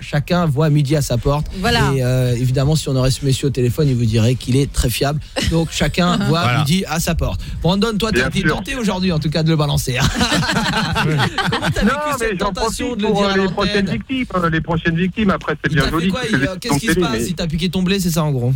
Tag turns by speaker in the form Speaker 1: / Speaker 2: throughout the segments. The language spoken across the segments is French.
Speaker 1: chacun, chacun voit midi à sa porte.
Speaker 2: Voilà.
Speaker 1: Et euh, évidemment, si on aurait ce monsieur au téléphone, il vous dirait qu'il est très fiable. Donc chacun voit
Speaker 3: Voilà.
Speaker 1: midi à sa porte. Brandon, toi, t'as été tenté aujourd'hui, en tout cas, de le balancer. hein. Comment t'as vécu cette
Speaker 4: j'en
Speaker 1: tentation de le
Speaker 4: pour
Speaker 1: dire à
Speaker 4: les prochaines victimes. euh, Les prochaines victimes, après, c'est bien joli.
Speaker 1: euh, Qu'est-ce qui se passe
Speaker 4: mais-
Speaker 1: Il t'a piqué ton blé, c'est ça en gros?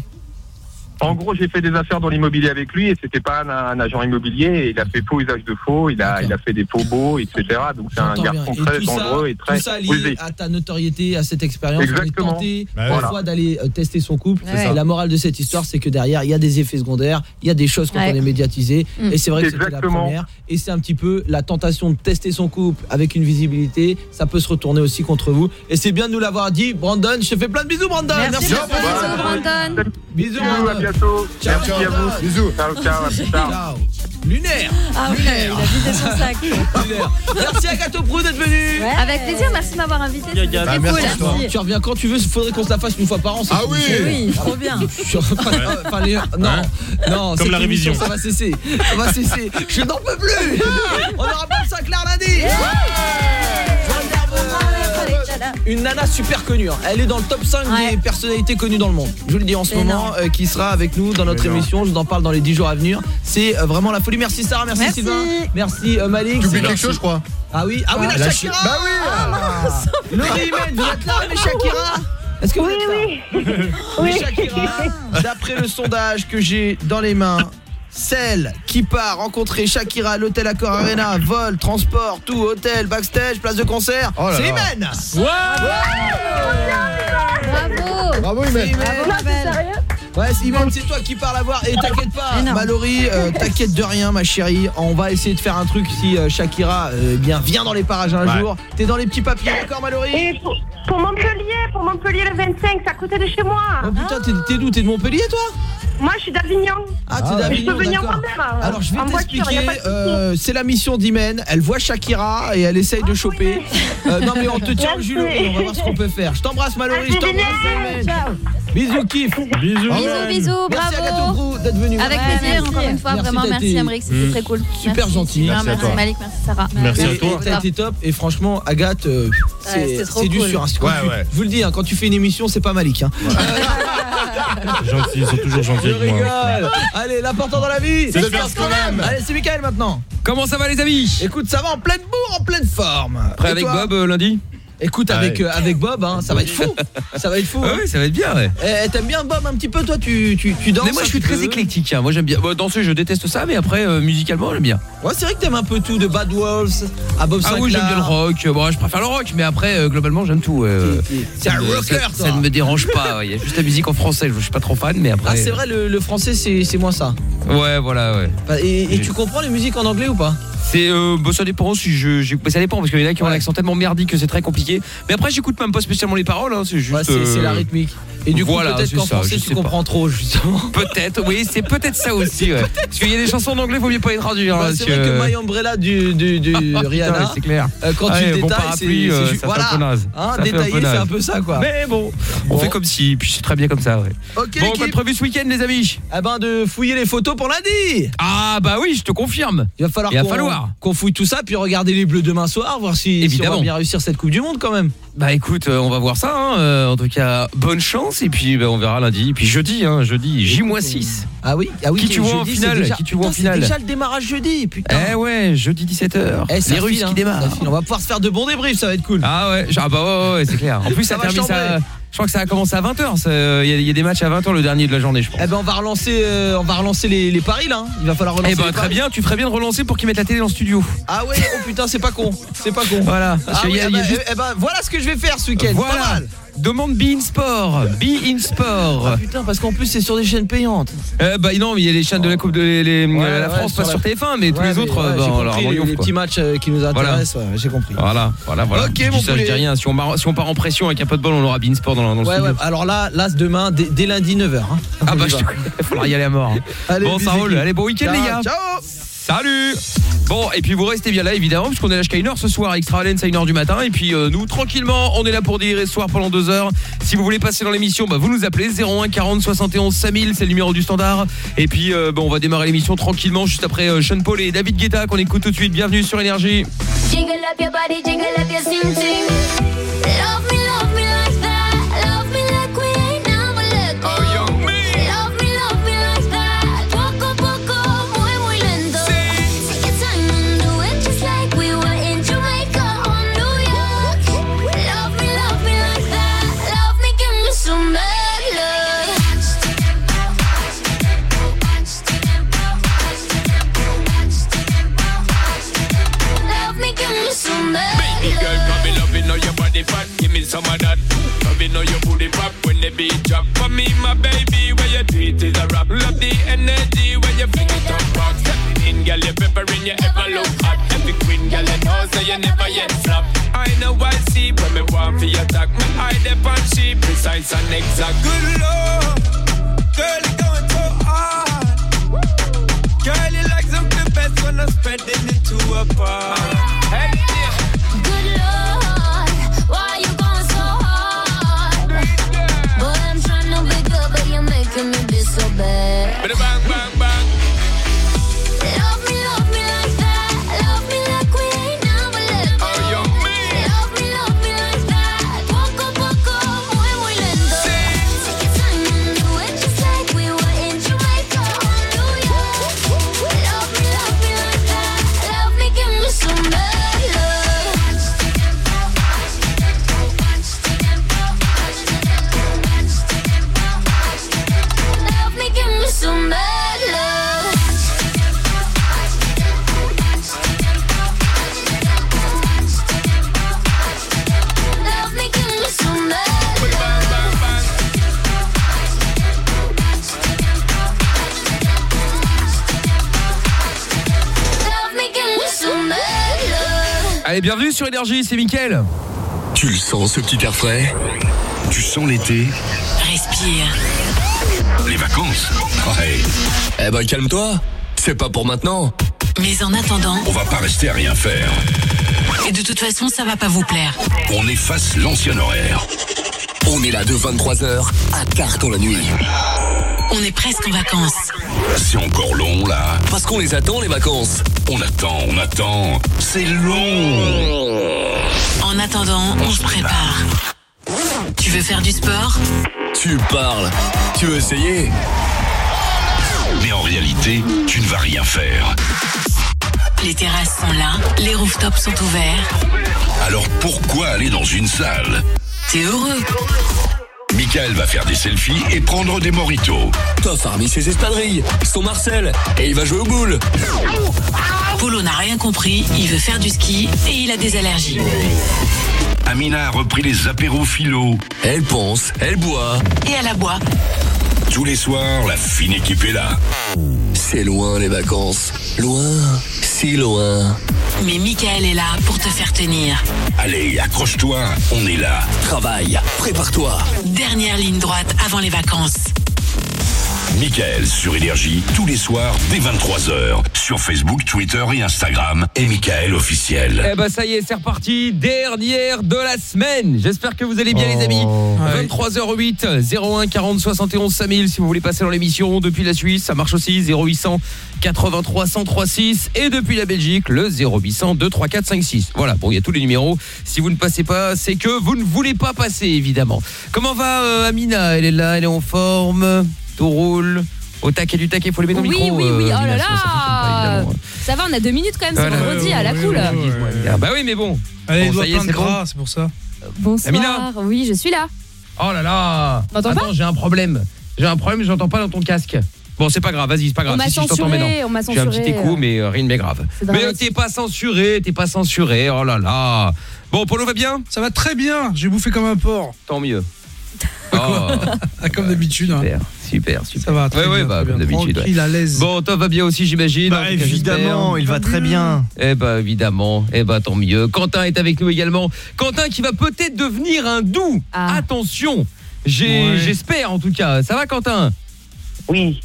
Speaker 4: En gros, j'ai fait des affaires dans l'immobilier avec lui et c'était pas un, un agent immobilier. Et il a fait faux usage de faux, il a, il a fait des faux beaux, etc. Donc c'est un garçon
Speaker 1: bien.
Speaker 4: très
Speaker 1: tout ça-
Speaker 4: dangereux et très
Speaker 1: tout ça lié à ta notoriété, à cette expérience.
Speaker 4: Exactement.
Speaker 1: On est tenté
Speaker 3: Bah
Speaker 1: parfois
Speaker 4: voilà.
Speaker 1: d'aller euh, tester son couple.
Speaker 2: C'est ça.
Speaker 1: Et la morale de cette histoire, c'est que derrière, il y a des effets secondaires, il y a des choses quand
Speaker 2: Ouais.
Speaker 1: on est médiatisé.
Speaker 2: Mm.
Speaker 1: Et c'est vrai que c'était la première. Et c'est un petit peu la tentation de tester son couple avec une visibilité. Ça peut se retourner aussi contre vous. Et c'est bien de nous l'avoir dit. Brandon, je te fais plein de bisous, Brandon.
Speaker 2: Merci,
Speaker 1: Merci.
Speaker 4: Voilà.
Speaker 2: Brandon.
Speaker 1: Bisous,
Speaker 4: Bisous,
Speaker 1: Brandon.
Speaker 4: Bientôt.
Speaker 1: Ciao,
Speaker 4: Merci à vous.
Speaker 3: Bisous.
Speaker 4: Ciao, ciao, à plus tard.
Speaker 1: Ciao. Lunaire.
Speaker 2: Ah ouais, il a vidé son sac.
Speaker 1: Lunaire. Merci à Gato Prou d'être venu.
Speaker 2: Avec plaisir, merci de m'avoir invité.
Speaker 3: Bah, merci
Speaker 2: cool.
Speaker 3: à toi.
Speaker 1: Tu reviens quand tu veux, il faudrait qu'on se la fasse une fois par an.
Speaker 3: Ah oui.
Speaker 2: Oui, trop bien.
Speaker 1: Sur- enfin, les- non,
Speaker 5: Hein
Speaker 1: non,
Speaker 5: Comme la révision.
Speaker 1: Ça va cesser. Ça va cesser. Je n'en peux plus. On aura pas ça clair lundi. Je Une nana super connue. hein. Elle est dans le top 5
Speaker 2: Ouais.
Speaker 1: des personnalités connues dans le monde. Je vous le dis en ce moment, euh, qui sera avec nous dans notre
Speaker 3: Énorme.
Speaker 1: émission. Je vous en parle dans les 10 jours à venir. C'est euh, vraiment la folie. Merci Sarah, merci,
Speaker 2: Merci.
Speaker 1: Sylvain, merci euh, Malik.
Speaker 3: Tu oublies quelque chose, je crois.
Speaker 1: Ah oui, ah oui, la,
Speaker 3: La
Speaker 1: Shakira.
Speaker 3: Bah oui.
Speaker 1: Le Rimen, vous êtes là, mais Shakira Est-ce que vous êtes là Oui, Shakira, d'après le sondage que j'ai dans les mains, celle qui part rencontrer Shakira à l'hôtel Accor Arena, vol, transport, tout, hôtel, backstage, place de concert,
Speaker 3: Oh
Speaker 1: c'est. Imen
Speaker 2: Bravo.
Speaker 3: Bravo, Imen.
Speaker 2: Bravo.
Speaker 1: Ouais, Imen, c'est toi qui pars la voir. Et t'inquiète pas. Mallory, euh, t'inquiète de rien, ma chérie. On va essayer de faire un truc si euh, Shakira euh, eh bien vient dans les parages un
Speaker 3: Ouais.
Speaker 1: jour. T'es dans les petits papiers, d'accord, Mallory
Speaker 6: Et pour, pour Montpellier, pour Montpellier le 25, c'est à côté de chez moi.
Speaker 1: Oh putain, t'es- t'es d'où? T'es de Montpellier, toi?
Speaker 6: Moi, je suis d'Avignon.
Speaker 1: Ah, t'es
Speaker 3: Ah,
Speaker 6: Mais je
Speaker 1: d'Avignon,
Speaker 6: peux venir
Speaker 1: d'accord.
Speaker 6: moi-même.
Speaker 1: Alors je vais t'expliquer, euh, c'est la mission d'Imen, elle voit Shakira et elle essaye de choper. Euh, non mais on te tient au jus, on va voir ce qu'on peut faire. Je t'embrasse Mallory, je
Speaker 6: Ah, c'est
Speaker 1: t'embrasse. Bisous kiff.
Speaker 5: Bisous.
Speaker 2: Bisous, bisous,
Speaker 1: Merci à Gato
Speaker 2: bravo.
Speaker 1: Brou d'être venu.
Speaker 2: Avec
Speaker 6: Ouais,
Speaker 2: plaisir,
Speaker 6: merci.
Speaker 2: encore une fois.
Speaker 1: Merci,
Speaker 2: Vraiment,
Speaker 1: t'as
Speaker 2: merci
Speaker 1: été-
Speaker 2: Amric, c'était très cool.
Speaker 1: Super
Speaker 2: Merci.
Speaker 1: gentil.
Speaker 3: Merci à
Speaker 2: Merci
Speaker 3: toi.
Speaker 2: Malik, merci Sarah.
Speaker 5: Merci à
Speaker 1: Et-
Speaker 5: toi.
Speaker 1: et T'as été top et franchement Agathe euh, c'est
Speaker 2: c'était trop
Speaker 1: c'est du
Speaker 2: cool.
Speaker 1: sur un
Speaker 3: Ouais, ouais.
Speaker 1: Je vous le dis hein, quand tu fais une émission c'est pas Malik hein.
Speaker 5: Gentils, ils sont toujours gentils
Speaker 1: Je
Speaker 5: avec moi.
Speaker 1: rigole. Allez l'important dans la vie
Speaker 3: C'est de faire ce qu'on aime.
Speaker 1: Allez c'est Mickaël maintenant
Speaker 7: Comment ça va les amis?
Speaker 1: Écoute ça va en pleine bourre en pleine forme
Speaker 7: Prêt
Speaker 1: Et
Speaker 7: avec
Speaker 1: toi
Speaker 7: Bob euh, lundi?
Speaker 1: Écoute
Speaker 3: Ah
Speaker 1: avec
Speaker 3: ouais.
Speaker 1: euh, avec Bob hein, ça va être fou Ça va être fou
Speaker 7: Ah
Speaker 1: hein.
Speaker 7: oui, ça va être bien ouais.
Speaker 1: Eh, T'aimes bien Bob un petit peu toi tu, tu, tu danses
Speaker 7: Mais moi je suis très
Speaker 1: peu
Speaker 7: éclectique hein. Moi j'aime bien danser, je déteste ça mais après euh, musicalement j'aime bien.
Speaker 1: Ouais c'est vrai que t'aimes un peu tout de Bad Wolves à Bob
Speaker 7: Ah
Speaker 1: Sinclair
Speaker 7: oui, j'aime bien le rock. Bon, je préfère le rock mais après euh, globalement j'aime tout.
Speaker 1: C'est un rocker
Speaker 7: ça, ça ne me dérange pas. ouais. Il y a juste la musique en français, je suis pas trop fan mais après
Speaker 1: Ah c'est vrai le, le français c'est moins ça
Speaker 7: Ouais, voilà ouais.
Speaker 1: Bah, Et, et tu comprends les musiques en anglais ou pas?
Speaker 7: C'est bah, ça dépend si je bah, ça dépend parce qu'il y en a qui ont
Speaker 1: Ouais.
Speaker 7: un accent tellement merdique que c'est très compliqué. Mais après j'écoute même pas spécialement les paroles hein, c'est juste
Speaker 1: Ouais, c'est c'est la
Speaker 7: euh,
Speaker 1: rythmique. Et du coup,
Speaker 7: voilà,
Speaker 1: peut-être
Speaker 7: c'est
Speaker 1: qu'en
Speaker 7: ça,
Speaker 1: français, tu
Speaker 7: pas.
Speaker 1: comprends trop, justement.
Speaker 7: Peut-être, oui, c'est peut-être ça aussi. Ouais. Parce qu'il y a des chansons en anglais, faut mieux pas les traduire.
Speaker 1: Bah,
Speaker 7: hein,
Speaker 1: c'est
Speaker 7: parce
Speaker 1: vrai que My Umbrella du, du, du
Speaker 7: Ah,
Speaker 1: Rihanna,
Speaker 7: c'est clair.
Speaker 1: euh, quand tu le
Speaker 7: bon
Speaker 1: détailles, c'est c'est
Speaker 7: euh,
Speaker 1: ju-
Speaker 7: ça fait un peu
Speaker 1: Voilà,
Speaker 7: naze.
Speaker 1: hein,
Speaker 7: Ça
Speaker 1: détaillé, c'est un peu ça, quoi.
Speaker 7: Mais bon, on fait comme si, puis c'est très bien comme ça. Ouais.
Speaker 1: Ok,
Speaker 7: Bon, de prévu ce week-end, les amis
Speaker 1: Eh ben, de fouiller les photos pour lundi.
Speaker 7: Ah bah oui, je te confirme.
Speaker 1: Il va falloir qu'on fouille tout ça, puis regarder les bleus demain soir, voir si, on va bien réussir cette Coupe du Monde, quand même.
Speaker 7: Bah écoute, euh, on va voir ça. hein. Euh, en tout cas, bonne chance et puis bah, on verra lundi. Et puis jeudi, hein, jeudi, J-6.
Speaker 1: Ah oui, ah oui.
Speaker 7: Qui tu vois en
Speaker 1: jeudi, c'est
Speaker 7: finale
Speaker 1: déjà-
Speaker 7: Qui tu vois en
Speaker 1: Putain,
Speaker 7: finale
Speaker 1: C'est déjà le démarrage jeudi, putain.
Speaker 7: Eh ouais, jeudi 17h.
Speaker 1: Eh, ça
Speaker 7: les Russes
Speaker 1: file, hein,
Speaker 7: qui démarrent.
Speaker 1: ça file. On va pouvoir se faire de bons débriefs, ça va être cool.
Speaker 7: Ah ouais, ah bah ouais, ouais, c'est clair. En plus,
Speaker 1: Ça
Speaker 7: ça,
Speaker 1: va
Speaker 7: termine ça. Je crois que ça a commencé à 20h. Il y, a- il y a des matchs à 20h le dernier de la journée, je pense.
Speaker 1: Eh ben, on va relancer, euh, on va relancer les, les paris, là. hein. Il va falloir relancer
Speaker 7: Eh ben
Speaker 1: les
Speaker 7: très
Speaker 1: paris.
Speaker 7: bien, tu ferais bien de relancer pour qu'ils mettent la télé dans le studio.
Speaker 1: Ah ouais, oh putain, c'est pas con. C'est pas con.
Speaker 7: Voilà.
Speaker 1: Ah
Speaker 7: qu'il
Speaker 1: oui,
Speaker 7: y a- il y a
Speaker 1: bah,
Speaker 7: juste-
Speaker 1: eh ben, voilà ce que je vais faire ce week-end. Pas
Speaker 7: Voilà.
Speaker 1: mal.
Speaker 7: Demande Be in Sport. Be in Sport.
Speaker 1: Ah, putain, parce qu'en plus c'est sur des chaînes payantes.
Speaker 7: Euh, bah non, mais il y a les chaînes de la Coupe de les- les-
Speaker 1: Ouais,
Speaker 7: la
Speaker 1: ouais,
Speaker 7: France
Speaker 1: sur la-
Speaker 7: sur TF1, mais tous les
Speaker 1: mais,
Speaker 7: autres, bah,
Speaker 1: compris,
Speaker 7: leur
Speaker 1: les, les petits matchs euh, qui nous intéressent, ouais, j'ai compris.
Speaker 7: Voilà, voilà, voilà.
Speaker 1: Ok,
Speaker 7: je
Speaker 1: mon
Speaker 7: ça, je dis rien. Si on, mar- si on part en pression avec un peu de bol, on aura Be in Sport dans, dans le studio.
Speaker 1: ouais, alors là, là demain, dès, dès lundi 9h. Hein.
Speaker 7: Ah bah il faudra y aller à mort.
Speaker 1: Allez,
Speaker 7: bon, ça roule. Allez, bon week-end les gars.
Speaker 1: Ciao.
Speaker 7: Salut Bon, et puis vous restez bien là évidemment, puisqu'on est là jusqu'à 1h ce soir, Extra Lens à 1h du matin. Et puis euh, nous, tranquillement, on est là pour dire ce soir pendant 2 heures. Si vous voulez passer dans l'émission, bah, vous nous appelez 01 40 71 5000, c'est le numéro du standard. Et puis euh, on va démarrer l'émission tranquillement, juste après euh, Sean Paul et David Guetta qu'on écoute tout de suite. Bienvenue sur Énergie.
Speaker 8: Like
Speaker 9: some of that. Loving how your booty pop when the beat drop. For me, my baby, where you do it is a rap. Love the energy when you fling it up back. Stepping in, girl, you peppering, you ever look hot. Every queen, girl, you know, so you never yet flop. I know I see when me want for your attack. Me eye dep on she precise and exact. Good lord, girl, you going so hard. Girl, you like something best when I'm spreading it to a bar.
Speaker 7: Allez, bienvenue sur Énergie, c'est Mickaël.
Speaker 10: Tu le sens ce petit air frais Tu sens l'été
Speaker 11: Respire.
Speaker 10: Les vacances Ouais. Eh ben calme-toi, c'est pas pour maintenant.
Speaker 11: Mais en attendant,
Speaker 10: On va pas rester à rien faire.
Speaker 11: et de toute façon, ça va pas vous plaire.
Speaker 10: On efface l'ancien horaire. On est là de 23h à carton la nuit.
Speaker 11: On est presque en vacances.
Speaker 10: C'est encore long là. Parce qu'on les attend les vacances. On attend, on attend. C'est long.
Speaker 11: En attendant, on se prépare. Tu veux faire du sport?
Speaker 10: Tu parles. Tu veux essayer? Mais en réalité, tu ne vas rien faire.
Speaker 11: Les terrasses sont là, les rooftops sont ouverts.
Speaker 10: Alors pourquoi aller dans une salle?
Speaker 11: T'es heureux
Speaker 10: Michael va faire des selfies et prendre des moritos. Toff a remis ses espadrilles, son Marcel, et il va jouer au boule.
Speaker 11: Polo n'a rien compris, il veut faire du ski et il a des allergies.
Speaker 10: Amina a repris les apéros philo. Elle pense, elle boit.
Speaker 11: Et à la bois.
Speaker 10: Tous les soirs, la fine équipe est là. C'est loin les vacances. Loin, si loin.
Speaker 11: Mais Michael est là pour te faire tenir.
Speaker 10: Allez, accroche-toi, on est là. Travaille, prépare-toi.
Speaker 11: Dernière ligne droite avant les vacances.
Speaker 10: Michael sur Énergie, tous les soirs dès 23h. Sur Facebook, Twitter et Instagram. Et Michael officiel.
Speaker 7: Eh ben ça y est, c'est reparti, dernière de la semaine. J'espère que vous allez bien les amis. 23h08 01 40 71 5000 si vous voulez passer dans l'émission depuis la Suisse, ça marche aussi 0800 83 1036 et depuis la Belgique le 0800 234 56. Voilà, bon, il y a tous les numéros. Si vous ne passez pas, c'est que vous ne voulez pas passer évidemment. Comment va euh, Amina? Elle est là, elle est en forme? Tout roule. Au taquet du taquet, faut les mettre au
Speaker 2: Oui,
Speaker 7: micro.
Speaker 2: oui, oui.
Speaker 7: euh,
Speaker 2: Oh là
Speaker 7: ça pas,
Speaker 2: là
Speaker 7: évidemment.
Speaker 2: Ça va, on a deux minutes quand même, c'est vendredi, à la cool.
Speaker 7: Ah bah oui, mais bon.
Speaker 12: Allez,
Speaker 7: Bon,
Speaker 12: il doit
Speaker 7: ça y est, c'est bon.
Speaker 12: gras, c'est pour ça.
Speaker 2: Bonsoir.
Speaker 7: Amina
Speaker 2: Oui, je suis là.
Speaker 7: Oh là là Attends, j'ai un problème. J'ai un problème, j'entends pas dans ton casque. Bon, c'est pas grave, vas-y, c'est pas grave.
Speaker 2: On m'a
Speaker 7: Si, si, je t'entends
Speaker 2: censuré,
Speaker 7: maintenant.
Speaker 2: on m'a
Speaker 7: J'ai un petit
Speaker 2: censuré,
Speaker 7: écho,
Speaker 2: euh.
Speaker 7: mais euh, rien de mais grave. Mais euh, t'es pas censuré, t'es pas censuré, oh là là. Bon, Polo va bien?
Speaker 12: Ça va très bien, j'ai bouffé comme un porc.
Speaker 7: Tant mieux. Oh,
Speaker 12: comme d'habitude. hein.
Speaker 7: Super, super.
Speaker 12: Ça va, très
Speaker 7: ouais, ouais,
Speaker 12: bien,
Speaker 7: bah,
Speaker 12: très
Speaker 7: comme
Speaker 12: bien.
Speaker 7: d'habitude. ouais.
Speaker 12: À l'aise.
Speaker 7: Bon, toi va bien aussi, j'imagine.
Speaker 13: Bah
Speaker 7: cas,
Speaker 13: évidemment, il va très bien.
Speaker 7: Eh bah évidemment, eh bah tant mieux. Quentin est avec nous également. Quentin qui va peut-être devenir un doux.
Speaker 2: Ah.
Speaker 7: Attention. J'espère en tout cas. Ça va Quentin?
Speaker 14: Oui.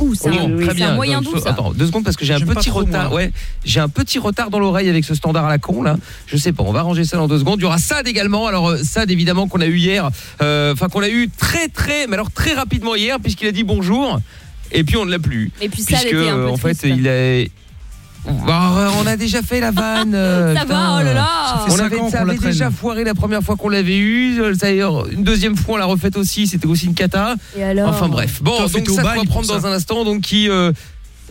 Speaker 2: Ouh, c'est
Speaker 7: Oui,
Speaker 2: un,
Speaker 7: bien.
Speaker 2: un moyen doux, ça.
Speaker 7: Attends, deux secondes parce que j'ai un petit retard.
Speaker 12: moi.
Speaker 7: Ouais, j'ai un petit retard dans l'oreille avec ce standard à la con là. Je sais pas, on va ranger ça dans deux secondes. Il y aura Sad également. Alors euh, Sad évidemment qu'on a eu hier, euh, enfin qu'on a eu très très, mais alors très rapidement hier puisqu'il a dit bonjour et puis on ne l'a plus.
Speaker 2: Et puis ça,
Speaker 7: Puisque
Speaker 2: était un peu
Speaker 7: euh, en fait il est. Bah, euh, on a déjà fait la vanne. euh,
Speaker 2: Ça
Speaker 7: putain.
Speaker 2: va, oh là là.
Speaker 7: On
Speaker 12: cinq
Speaker 7: avait,
Speaker 12: ans
Speaker 7: ça avait
Speaker 12: traîne.
Speaker 7: déjà foiré la première fois qu'on l'avait eu. euh, est, Une deuxième fois, on l'a refaite aussi. C'était aussi une cata.
Speaker 2: Et alors
Speaker 7: Enfin bref. Bon,
Speaker 12: Toi,
Speaker 7: donc ça
Speaker 12: bail
Speaker 7: va prendre dans un instant. Donc qui euh,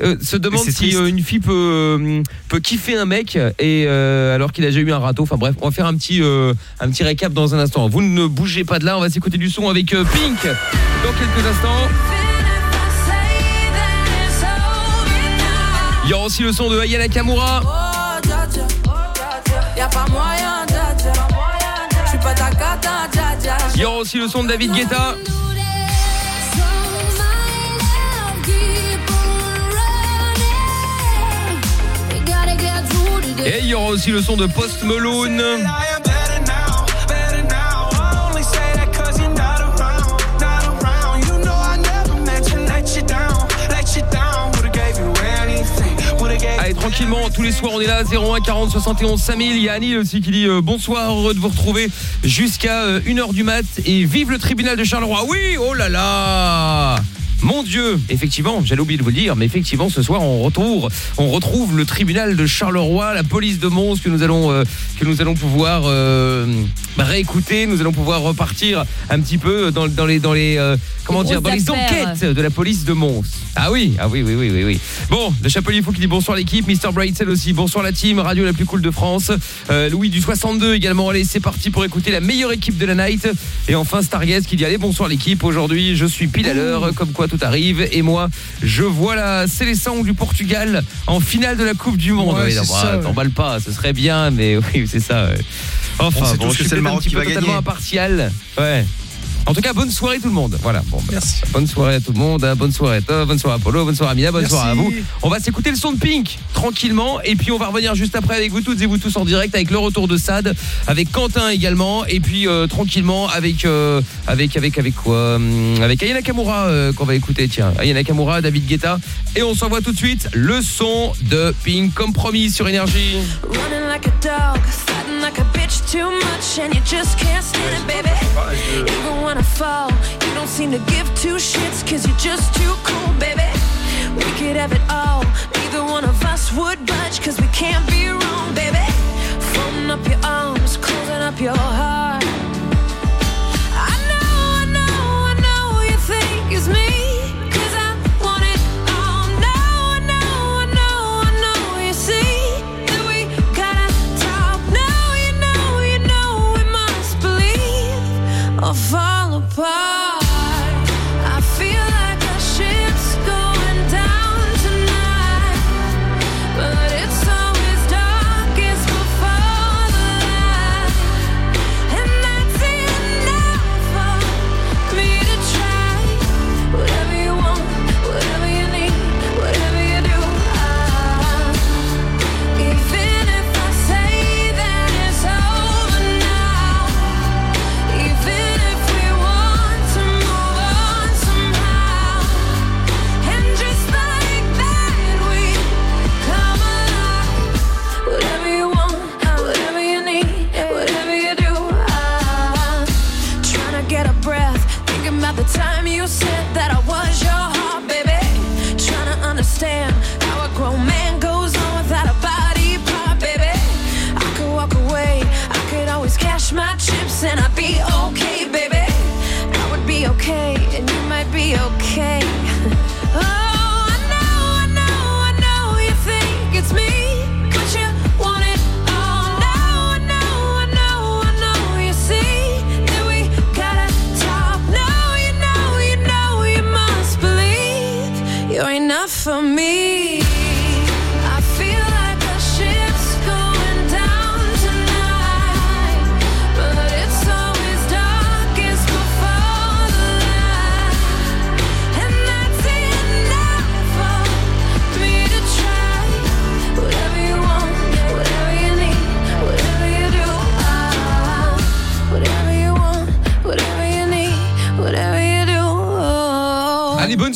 Speaker 7: euh, se demande si euh, une fille peut euh, peut kiffer un mec et euh, alors qu'il a déjà eu un râteau. Enfin bref, on va faire un petit euh, un petit récap dans un instant. Vous ne bougez pas de là. On va s'écouter du son avec euh, Pink dans quelques instants. Il y aura aussi le son de Aya Nakamura.
Speaker 8: Y'a pas moyen, dja, dja. J'suis pas ta
Speaker 7: aussi le son de David Guetta. Et il y aura aussi le son de Post Malone. Tranquillement tous les soirs on est là 01 40 71 5000 il y a Annie aussi qui dit euh, bonsoir heureux de vous retrouver jusqu'à 1h du mat et vive le tribunal de Charleroi. Oui oh là là mon Dieu, effectivement, j'allais oublier de vous le dire, mais effectivement, ce soir, on retrouve, on retrouve le tribunal de Charleroi, la police de Mons que nous allons, euh, que nous allons pouvoir euh, réécouter. Nous allons pouvoir repartir un petit peu dans, dans les, dans les, euh, comment
Speaker 2: Les
Speaker 7: dire, dans les enquêtes de la police de Mons. Ah oui, ah oui, oui, oui, oui, oui. Bon, le Chapelier Fou qui dit bonsoir l'équipe, Mr. Brightsell aussi, bonsoir la team, radio la plus cool de France. Louis du 62 également, allez, c'est parti pour écouter la meilleure équipe de la night. Et enfin Stargaze qui dit allez, bonsoir l'équipe, aujourd'hui je suis pile à l'heure, comme quoi tout arrive. Et moi, je vois la sélection du Portugal en finale de la Coupe du Monde.
Speaker 12: Ouais,
Speaker 7: bah,
Speaker 12: ouais.
Speaker 7: T'emballes pas, ce serait bien, mais oui, c'est ça. ouais. Enfin, bon,
Speaker 1: c'est le
Speaker 7: un
Speaker 1: Maroc qui
Speaker 7: totalement impartial. Ouais. En tout cas, bonne soirée tout le monde. Voilà. Bon, bah, bonne soirée à tout le monde. hein. Bonne soirée à toi, bonne soirée à Polo, bonne soirée à Mina, bonne
Speaker 12: Merci.
Speaker 7: soirée à vous. On va s'écouter le son de Pink tranquillement et puis on va revenir juste après avec vous toutes et vous tous en direct avec le retour de Sad, avec Quentin également et puis euh, tranquillement avec euh, avec avec avec quoi Hum, Avec Ayana Kamura euh, qu'on va écouter. Tiens, Ayana Kamura, David Guetta et on s'envoie tout de suite le son de Pink comme promis sur énergie.
Speaker 8: Running like a dog, fighting like a bitch too much, and you just can't stand it, baby. Even when I fall, you don't seem to give two shits, cause you're just too cool, baby. We could have it all, neither one of us would budge, cause we can't be wrong, baby. Folding up your arms, closing up your heart. I know, I know, I know you think it's me, cause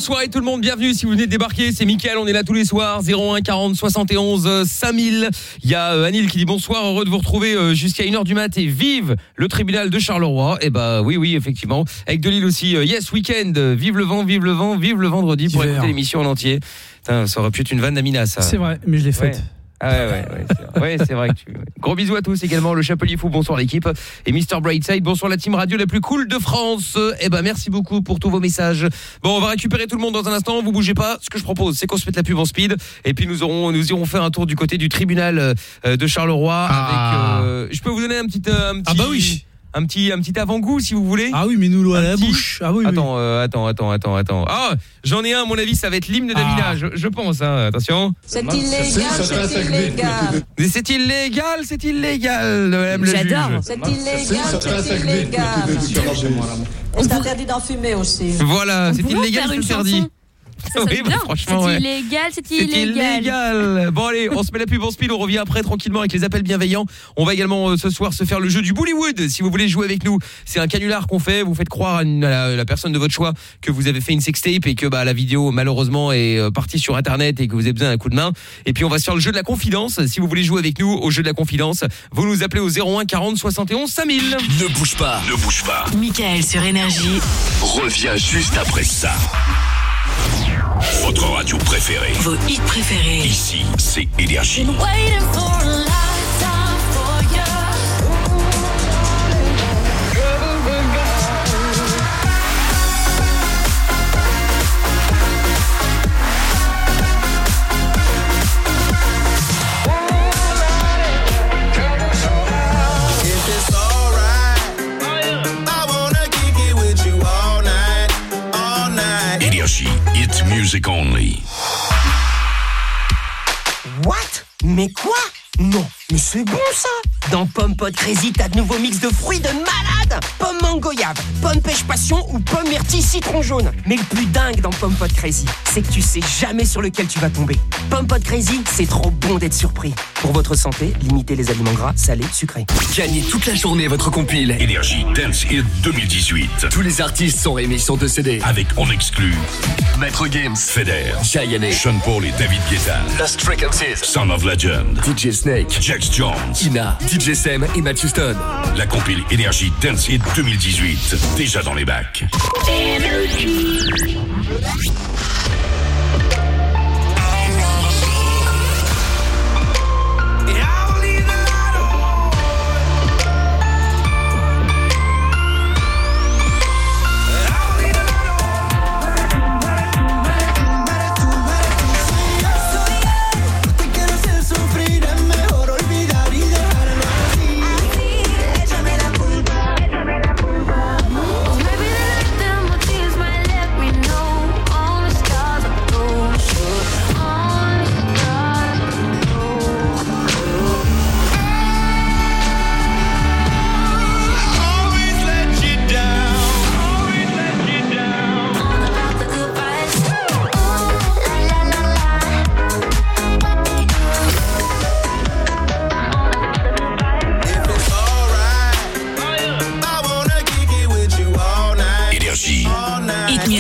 Speaker 7: soirée tout le monde, bienvenue si vous venez de débarquer, c'est Mickaël, on est là tous les soirs, 01 40 71 euh, 5000. Il y a euh, Anil qui dit bonsoir, heureux de vous retrouver euh, jusqu'à 1h du mat et vive le tribunal de Charleroi. Et bah oui, oui, effectivement. Avec Delille aussi, euh, yes, week-end, vive le vent, vive le vent, vive le vendredi pour
Speaker 12: Hiver.
Speaker 7: écouter l'émission en entier. Putain, ça aurait pu être une vanne d'Amina ça.
Speaker 12: C'est vrai, mais je l'ai faite.
Speaker 7: Ouais. Ah ouais, ouais, ouais, c'est vrai. Ouais, c'est vrai que tu... Gros bisous à tous également, le Chapelier Fou, bonsoir l'équipe. Et Mr. Brightside, bonsoir la team radio la plus cool de France. Eh ben, merci beaucoup pour tous vos messages. Bon, on va récupérer tout le monde dans un instant, vous bougez pas. Ce que je propose, c'est qu'on se mette la pub en speed. Et puis nous aurons, nous irons faire un tour du côté du tribunal euh, de Charleroi
Speaker 1: Ah.
Speaker 7: avec, euh, je peux vous donner un petit, euh, un petit...
Speaker 12: Ah bah oui.
Speaker 7: Un petit un petit avant-goût si vous voulez.
Speaker 12: Ah oui, mais nous l'eau à la
Speaker 7: petit-
Speaker 12: bouche. Ah oui, oui.
Speaker 7: Attends, euh, attends, attends, attends, attends. Ah, j'en ai un, à mon avis, ça va être l'hymne d'Amina, je, je pense. Hein. Attention.
Speaker 8: C'est illégal, c'est illégal.
Speaker 7: Mais c'est illégal, c'est illégal,
Speaker 2: J'adore.
Speaker 8: C'est illégal, c'est illégal. C'est interdit d'en fumer aussi.
Speaker 7: Voilà, c'est illégal, c'est interdit.
Speaker 2: Ça
Speaker 7: Oui, bah, franchement,
Speaker 2: c'est
Speaker 7: ouais.
Speaker 2: illégal, c'est
Speaker 7: C'est
Speaker 2: illégal.
Speaker 7: illégal. Bon allez, on se met la pub en speed, on revient après tranquillement avec les appels bienveillants. On va également euh, ce soir se faire le jeu du Bollywood. Si vous voulez jouer avec nous, c'est un canular qu'on fait. Vous faites croire à, une- à la, la personne de votre choix que vous avez fait une sextape et que bah, la vidéo malheureusement est euh, partie sur internet et que vous avez besoin d'un coup de main. Et puis on va se faire le jeu de la confidence. Si vous voulez jouer avec nous au jeu de la confidence, vous nous appelez au 01 40 71 5000.
Speaker 10: Ne bouge pas, ne bouge pas.
Speaker 11: Michael sur Énergie.
Speaker 10: Reviens juste après ça. Votre radio préférée.
Speaker 11: Vos hits préférés.
Speaker 10: Ici, c'est Énergie. Music only.
Speaker 15: What? Mais quoi? Non, mais c'est bon ça Dans Pomme Pot Crazy, t'as de nouveaux mix de fruits de malade Pomme mango goyave, pomme pêche passion ou pomme myrtille citron jaune. Mais le plus dingue dans Pomme Pot Crazy, c'est que tu sais jamais sur lequel tu vas tomber. Pomme Pot Crazy, c'est trop bon d'être surpris. Pour votre santé, limitez les aliments gras, salés, sucrés.
Speaker 16: Gagnez toute la journée votre compile.
Speaker 10: Énergie Dance Hit 2018.
Speaker 16: Tous les artistes sont réunis sur deux CD.
Speaker 10: Avec en exclu
Speaker 16: Maître Games,
Speaker 10: Feder,
Speaker 16: Cheyenne,
Speaker 10: Sean Paul et David Guetta,
Speaker 16: Lost Frequencies,
Speaker 10: Son of Legend,
Speaker 16: DJ Snake,
Speaker 10: Jax Jones,
Speaker 16: Ina, DJ Sam et Matthew Stone.
Speaker 10: la compile Énergie Dance Hit 2018. Déjà dans les bacs.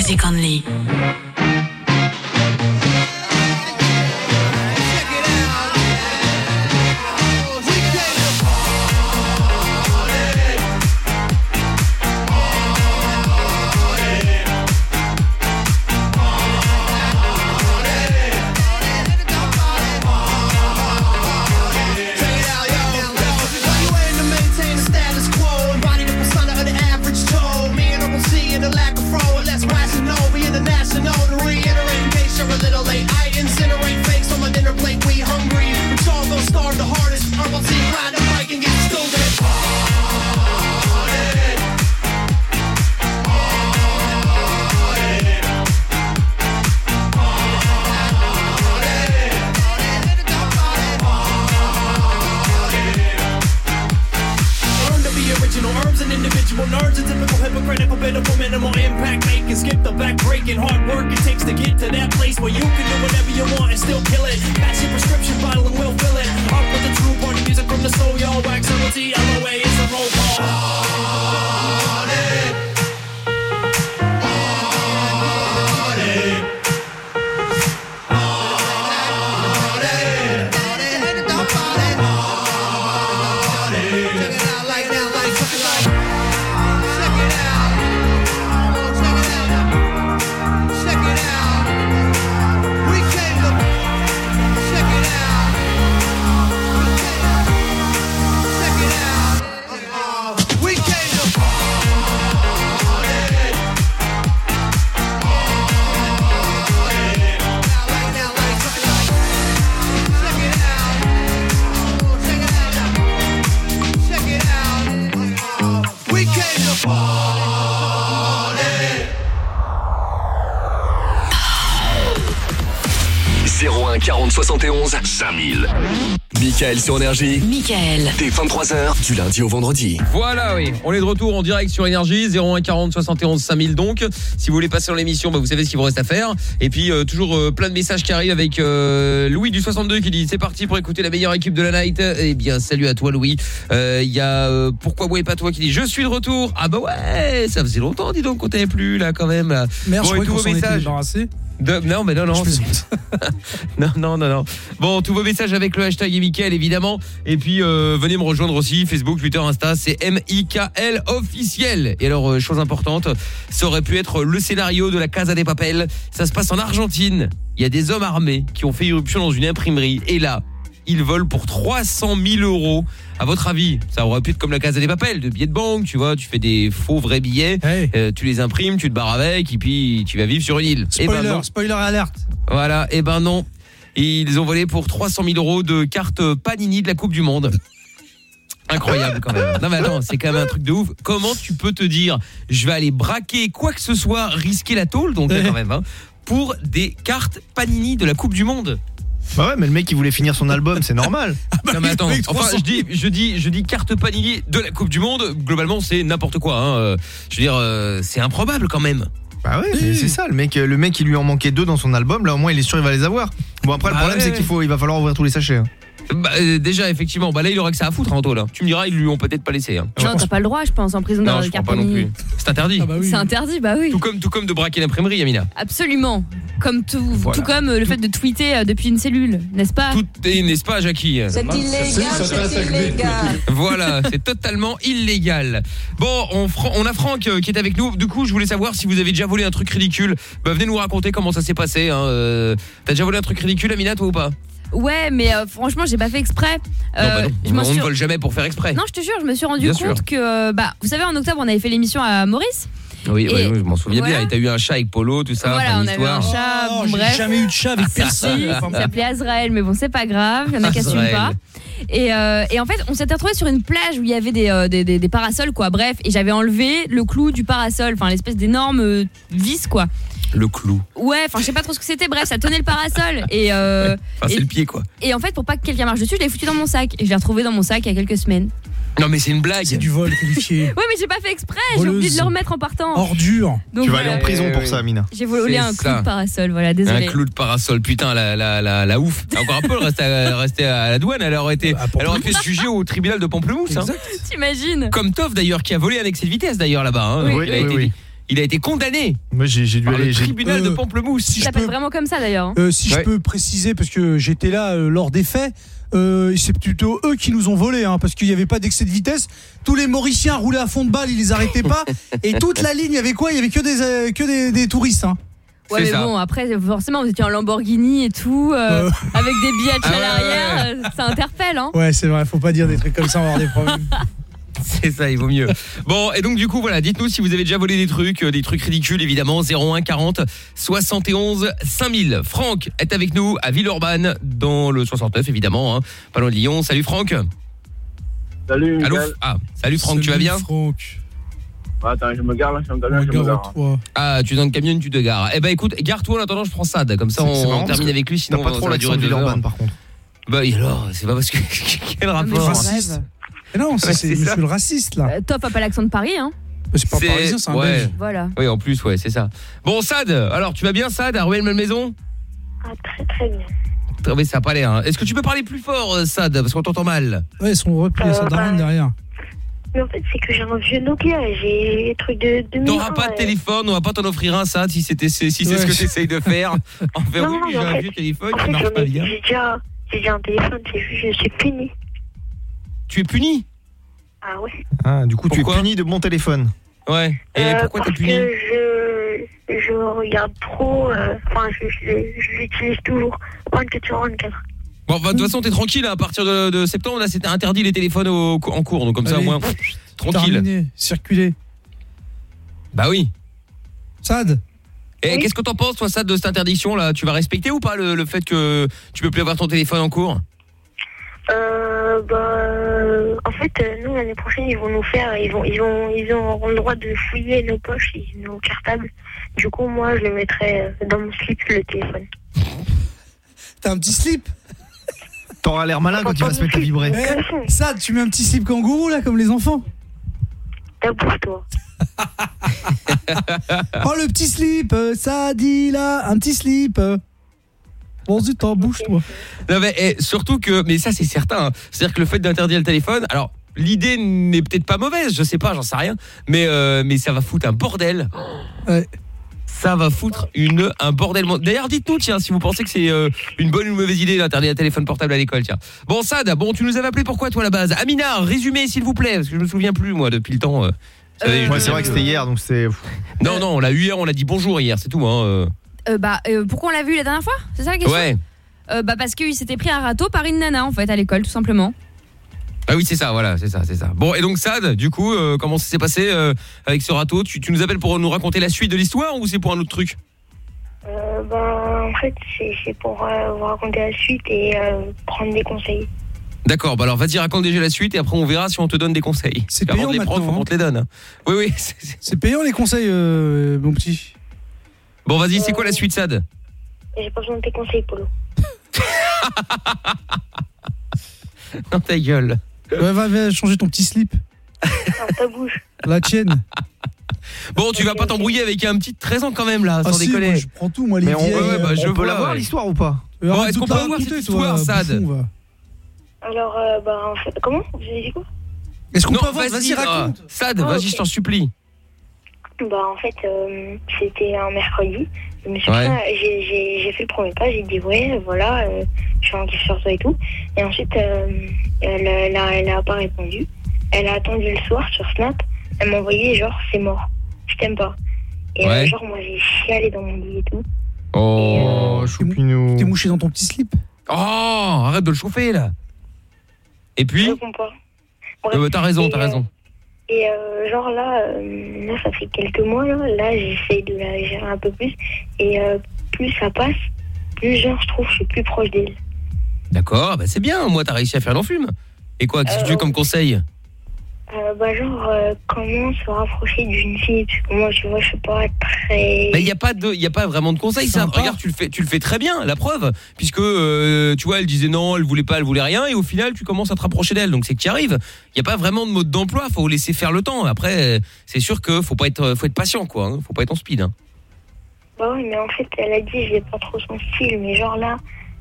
Speaker 11: Music Only.
Speaker 17: Pitiful, minimal impact making. Skip the back breaking, hard work it takes to get to that place where you can do whatever you want and still kill it. Pass your prescription bottle and we'll fill it. Up with the true party music from the soul, y'all. Wax LOT, LOA is a roll call.
Speaker 16: 40 71 5000. Michael sur Énergie.
Speaker 11: Michael.
Speaker 16: Dès 23h, du lundi au vendredi.
Speaker 7: Voilà, oui. On est de retour en direct sur Énergie, 01 40 71 5000 donc. Si vous voulez passer dans l'émission, bah, vous savez ce qu'il vous reste à faire. Et puis, euh, toujours euh, plein de messages qui arrivent avec euh, Louis du 62 qui dit « C'est parti pour écouter la meilleure équipe de la night. » Eh bien, salut à toi Louis. Euh, Il y a euh, Pourquoi ouais pas toi qui dit « Je suis de retour. » Ah bah ouais, ça faisait longtemps, dis donc, qu'on t'avait plus là quand même.
Speaker 12: Merde, je
Speaker 7: Bon, et
Speaker 12: croyais
Speaker 7: tous vos messages. De- non, mais non, non. Non, non, non, non. Bon, tous vos messages avec le hashtag Mickaël, évidemment. Et puis, euh, venez me rejoindre aussi, Facebook, Twitter, Insta, c'est M-I-K-L officiel. Et alors, euh, chose importante, ça aurait pu être le scénario de la Casa des Papel. Ça se passe en Argentine. Il y a des hommes armés qui ont fait irruption dans une imprimerie. Et là, ils volent pour 300 000 euros. À votre avis, ça aurait pu être comme la Casa des Papel, de billets de banque, tu vois, tu fais des faux vrais billets, euh, tu les imprimes, tu te barres avec, et puis tu vas vivre sur une île. Eh ben
Speaker 12: Spoiler,
Speaker 7: non.
Speaker 12: spoiler alerte.
Speaker 7: Voilà, et ben non. Ils ont volé pour 300 000 euros de cartes Panini de la Coupe du Monde. Incroyable quand même. Non mais attends, c'est quand même un truc de ouf. Comment tu peux te dire, je vais aller braquer quoi que ce soit, risquer la tôle, donc là, quand même, hein, pour des cartes Panini de la Coupe du Monde?
Speaker 1: Bah ouais, mais le mec il voulait finir son album, c'est normal.
Speaker 7: non mais attends, enfin
Speaker 1: 300
Speaker 7: je dis, je dis, je dis carte Panini de la Coupe du Monde. Globalement, c'est n'importe quoi. Hein. Euh, Je veux dire, euh, c'est improbable quand même.
Speaker 1: Bah ouais, mais c'est ça, le mec, le mec il lui en manquait deux dans son album, là au moins il est sûr il va les avoir. Bon après le
Speaker 7: Bah
Speaker 1: problème
Speaker 7: ouais.
Speaker 1: c'est qu'il faut, il va falloir ouvrir tous les sachets. hein.
Speaker 7: Bah, euh, déjà effectivement, bah là il aurait que ça à foutre en là. Tu me diras, ils lui ont peut-être pas laissé. Hein.
Speaker 2: Non, t'as pas le droit, je pense, en prison
Speaker 7: Non, je crois pas non plus. C'est interdit.
Speaker 2: C'est interdit, bah oui.
Speaker 7: Tout comme, tout comme de braquer l'imprimerie, Yamina.
Speaker 2: Absolument. Comme tout,
Speaker 7: Voilà.
Speaker 2: tout comme euh, le fait de tweeter euh, depuis une cellule, n'est-ce pas?
Speaker 7: Tout est, n'est-ce pas, Jackie?
Speaker 2: C'est illégal, c'est illégal.
Speaker 7: Voilà, c'est totalement illégal. Bon, on, Fran- on a Franck euh, qui est avec nous. Du coup, je voulais savoir si vous avez déjà volé un truc ridicule. Bah, venez nous raconter comment ça s'est passé. Hein. euh. T'as déjà volé un truc ridicule, Amina, toi ou pas?
Speaker 2: Ouais, mais euh, franchement, j'ai pas fait exprès.
Speaker 7: Non, bah
Speaker 2: Euh,
Speaker 7: non.
Speaker 2: je m'en
Speaker 7: On
Speaker 2: suis-
Speaker 7: ne vole jamais pour faire exprès.
Speaker 2: Non, je te jure, je me suis rendu
Speaker 7: Bien
Speaker 2: compte
Speaker 7: sûr.
Speaker 2: que, euh, bah, vous savez, en octobre, on avait fait l'émission à Maurice.
Speaker 7: Oui,
Speaker 2: Et-
Speaker 7: oui, oui, je m'en souviens
Speaker 2: voilà.
Speaker 7: bien. Et t'as eu un chat avec Polo, tout ça.
Speaker 2: voilà, on avait un chat.
Speaker 12: Oh,
Speaker 2: bon,
Speaker 12: j'ai
Speaker 2: bref.
Speaker 12: jamais eu de chat avec personne.
Speaker 2: Si,
Speaker 12: Enfin,
Speaker 2: il s'appelait Azrael, mais bon, c'est pas grave, il y en a qui assument
Speaker 7: Azrael.
Speaker 2: pas. Et, euh, et en fait, on s'était retrouvé sur une plage où il y avait des, euh, des, des- des parasols, quoi. Bref, et j'avais enlevé le clou du parasol, enfin l'espèce d'énorme euh, vis, quoi.
Speaker 7: Le clou.
Speaker 2: Ouais, enfin, je sais pas trop ce que c'était. Bref, ça tenait le parasol. Et, euh,
Speaker 7: Enfin, c'est le pied, quoi.
Speaker 2: et en fait, pour pas que quelqu'un marche dessus, je l'ai foutu dans mon sac. Et je l'ai retrouvé dans mon sac il y a quelques semaines.
Speaker 7: Non, mais c'est une blague.
Speaker 12: C'est du vol qualifié.
Speaker 2: Ouais, mais j'ai pas fait exprès. J'ai oublié de le remettre en partant.
Speaker 12: Ordure.
Speaker 2: Donc,
Speaker 1: tu vas aller en prison pour
Speaker 7: oui.
Speaker 1: ça, Amina.
Speaker 2: J'ai volé un clou
Speaker 7: ça.
Speaker 2: de parasol, voilà, désolé.
Speaker 7: Un clou de parasol, putain, la, la, la, la ouf. Encore un peu, elle restait à, restait à la douane. Elle aurait, été, elle aurait pu se juger au tribunal de Pamplemousse. hein.
Speaker 2: T'imagines
Speaker 7: Comme Toff d'ailleurs, qui a volé excès de vitesse d'ailleurs là-bas. hein.
Speaker 2: Oui.
Speaker 7: il, a
Speaker 1: Oui,
Speaker 7: été,
Speaker 1: oui.
Speaker 7: Il a été condamné
Speaker 1: Moi j'ai dû
Speaker 7: par
Speaker 1: aller.
Speaker 7: le tribunal de
Speaker 12: Euh,
Speaker 7: Pamplemousse.
Speaker 12: Si
Speaker 2: Ça
Speaker 12: je peux,
Speaker 2: vraiment comme ça d'ailleurs. hein.
Speaker 12: euh, si
Speaker 7: Ouais.
Speaker 12: je peux préciser, parce que j'étais là euh, lors des faits, euh, c'est plutôt eux qui nous ont volé, hein, parce qu'il n'y avait pas d'excès de vitesse. Tous les Mauriciens roulaient à fond de balle, ils les arrêtaient pas. et toute la ligne, il y avait quoi? Il y avait que des, euh, que des, des touristes. Hein.
Speaker 2: Ouais, mais
Speaker 7: ça.
Speaker 2: bon, après, forcément, vous étiez en Lamborghini et tout, euh,
Speaker 12: Euh.
Speaker 2: avec des billets
Speaker 7: Ah
Speaker 2: à
Speaker 7: ouais,
Speaker 2: l'arrière, ça interpelle, hein.
Speaker 12: Ouais, c'est vrai, faut pas dire des trucs comme ça, on va avoir des problèmes.
Speaker 7: C'est ça, il vaut mieux. Bon, et donc du coup, voilà, dites-nous si vous avez déjà volé des trucs, euh, des trucs ridicules évidemment. 01 40 71 5000. Franck est avec nous à Villeurbanne, dans le 69 évidemment, hein, pas loin de Lyon. Salut Franck.
Speaker 4: Salut,
Speaker 7: Allô
Speaker 4: Miguel.
Speaker 7: Ah, salut Franck, tu vas
Speaker 12: Salut,
Speaker 7: bien?
Speaker 12: Franck.
Speaker 4: Attends, je me gare là, je me gare, je me gare.
Speaker 7: Ah, tu es dans le camion, tu te gares. Eh ben écoute, gare-toi en attendant, je prends Sad. Comme ça, on,
Speaker 1: marrant
Speaker 7: termine avec lui, sinon
Speaker 1: pas
Speaker 7: ça
Speaker 1: trop
Speaker 7: va
Speaker 1: l'accent
Speaker 7: durer
Speaker 1: de. Villeurbanne par contre.
Speaker 7: Bah et alors, c'est pas parce que quel
Speaker 2: Ah,
Speaker 7: rapport?
Speaker 12: Mais non, ça,
Speaker 7: Ouais,
Speaker 12: c'est
Speaker 7: c'est ça.
Speaker 12: monsieur le raciste, là.
Speaker 2: Euh, Top a pas l'accent de Paris, hein.
Speaker 12: C'est pas
Speaker 7: C'est-
Speaker 12: parisien, c'est un
Speaker 7: ouais.
Speaker 12: belge.
Speaker 2: Voilà.
Speaker 7: Oui, en plus, ouais, c'est ça. Bon, Sad, alors tu vas bien, Sad, à Ruelle Malmaison?
Speaker 6: Ah, très très bien.
Speaker 7: Mais ça a pas l'air. hein. Est-ce que tu peux parler plus fort, euh, Sad, parce qu'on t'entend mal?
Speaker 12: Ouais, ils sont repris, ça
Speaker 6: Euh, bah,
Speaker 12: derrière?
Speaker 6: Mais en fait, c'est que j'ai un vieux Nokia et j'ai des trucs de 2001.
Speaker 7: T'auras pas de
Speaker 6: et-
Speaker 7: téléphone, on va pas t'en offrir un, Sad, si c'était si c'est
Speaker 12: Ouais.
Speaker 7: ce que t'essayes de faire. En fait,
Speaker 6: Non,
Speaker 7: oui,
Speaker 6: non,
Speaker 7: j'ai un
Speaker 6: fait-
Speaker 7: vieux téléphone
Speaker 6: En
Speaker 7: qui
Speaker 6: fait,
Speaker 7: marche pas bien.
Speaker 6: j'ai déjà, j'ai déjà un téléphone, c'est juste, je suis puni.
Speaker 7: Tu es puni
Speaker 6: Ah ouais.
Speaker 1: Ah, du coup tu es puni de mon téléphone.
Speaker 7: Ouais. Et
Speaker 6: Euh,
Speaker 7: pourquoi t'es
Speaker 6: parce
Speaker 7: puni
Speaker 6: que je, je regarde trop, euh, enfin, je, je, je l'utilise toujours 24 sur 24.
Speaker 7: Bon, bah, de toute façon, t'es tranquille, hein, à partir de, de septembre, là, c'était interdit les téléphones au- en cours, donc comme ça, au moins, tranquille.
Speaker 12: Terminé, circuler.
Speaker 7: Bah oui.
Speaker 12: Sad
Speaker 7: Et
Speaker 6: Oui.
Speaker 7: qu'est-ce que t'en penses, toi, Sad, de cette interdiction, là? Tu vas respecter ou pas le, le fait que tu peux plus avoir ton téléphone en cours?
Speaker 6: Euh, Euh, bah, en fait, euh, nous l'année prochaine, ils vont nous faire, ils vont, ils vont, ils auront le droit de fouiller nos poches, et nos cartables. Du coup, moi, je le mettrai euh, dans mon slip le téléphone.
Speaker 12: T'as un petit slip?
Speaker 1: T'auras l'air malin quand il va se mettre à vibrer.
Speaker 12: Eh, Ça, tu mets un petit slip kangourou là, comme les enfants
Speaker 6: Ta bouche, toi.
Speaker 12: Oh, le petit slip, ça dit là, un petit slip. Euh. Bon, zut, t'en bouche, toi.
Speaker 7: Non mais eh, surtout que mais ça c'est certain. hein. C'est-à-dire que le fait d'interdire le téléphone, alors l'idée n'est peut-être pas mauvaise, je sais pas, j'en sais rien, mais euh, mais ça va foutre un bordel. Ça va foutre une un bordel. D'ailleurs, dites-nous tiens si vous pensez que c'est euh, une bonne ou une mauvaise idée d'interdire le téléphone portable à l'école, tiens. Bon Sad, bon tu nous avais appelé pourquoi toi à la base? Amina, résumé s'il vous plaît parce que je me souviens plus moi depuis le temps. euh.
Speaker 1: Ouais,
Speaker 7: je-
Speaker 1: c'est vrai que c'était hier, donc c'est.
Speaker 7: Non non, on l'a eu hier, on l'a dit bonjour hier, c'est tout hein. Euh.
Speaker 2: Bah, euh, pourquoi on l'a vu la dernière fois? C'est ça la question?
Speaker 7: Ouais.
Speaker 2: Euh, bah parce qu'il s'était pris un râteau par une nana en fait à l'école tout simplement.
Speaker 7: Ah oui, c'est ça, voilà, c'est ça, c'est ça. Bon, et donc Sad, du coup, euh, comment ça s'est passé euh, avec ce râteau? Tu, tu nous appelles pour nous raconter la suite de l'histoire ou c'est pour un autre truc?
Speaker 6: Euh, ben, en fait, c'est c'est pour euh, vous raconter la suite et euh, prendre des conseils.
Speaker 7: D'accord, bah alors vas-y, raconte déjà la suite et après on verra si on te donne des conseils. C'est
Speaker 12: payant
Speaker 7: Avant de les prendre, faut
Speaker 12: maintenant,
Speaker 7: qu'on te les donne. Oui, oui.
Speaker 12: C'est payant les conseils, euh, mon petit.
Speaker 7: Bon, vas-y, c'est quoi la suite, Sad?
Speaker 6: J'ai pas besoin de tes conseils, Polo.
Speaker 7: Dans ta gueule.
Speaker 12: Ouais, va, va changer ton petit slip.
Speaker 6: Dans ta bouche.
Speaker 12: La tienne.
Speaker 7: Bon, tu vas pas t'embrouiller avec un petit de 13 ans quand même là,
Speaker 12: Ah
Speaker 7: sans
Speaker 12: si,
Speaker 7: déconner.
Speaker 12: moi, je prends tout, moi, les
Speaker 7: Mais on,
Speaker 12: vieilles,
Speaker 7: ouais, ouais, bah,
Speaker 12: euh,
Speaker 7: je
Speaker 12: on peut
Speaker 7: vois,
Speaker 12: la voir,
Speaker 7: ouais.
Speaker 12: l'histoire
Speaker 1: ou pas?
Speaker 12: Euh,
Speaker 7: Bon, est-ce qu'on peut avoir cette
Speaker 12: toi,
Speaker 7: histoire, Sad
Speaker 12: bouffon, va.
Speaker 6: Alors, euh, bah, en fait, comment? Vous avez dit quoi?
Speaker 12: Est-ce qu'on
Speaker 7: Non,
Speaker 12: peut avoir Vas-y,
Speaker 7: ah,
Speaker 12: raconte.
Speaker 7: Sad,
Speaker 6: Ah,
Speaker 7: vas-y, je t'en supplie.
Speaker 6: Bah, en fait, euh, c'était un mercredi. Je me suis
Speaker 7: Ouais.
Speaker 6: pris- j'ai- j'ai j'ai fait le premier pas, j'ai dit, ouais, voilà, euh, je suis en kiff sur toi et tout. Et ensuite, euh, elle, elle, a, elle a pas répondu. Elle a attendu le soir sur Snap. Elle m'a envoyé, genre, c'est mort. Je t'aime pas. Et euh,
Speaker 7: Ouais.
Speaker 6: genre, moi, j'ai chialé dans mon lit et tout.
Speaker 7: Oh,
Speaker 1: choupinou.
Speaker 12: T'es mouché dans ton petit slip?
Speaker 7: Oh, arrête de le chauffer là. Et puis
Speaker 6: Je réponds pas.
Speaker 7: Euh, T'as raison,
Speaker 6: Et,
Speaker 7: t'as
Speaker 6: euh,
Speaker 7: raison.
Speaker 6: Et euh, genre là, euh, là, ça fait quelques mois, là, là j'essaie de la gérer un peu plus. Et euh, plus ça passe, plus genre je trouve que je suis plus proche d'elle.
Speaker 7: D'accord, bah c'est bien, moi t'as réussi à faire l'enfume. Et quoi, qu'est-ce que tu veux comme conseil?
Speaker 6: Euh, bah genre, euh, comment se rapprocher d'une fille Parce que moi, tu vois, je suis pas très...
Speaker 7: Mais il y a pas de il y a pas vraiment de conseil ça. Regarde, tu le fais tu le fais très bien, la preuve puisque euh, tu vois, elle disait non, elle voulait pas, elle voulait rien et au final, tu commences à te rapprocher d'elle. Donc c'est que tu y arrives. Il y a pas vraiment de mode d'emploi, faut laisser faire le temps. Après, c'est sûr que faut pas être faut être patient quoi, hein. faut pas être en speed hein.
Speaker 6: Bah oui, mais en fait, elle a dit, j'ai pas trop son style, mais genre là...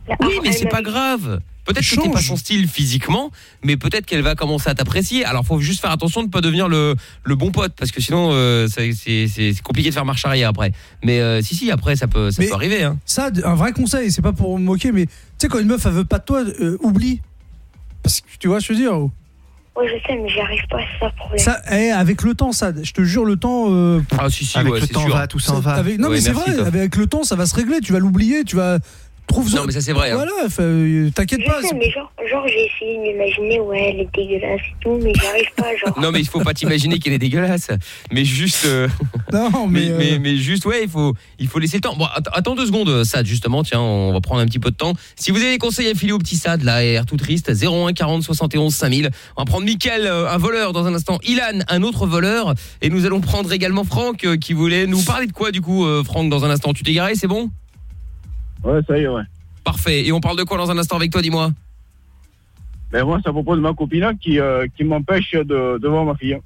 Speaker 6: là
Speaker 7: Oui, mais c'est pas
Speaker 6: dit-
Speaker 7: grave. Peut-être que t'es pas son style physiquement, mais peut-être qu'elle va commencer à t'apprécier. Alors faut juste faire attention de pas devenir le, le bon pote, parce que sinon euh, c'est c'est- c'est- c'est compliqué de faire marche arrière après. Mais euh, si si, après ça peut ça
Speaker 12: Mais
Speaker 7: peut arriver. Hein.
Speaker 12: Ça, un vrai conseil, c'est pas pour me moquer, mais tu sais, quand une meuf, elle veut pas de toi, euh, oublie. Parce que tu vois, ce que je veux dire. oh.
Speaker 6: Ouais, je sais, mais j'y arrive pas, c'est ça le problème.
Speaker 12: Ça, eh, avec le temps, ça, je te jure, le temps. euh,
Speaker 7: Ah si si,
Speaker 1: Avec
Speaker 7: ouais,
Speaker 1: le
Speaker 7: c'est
Speaker 1: temps
Speaker 7: sûr.
Speaker 1: va, tout s'en va.
Speaker 12: avec- non,
Speaker 7: Ouais,
Speaker 12: mais c'est vrai, avec le temps, ça va se régler, tu vas l'oublier, tu vas. Trouve
Speaker 7: Non, mais ça, c'est vrai, hein.
Speaker 12: Voilà, euh, t'inquiète pas.
Speaker 6: sais, mais genre, genre j'ai essayé de m'imaginer, ouais, elle est dégueulasse et tout, mais j'y arrive pas, genre.
Speaker 7: Non mais il faut pas t'imaginer qu'elle est dégueulasse, mais juste euh,
Speaker 12: Non, mais.
Speaker 7: mais,
Speaker 12: euh,
Speaker 7: mais, mais juste ouais il faut il faut laisser le temps. Bon att- attends deux secondes Sad justement tiens on va prendre un petit peu de temps. Si vous avez des conseils à filer au petit Sad là air tout triste 01 40 71 5000. On va prendre Mickaël un voleur dans un instant, Ilan un autre voleur et nous allons prendre également Franck qui voulait nous parler de quoi du coup euh, Franck dans un instant. Tu t'es garé c'est bon?
Speaker 14: Ouais, ça y est, ouais.
Speaker 7: Parfait. Et on parle de quoi dans un instant avec toi dis-moi?
Speaker 14: Ben moi, c'est à propos de ma copine qui, euh, qui m'empêche de, de voir ma fille.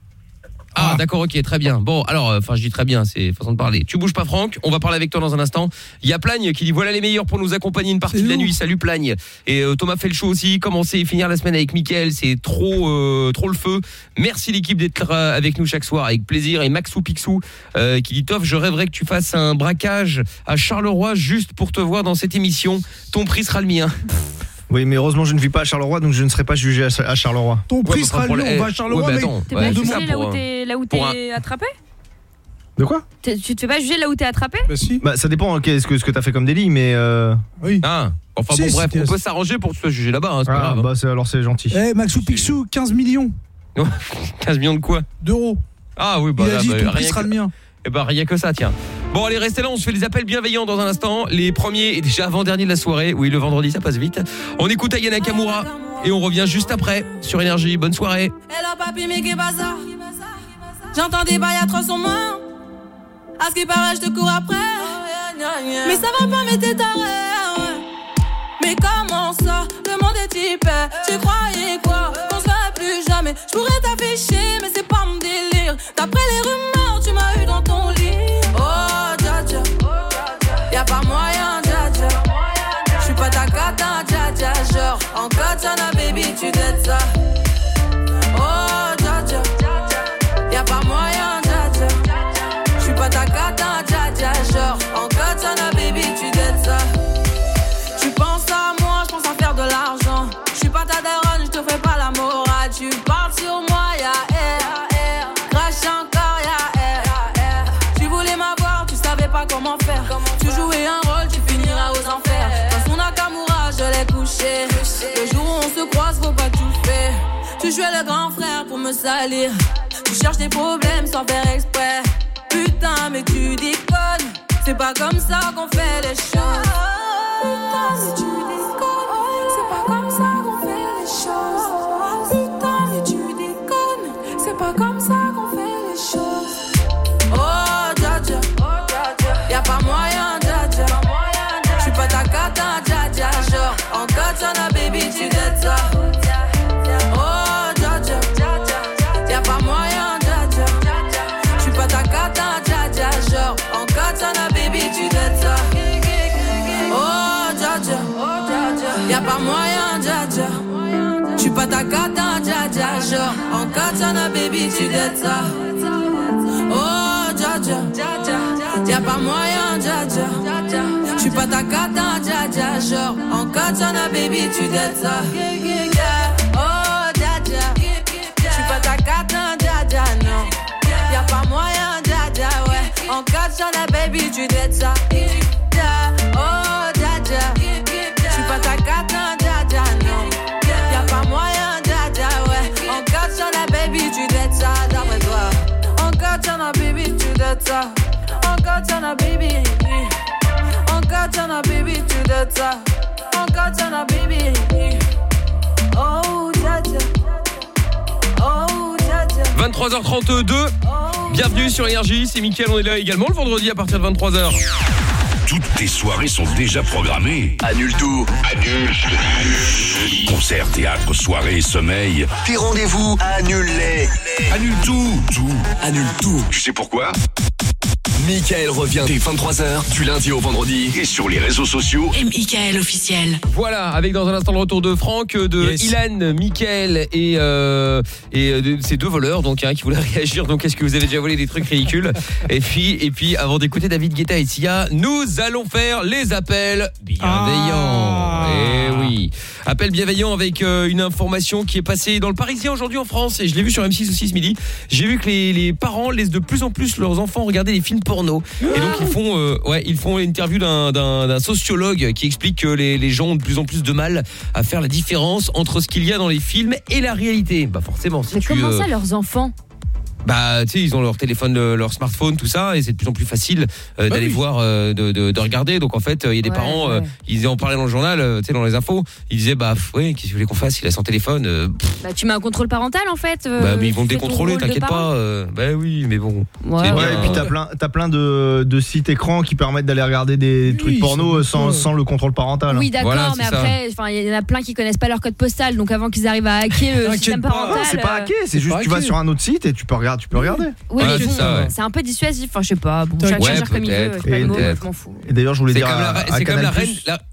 Speaker 7: Ah, d'accord, ok, très bien. Bon, alors, euh, enfin, je dis très bien, c'est façon de parler. Tu bouges pas, Franck. On va parler avec toi dans un instant. Il y a Plagne qui dit voilà les meilleurs pour nous accompagner une partie de la nuit. Salut Plagne. Et euh, Thomas fait le show aussi. Commencer et finir la semaine avec Mickaël, c'est trop, euh, trop le feu. Merci l'équipe d'être là avec nous chaque soir, avec plaisir. Et Maxou Pixou euh, qui dit Toff, je rêverais que tu fasses un braquage à Charleroi juste pour te voir dans cette émission. Ton prix sera le mien.
Speaker 1: Oui, mais heureusement, je ne vis pas à Charleroi, donc je ne serai pas jugé à, Charleroi.
Speaker 12: Ton
Speaker 7: Ouais,
Speaker 12: prix sera le on va à Charleroi,
Speaker 7: ouais, mais
Speaker 12: mec.
Speaker 7: attends,
Speaker 2: T'es
Speaker 7: Ouais,
Speaker 2: pas jugé là où t'es là où
Speaker 7: pour
Speaker 2: t'es attrapé
Speaker 1: De quoi?
Speaker 2: Tu te fais pas juger là où t'es attrapé?
Speaker 12: Bah si.
Speaker 1: Bah, ça dépend hein, qu'est-ce que ce que t'as fait comme délit, mais. Euh...
Speaker 12: Oui.
Speaker 7: Ah, enfin
Speaker 12: Si,
Speaker 7: bon, bref, on peut s'arranger pour que tu sois jugé là-bas. Hein, c'est pas
Speaker 1: Ah,
Speaker 7: grave. hein.
Speaker 1: bah, c'est- alors c'est gentil.
Speaker 12: Eh, Maxou Picsou, 15 millions
Speaker 7: 15 millions de quoi?
Speaker 12: D'euros.
Speaker 7: Ah oui, bah,
Speaker 12: Il a dit,
Speaker 7: bah,
Speaker 12: ton prix sera le mien.
Speaker 7: Eh ben rien que ça, tiens. Bon, allez, restez là, on se fait les appels bienveillants dans un instant. Les premiers et déjà avant-dernier de la soirée. Oui, le vendredi, ça passe vite. On écoute Ayana Nakamura et on revient juste après sur Énergie. Bonne soirée.
Speaker 18: J'entends des bails à 300 mains. À ce qui paraît, je te cours après. Mais ça va pas, mais t'es taré. Mais comment ça? Le monde est type. Tu croyais quoi? Qu'on se verrait plus jamais. Je pourrais t'afficher, mais c'est pas mon délire. D'après les rumeurs, tu m'as eu dans ton lit. En katana, baby, tu dettes ça. Salir. Tu cherches des problèmes sans faire exprès. Putain, mais tu déconnes. C'est pas comme ça qu'on fait les choses. Putain, si tu déconnes, c'est pas comme ça qu'on fait les choses. Putain, mais tu déconnes, c'est pas comme ça qu'on fait les choses. J'suis pas ta cata, dja dja. Genre, en katana, baby, tu dettes ça. Oh, dja, y'a pas moyen, dja. J'suis pas ta cata, dja dja. Genre, en katana, baby, tu dettes ça. Oh, dja, j'suis pas ta cata, dja dja, non. Y'a pas moyen, dja, ouais. En katana, baby, tu dettes ça. Tu dettes ça. En katana, baby. En katana, baby, tu dettes ça. En katana, baby. Oh, dja dja. Oh, dja dja.
Speaker 7: 23h32. Bienvenue sur Énergie, c'est Mickaël, on est là également le vendredi à partir de 23h.
Speaker 10: Toutes tes soirées sont déjà programmées. Annule tout. Annule. Concert, théâtre, soirée, sommeil. Tes rendez-vous, annule-les. Annule tout. Tout. Annule tout. Tu sais pourquoi?
Speaker 16: Michael revient dès 23h du lundi au vendredi.
Speaker 10: Et sur les réseaux sociaux.
Speaker 11: Et Michael officiel.
Speaker 7: Voilà, avec dans un instant le retour de Franck, de Ilan, Mickaël et, euh, et euh, de ces deux voleurs donc hein, qui voulaient réagir. Donc est-ce que vous avez déjà volé des trucs ridicules? Et puis et puis avant d'écouter David Guetta et Sia, nous allons faire les appels bienveillants. Eh oui, appel bienveillant avec euh, une information qui est passée dans le Parisien aujourd'hui en France et je l'ai vu sur M6 aussi ce midi. J'ai vu que les, les parents laissent de plus en plus leurs enfants regarder des films porno et donc ils font euh, ouais ils font l'interview d'un d'un d'un sociologue qui explique que les, les gens ont de plus en plus de mal à faire la différence entre ce qu'il y a dans les films et la réalité. Bah forcément si
Speaker 2: Mais
Speaker 7: tu
Speaker 2: comment
Speaker 7: euh,
Speaker 2: ça, leurs enfants?
Speaker 7: Bah tu sais ils ont leur téléphone leur smartphone tout ça et c'est de plus en plus facile euh, d'aller voir euh, de, de, de regarder donc en fait euh, il y a des
Speaker 2: Ouais,
Speaker 7: parents euh,
Speaker 2: ouais.
Speaker 7: ils en parlaient dans le journal euh, tu sais dans les infos ils disaient bah ouais qu'est-ce que vous voulez qu'on fasse? Il a son téléphone euh,
Speaker 2: Bah, tu mets un contrôle parental en fait. euh,
Speaker 7: bah mais ils vont
Speaker 2: ton
Speaker 7: décontrôler t'inquiète pas euh, bah oui mais bon
Speaker 2: Ouais,
Speaker 13: et puis t'as plein, t'as plein de, de sites écrans qui permettent d'aller regarder des trucs porno sans, sans le contrôle parental.
Speaker 2: Oui, d'accord,
Speaker 13: Voilà,
Speaker 2: mais
Speaker 13: ça.
Speaker 2: après, enfin, il y en a plein qui connaissent pas leur code postal, donc avant qu'ils arrivent à hacker le système parental.
Speaker 13: Non, c'est pas hacké, c'est juste tu vas sur un autre site et tu peux regarder. Tu peux regarder.
Speaker 2: Oui, mais bon, c'est un peu dissuasif. Enfin, je sais pas. Bon, chacun gère comme il veut. je m'en fous.
Speaker 13: Et d'ailleurs, je voulais dire
Speaker 7: c'est quand même la reine,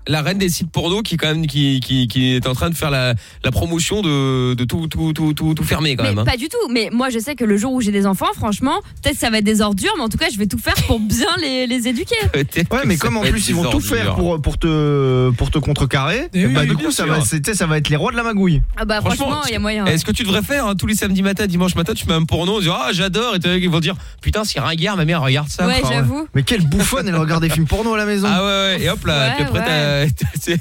Speaker 7: la, reine des sites porno qui quand même qui, qui, qui est en train de faire la, la promotion de, de tout, tout, tout, tout, tout fermer quand
Speaker 2: Mais
Speaker 7: même. hein.
Speaker 2: pas du tout. Mais moi, je sais que le jour où j'ai des enfants, franchement, peut-être ça va être des ordures, mais en tout cas, je vais tout faire pour bien les, les éduquer.
Speaker 13: Ouais, mais comme en plus ils vont tout faire pour, pour te pour te contrecarrer,
Speaker 7: Eh oui,
Speaker 13: bah
Speaker 7: mais
Speaker 13: du coup ça
Speaker 7: sûr.
Speaker 13: va tu ça va être les rois de la magouille.
Speaker 2: Ah bah franchement, il y a moyen.
Speaker 7: Est-ce que tu devrais faire hein, tous les samedis matin, dimanche matin, tu mets un porno, tu dis ah j'adore et ils vont dire putain c'est ringard ma mère regarde ça.
Speaker 2: Ouais, j'avoue.
Speaker 13: Mais quelle bouffonne elle regarde des films porno à la maison.
Speaker 7: Ah ouais, ouais et hop là,
Speaker 2: Ouais,
Speaker 7: puis après
Speaker 2: ouais.
Speaker 7: t'as euh,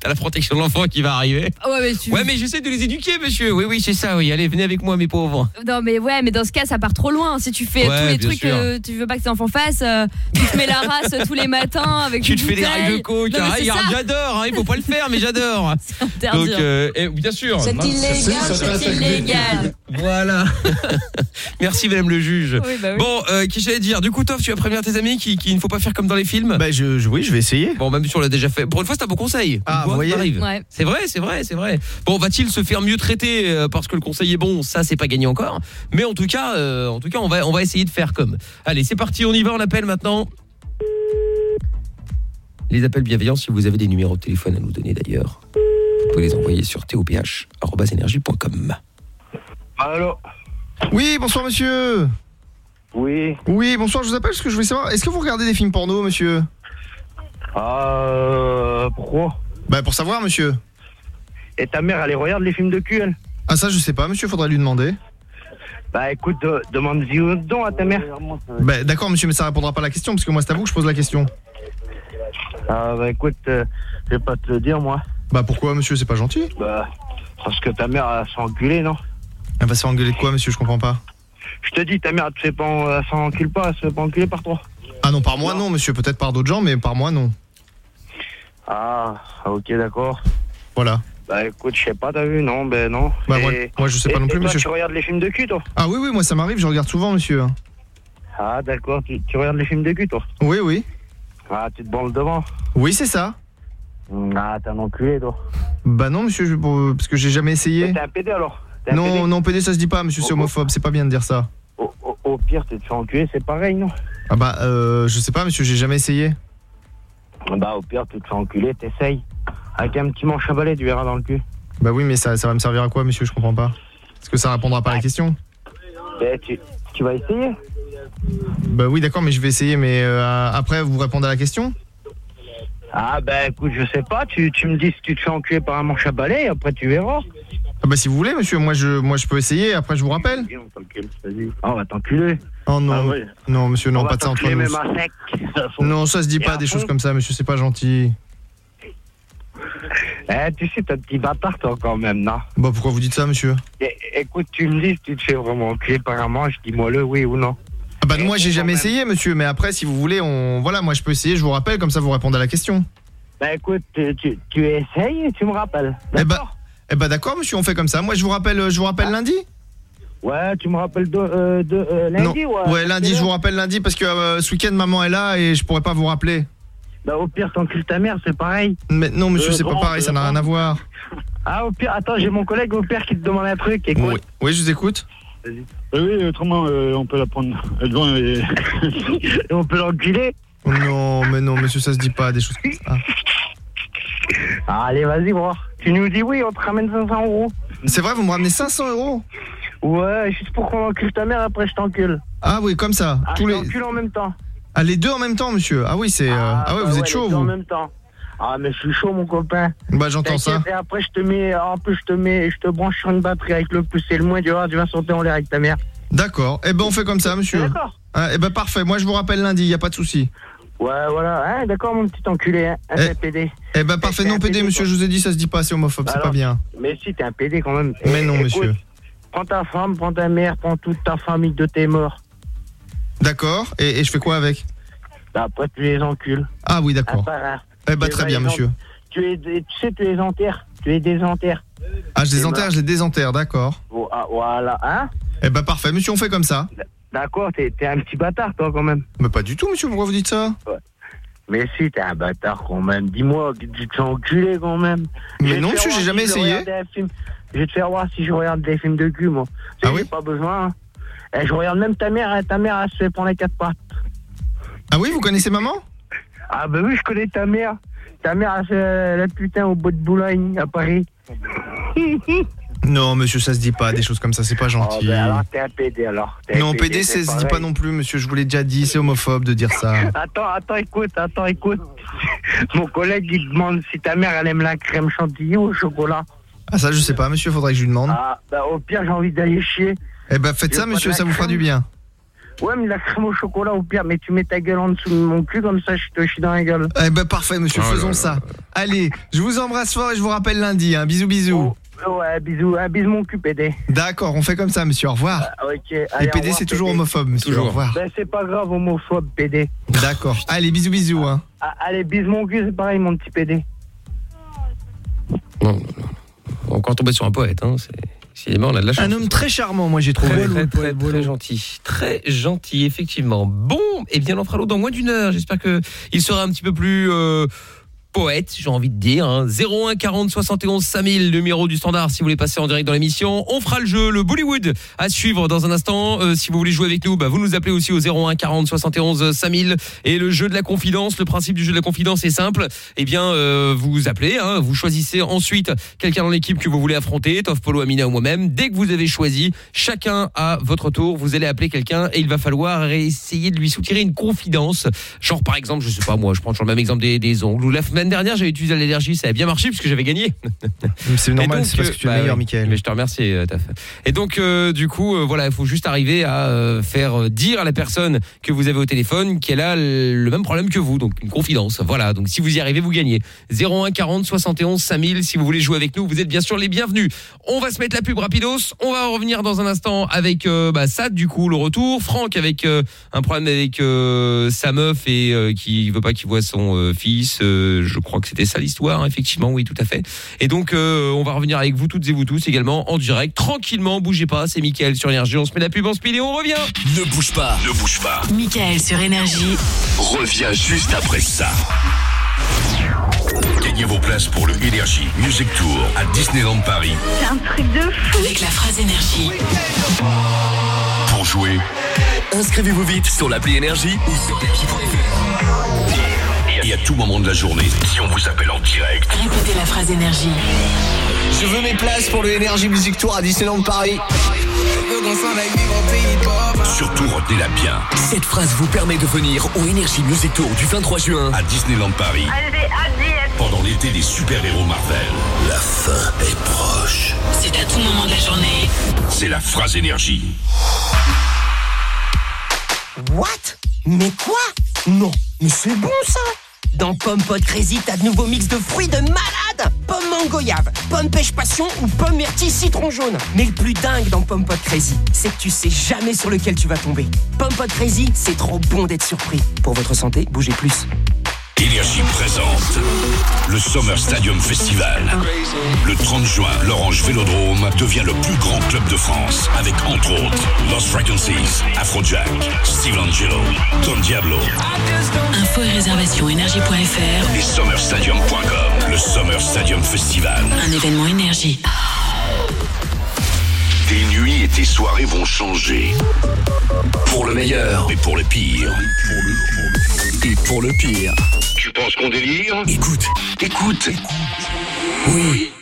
Speaker 7: t'as la protection de l'enfant qui va arriver.
Speaker 2: Ouais, mais tu-
Speaker 7: Ouais, mais j'essaie de les éduquer, monsieur. Oui, oui, c'est ça, oui. Allez, venez avec moi, mes pauvres.
Speaker 2: Non mais ouais mais dans ce cas ça part trop loin si tu fais
Speaker 7: Ouais,
Speaker 2: tous les trucs que tu veux pas que tes enfants fassent euh, tu te mets la race tous les matins avec
Speaker 7: Tu
Speaker 2: une
Speaker 7: te fais des règles de coke. Hein,
Speaker 2: ça.
Speaker 7: j'adore. hein, il faut pas le faire, mais j'adore.
Speaker 2: interdit,
Speaker 7: Donc,
Speaker 2: hein.
Speaker 7: euh, et- bien sûr.
Speaker 2: C'est illégal, c'est illégal.
Speaker 7: Voilà. Merci, madame le juge.
Speaker 2: Oui, bah oui.
Speaker 7: Bon, euh, qui j'allais dire Du coup, Toff, tu vas prévenir tes amis qu'il qu'il ne faut pas faire comme dans les films
Speaker 13: Bah, je, je- oui, je vais essayer.
Speaker 7: Bon, même si on l'a déjà fait. Pour une fois, c'est un bon conseil.
Speaker 13: Ah, vous voyez
Speaker 7: ça arrive.
Speaker 2: Ouais.
Speaker 7: C'est vrai, c'est vrai, c'est vrai. Bon, va-t-il se faire mieux traiter euh, parce que le conseil est bon Ça, c'est pas gagné encore. Mais en tout cas, euh, en tout cas, on va, on va essayer de faire comme. Allez, c'est parti, on y va. On appelle maintenant. Les appels bienveillants, si vous avez des numéros de téléphone à nous donner d'ailleurs, vous pouvez les envoyer sur toph@energie.com.
Speaker 14: Allô
Speaker 13: Oui, bonsoir monsieur.
Speaker 14: Oui.
Speaker 13: Oui, bonsoir, je vous appelle parce que je voulais savoir, est-ce que vous regardez des films porno, monsieur?
Speaker 14: Euh. Pourquoi?
Speaker 13: Bah, pour savoir, monsieur.
Speaker 14: Et ta mère, elle regarde les films de cul, elle?
Speaker 13: Ah, ça, je sais pas, monsieur, faudrait lui demander.
Speaker 14: Bah écoute, de- demande-y ou donc à ta mère.
Speaker 13: Bah, d'accord, monsieur, mais ça répondra pas à la question parce que moi, c'est à vous que je pose la question.
Speaker 14: Ah bah écoute, euh, je vais pas te le dire, moi.
Speaker 13: Bah, pourquoi, monsieur, c'est pas gentil
Speaker 14: Bah. Parce que ta mère, elle s'est enculée, non?
Speaker 13: Elle va se faire engueuler de quoi, monsieur, je comprends pas.
Speaker 14: Je te dis, ta mère, elle fait pas, s'encule pas, elle se fait pas enculer par toi.
Speaker 13: Ah non, par moi, non, monsieur, peut-être par d'autres gens, mais par moi, non.
Speaker 14: Ah, ok, d'accord.
Speaker 13: Voilà.
Speaker 14: Bah écoute, je sais pas, t'as vu, non, ben non.
Speaker 13: Bah, moi, moi, je sais pas
Speaker 14: et-
Speaker 13: non plus,
Speaker 14: et toi,
Speaker 13: monsieur.
Speaker 14: Tu regardes les films de cul, toi
Speaker 13: Ah oui, oui, moi, ça m'arrive, je regarde souvent, monsieur.
Speaker 14: Ah, d'accord, tu, tu regardes les films de cul, toi
Speaker 13: Oui, oui.
Speaker 14: Ah, tu te branles devant
Speaker 13: Oui, c'est ça.
Speaker 14: Ah, t'es un enculé, toi.
Speaker 13: Bah non, monsieur, je- pour- parce que j'ai jamais essayé.
Speaker 14: T'es un PD alors
Speaker 13: Non, non, PD, ça se dit pas, monsieur, c'est homophobe, c'est pas bien de dire ça.
Speaker 14: Au, au- au pire, t'es fait enculer, c'est pareil, non?
Speaker 13: Ah bah, euh, je sais pas, monsieur, j'ai jamais essayé.
Speaker 14: Bah, au pire, tu te fais enculer, t'essayes. Avec un petit manche à balai, tu verras dans le cul.
Speaker 13: Bah oui, mais ça, ça va me servir à quoi, monsieur, je comprends pas. Est-ce que ça répondra pas à la question?
Speaker 14: Eh, tu, tu vas essayer?
Speaker 13: Bah oui, d'accord, mais je vais essayer, mais euh, après, vous répondez à la question?
Speaker 14: Ah, bah écoute, je sais pas, tu, tu me dis si tu te fais enculer par un manche à balai, après tu verras.
Speaker 13: Ah bah si vous voulez, monsieur, moi je, moi je peux essayer, après je vous rappelle.
Speaker 14: Ah, on va t'enculer.
Speaker 13: Oh non,
Speaker 14: Ah ouais.
Speaker 13: non, monsieur, non,
Speaker 14: On
Speaker 13: pas de ça entre
Speaker 14: t'enculer
Speaker 13: nous.
Speaker 14: même à sec.
Speaker 13: Non, ça se dit
Speaker 14: Et
Speaker 13: pas
Speaker 14: à
Speaker 13: des
Speaker 14: fond.
Speaker 13: choses comme ça, monsieur, c'est pas gentil.
Speaker 14: Eh, tu sais, t'es un petit bâtard, toi, quand même, non?
Speaker 13: Bah pourquoi vous dites ça, monsieur?
Speaker 14: Eh, Écoute, tu me dis si tu te fais vraiment enculer par un manche, dis-moi le oui ou non.
Speaker 13: Ah bah moi j'ai jamais essayé, monsieur, mais après, si vous voulez, on, voilà, moi je peux essayer, je vous rappelle, comme ça vous répondez à la question.
Speaker 14: Bah écoute, tu, tu, tu essayes et tu me rappelles.
Speaker 13: Eh bah, eh bah d'accord, monsieur, on fait comme ça. Moi je vous rappelle, je vous rappelle lundi.
Speaker 14: Ouais, tu me rappelles de, euh, de euh, lundi
Speaker 13: non.
Speaker 14: ouais
Speaker 13: ouais, lundi, je vous rappelle lundi parce que euh, ce week-end maman est là et je pourrais pas vous rappeler.
Speaker 14: Bah au pire, t'encules ta mère, c'est pareil.
Speaker 13: Mais non, monsieur,
Speaker 14: Euh,
Speaker 13: c'est pas pareil, ça
Speaker 14: euh,
Speaker 13: n'a rien à voir.
Speaker 14: Ah, au pire, attends, j'ai mon collègue au père qui te demande un truc. Écoute.
Speaker 13: Oui, oui, je vous écoute.
Speaker 14: Oui, autrement, euh, on peut la prendre devant et... on peut l'enculer.
Speaker 13: Non, mais non, monsieur, ça se dit pas des choses comme ça.
Speaker 14: Ah, allez, vas-y, voir. Tu nous dis oui, on te ramène 500 euros.
Speaker 13: C'est vrai, vous me ramenez 500 euros
Speaker 14: Ouais, juste pour qu'on encule ta mère, après je t'encule.
Speaker 13: Ah oui, comme ça.
Speaker 14: Ah,
Speaker 13: tous
Speaker 14: je
Speaker 13: les...
Speaker 14: en même temps.
Speaker 13: Ah, les deux en même temps, monsieur. Ah oui, c'est. euh, Ah, ouais,
Speaker 14: bah
Speaker 13: vous êtes
Speaker 14: les
Speaker 13: chaud,
Speaker 14: deux en même temps. Ah, mais je suis chaud, mon copain.
Speaker 13: Bah, j'entends ça.
Speaker 14: Et après, je te mets, en plus, je te mets, je te branche sur une batterie avec le plus et le moins, tu vois, tu vas sauter en l'air avec ta mère.
Speaker 13: D'accord. Eh ben, on fait comme ça, monsieur.
Speaker 14: D'accord.
Speaker 13: Ah, eh ben, parfait. Moi, je vous rappelle lundi, y a pas de souci.
Speaker 14: Ouais, voilà, hein, d'accord, mon petit enculé, hein,
Speaker 13: Eh.
Speaker 14: un PD.
Speaker 13: Eh ben, parfait. Non, PD,
Speaker 14: PD,
Speaker 13: monsieur, je vous ai dit, ça se dit pas, c'est homophobe, c'est pas bien.
Speaker 14: Mais si, t'es un PD quand même.
Speaker 13: Mais
Speaker 14: Eh,
Speaker 13: non,
Speaker 14: écoute,
Speaker 13: monsieur.
Speaker 14: Prends ta femme, prends ta mère, prends toute ta famille de tes morts.
Speaker 13: D'accord. Et, et je fais quoi avec?
Speaker 14: Bah, Après, tu les encules.
Speaker 13: Ah oui, d'accord.
Speaker 14: un.
Speaker 13: Eh ben, très bien,
Speaker 14: en-
Speaker 13: monsieur.
Speaker 14: Tu, es, tu sais, tu les enterres. Tu les désenterres.
Speaker 13: Ah, je les enterre,
Speaker 14: bah.
Speaker 13: je les désenterre, d'accord.
Speaker 14: Ah, voilà, hein
Speaker 13: Eh ben, parfait, monsieur, on fait comme ça.
Speaker 14: D'accord, t'es un petit bâtard, toi, quand même.
Speaker 13: Mais pas du tout, monsieur, pourquoi vous dites ça
Speaker 14: Mais si, t'es un bâtard, quand même. Dis-moi, tu te fais enculer, quand même.
Speaker 13: Mais non, monsieur, j'ai jamais essayé.
Speaker 14: Je vais te faire voir si je regarde des films de cul, moi.
Speaker 13: Ah oui
Speaker 14: pas besoin. hein. Eh, je regarde même ta mère, hein, ta mère, elle se fait prendre les quatre pattes.
Speaker 13: Ah oui, vous connaissez maman
Speaker 14: Ah bah oui, je connais ta mère. Ta mère, elle fait la putain au bout de Boulogne, à Paris.
Speaker 13: Non, monsieur, ça se dit pas, des choses comme ça, c'est pas
Speaker 14: Oh,
Speaker 13: gentil.
Speaker 14: ben alors, t'es un PD, alors. Un
Speaker 13: Non, PD, ça se dit pas non plus, monsieur, je vous l'ai déjà dit, c'est homophobe de dire ça.
Speaker 14: Attends, attends, écoute, attends, écoute. Mon collègue, il demande si ta mère, elle aime la crème chantilly ou au chocolat.
Speaker 13: Ah, ça, je sais pas, monsieur, faudrait que je lui demande.
Speaker 14: Ah, bah au pire, j'ai envie d'aller chier.
Speaker 13: Eh ben, faites ça, monsieur, ça vous fera du bien.
Speaker 14: Ouais, mais la crème au chocolat, au pire, mais tu mets ta gueule en dessous de mon cul, comme ça, je te chie dans la gueule.
Speaker 13: Eh ben parfait, monsieur,
Speaker 14: Oh là
Speaker 13: faisons
Speaker 14: là
Speaker 13: ça. Allez, je vous embrasse fort et je vous rappelle lundi. Hein. Bisous, bisous.
Speaker 14: Ouais, bisous, un bisou mon cul, PD.
Speaker 13: D'accord, on fait comme ça, monsieur. Au revoir.
Speaker 14: Ok.
Speaker 13: Les
Speaker 14: allez, au
Speaker 13: PD,
Speaker 14: revoir,
Speaker 13: c'est toujours
Speaker 14: PD.
Speaker 13: homophobe, monsieur. Au revoir.
Speaker 14: Ben, c'est pas grave, homophobe, PD.
Speaker 13: D'accord. Allez, bisous, bisous. Hein.
Speaker 14: Ah, allez, bise mon cul, c'est pareil, mon petit PD.
Speaker 7: On va encore tomber sur un poète, hein. C'est, on a de la chance.
Speaker 13: Un homme très charmant, moi, j'ai trouvé.
Speaker 7: Très, très, très, très gentil. Très gentil, effectivement. Bon, et bien, on fera l'autre dans moins d'une heure. J'espère que il sera un petit peu plus euh, poète, j'ai envie de dire. Hein. 01 40 71 5000, numéro du standard, si vous voulez passer en direct dans l'émission. On fera le jeu, le Bollywood, à suivre dans un instant. Euh, si vous voulez jouer avec nous, bah, vous nous appelez aussi au 01 40 71 5000. Et le jeu de la confidence, le principe du jeu de la confidence est simple. Eh bien, euh, vous appelez, hein, vous choisissez ensuite quelqu'un dans l'équipe que vous voulez affronter, Toff Polo, Amina ou moi-même. Dès que vous avez choisi, chacun à votre tour, vous allez appeler quelqu'un et il va falloir essayer de lui soutirer une confidence. Genre, par exemple, je sais pas moi, je prends toujours le même exemple des, ongles. Ou la semaine dernière, j'avais utilisé l'allergie, ça a bien marché puisque j'avais gagné.
Speaker 13: C'est normal, c'est parce que tu es
Speaker 7: euh,
Speaker 13: le meilleur,
Speaker 7: oui,
Speaker 13: Mickaël.
Speaker 7: Mais je te remercie, euh. Et donc, euh, du coup, euh, voilà, il faut juste arriver à euh, faire dire à la personne que vous avez au téléphone qu'elle a le même problème que vous, donc une confidence. Voilà, donc si vous y arrivez, vous gagnez. 01 40 71 5000, si vous voulez jouer avec nous, vous êtes bien sûr les bienvenus. On va se mettre la pub rapidos, on va revenir dans un instant avec bah, Sad, du coup, le retour. Franck avec un problème avec sa meuf et qui veut pas qu'il voit son fils. Je crois que c'était ça l'histoire, hein, effectivement, oui, tout à fait. Et donc, euh, on va revenir avec vous toutes et vous tous également en direct, tranquillement, bougez pas, c'est Mickaël sur Énergie, on se met la pub en speed et on revient
Speaker 16: Ne bouge pas. Ne bouge pas.
Speaker 11: Michael sur Énergie.
Speaker 10: Reviens juste après ça. Gagnez vos places pour le Energy Music Tour à Disneyland Paris.
Speaker 11: C'est un truc de fou. Avec la phrase Énergie.
Speaker 10: Pour jouer,
Speaker 16: Inscrivez-vous vite sur l'appli Énergie ou sur
Speaker 10: et à tout moment de la journée, si on vous appelle en direct,
Speaker 11: Répétez la phrase Énergie.
Speaker 1: Je veux mes places pour le Energy Music Tour à Disneyland Paris.
Speaker 10: surtout retenez-la bien.
Speaker 16: Cette phrase vous permet de venir au Energy Music Tour du 23 juin
Speaker 10: à Disneyland Paris. Pendant l'été des super-héros Marvel. La fin est proche.
Speaker 11: C'est à tout moment de la journée.
Speaker 10: C'est la phrase énergie.
Speaker 15: What? Mais quoi? Non, mais c'est bon ça Dans Pomme Pot Crazy, t'as de nouveaux mix de fruits de malade Pomme mango goyave, pomme pêche passion ou pomme myrtille citron jaune. Mais le plus dingue dans Pomme Pot Crazy, c'est que tu sais jamais sur lequel tu vas tomber. Pomme Pot Crazy, c'est trop bon d'être surpris. Pour votre santé, bougez plus.
Speaker 10: Énergie présente le Summer Stadium Festival. Le 30 juin, l'Orange Vélodrome devient le plus grand club de France avec entre autres Lost Frequencies, Afrojack, Steve Angelo, Don Diablo
Speaker 11: Info et réservation énergie.fr.
Speaker 10: et summerstadium.com. Le Summer Stadium Festival.
Speaker 11: Un événement énergie.
Speaker 10: Tes nuits et tes soirées vont changer. Pour le meilleur et pour le pire.
Speaker 16: Et pour le pire.
Speaker 10: Tu penses qu'on délire? Écoute, écoute. Oui,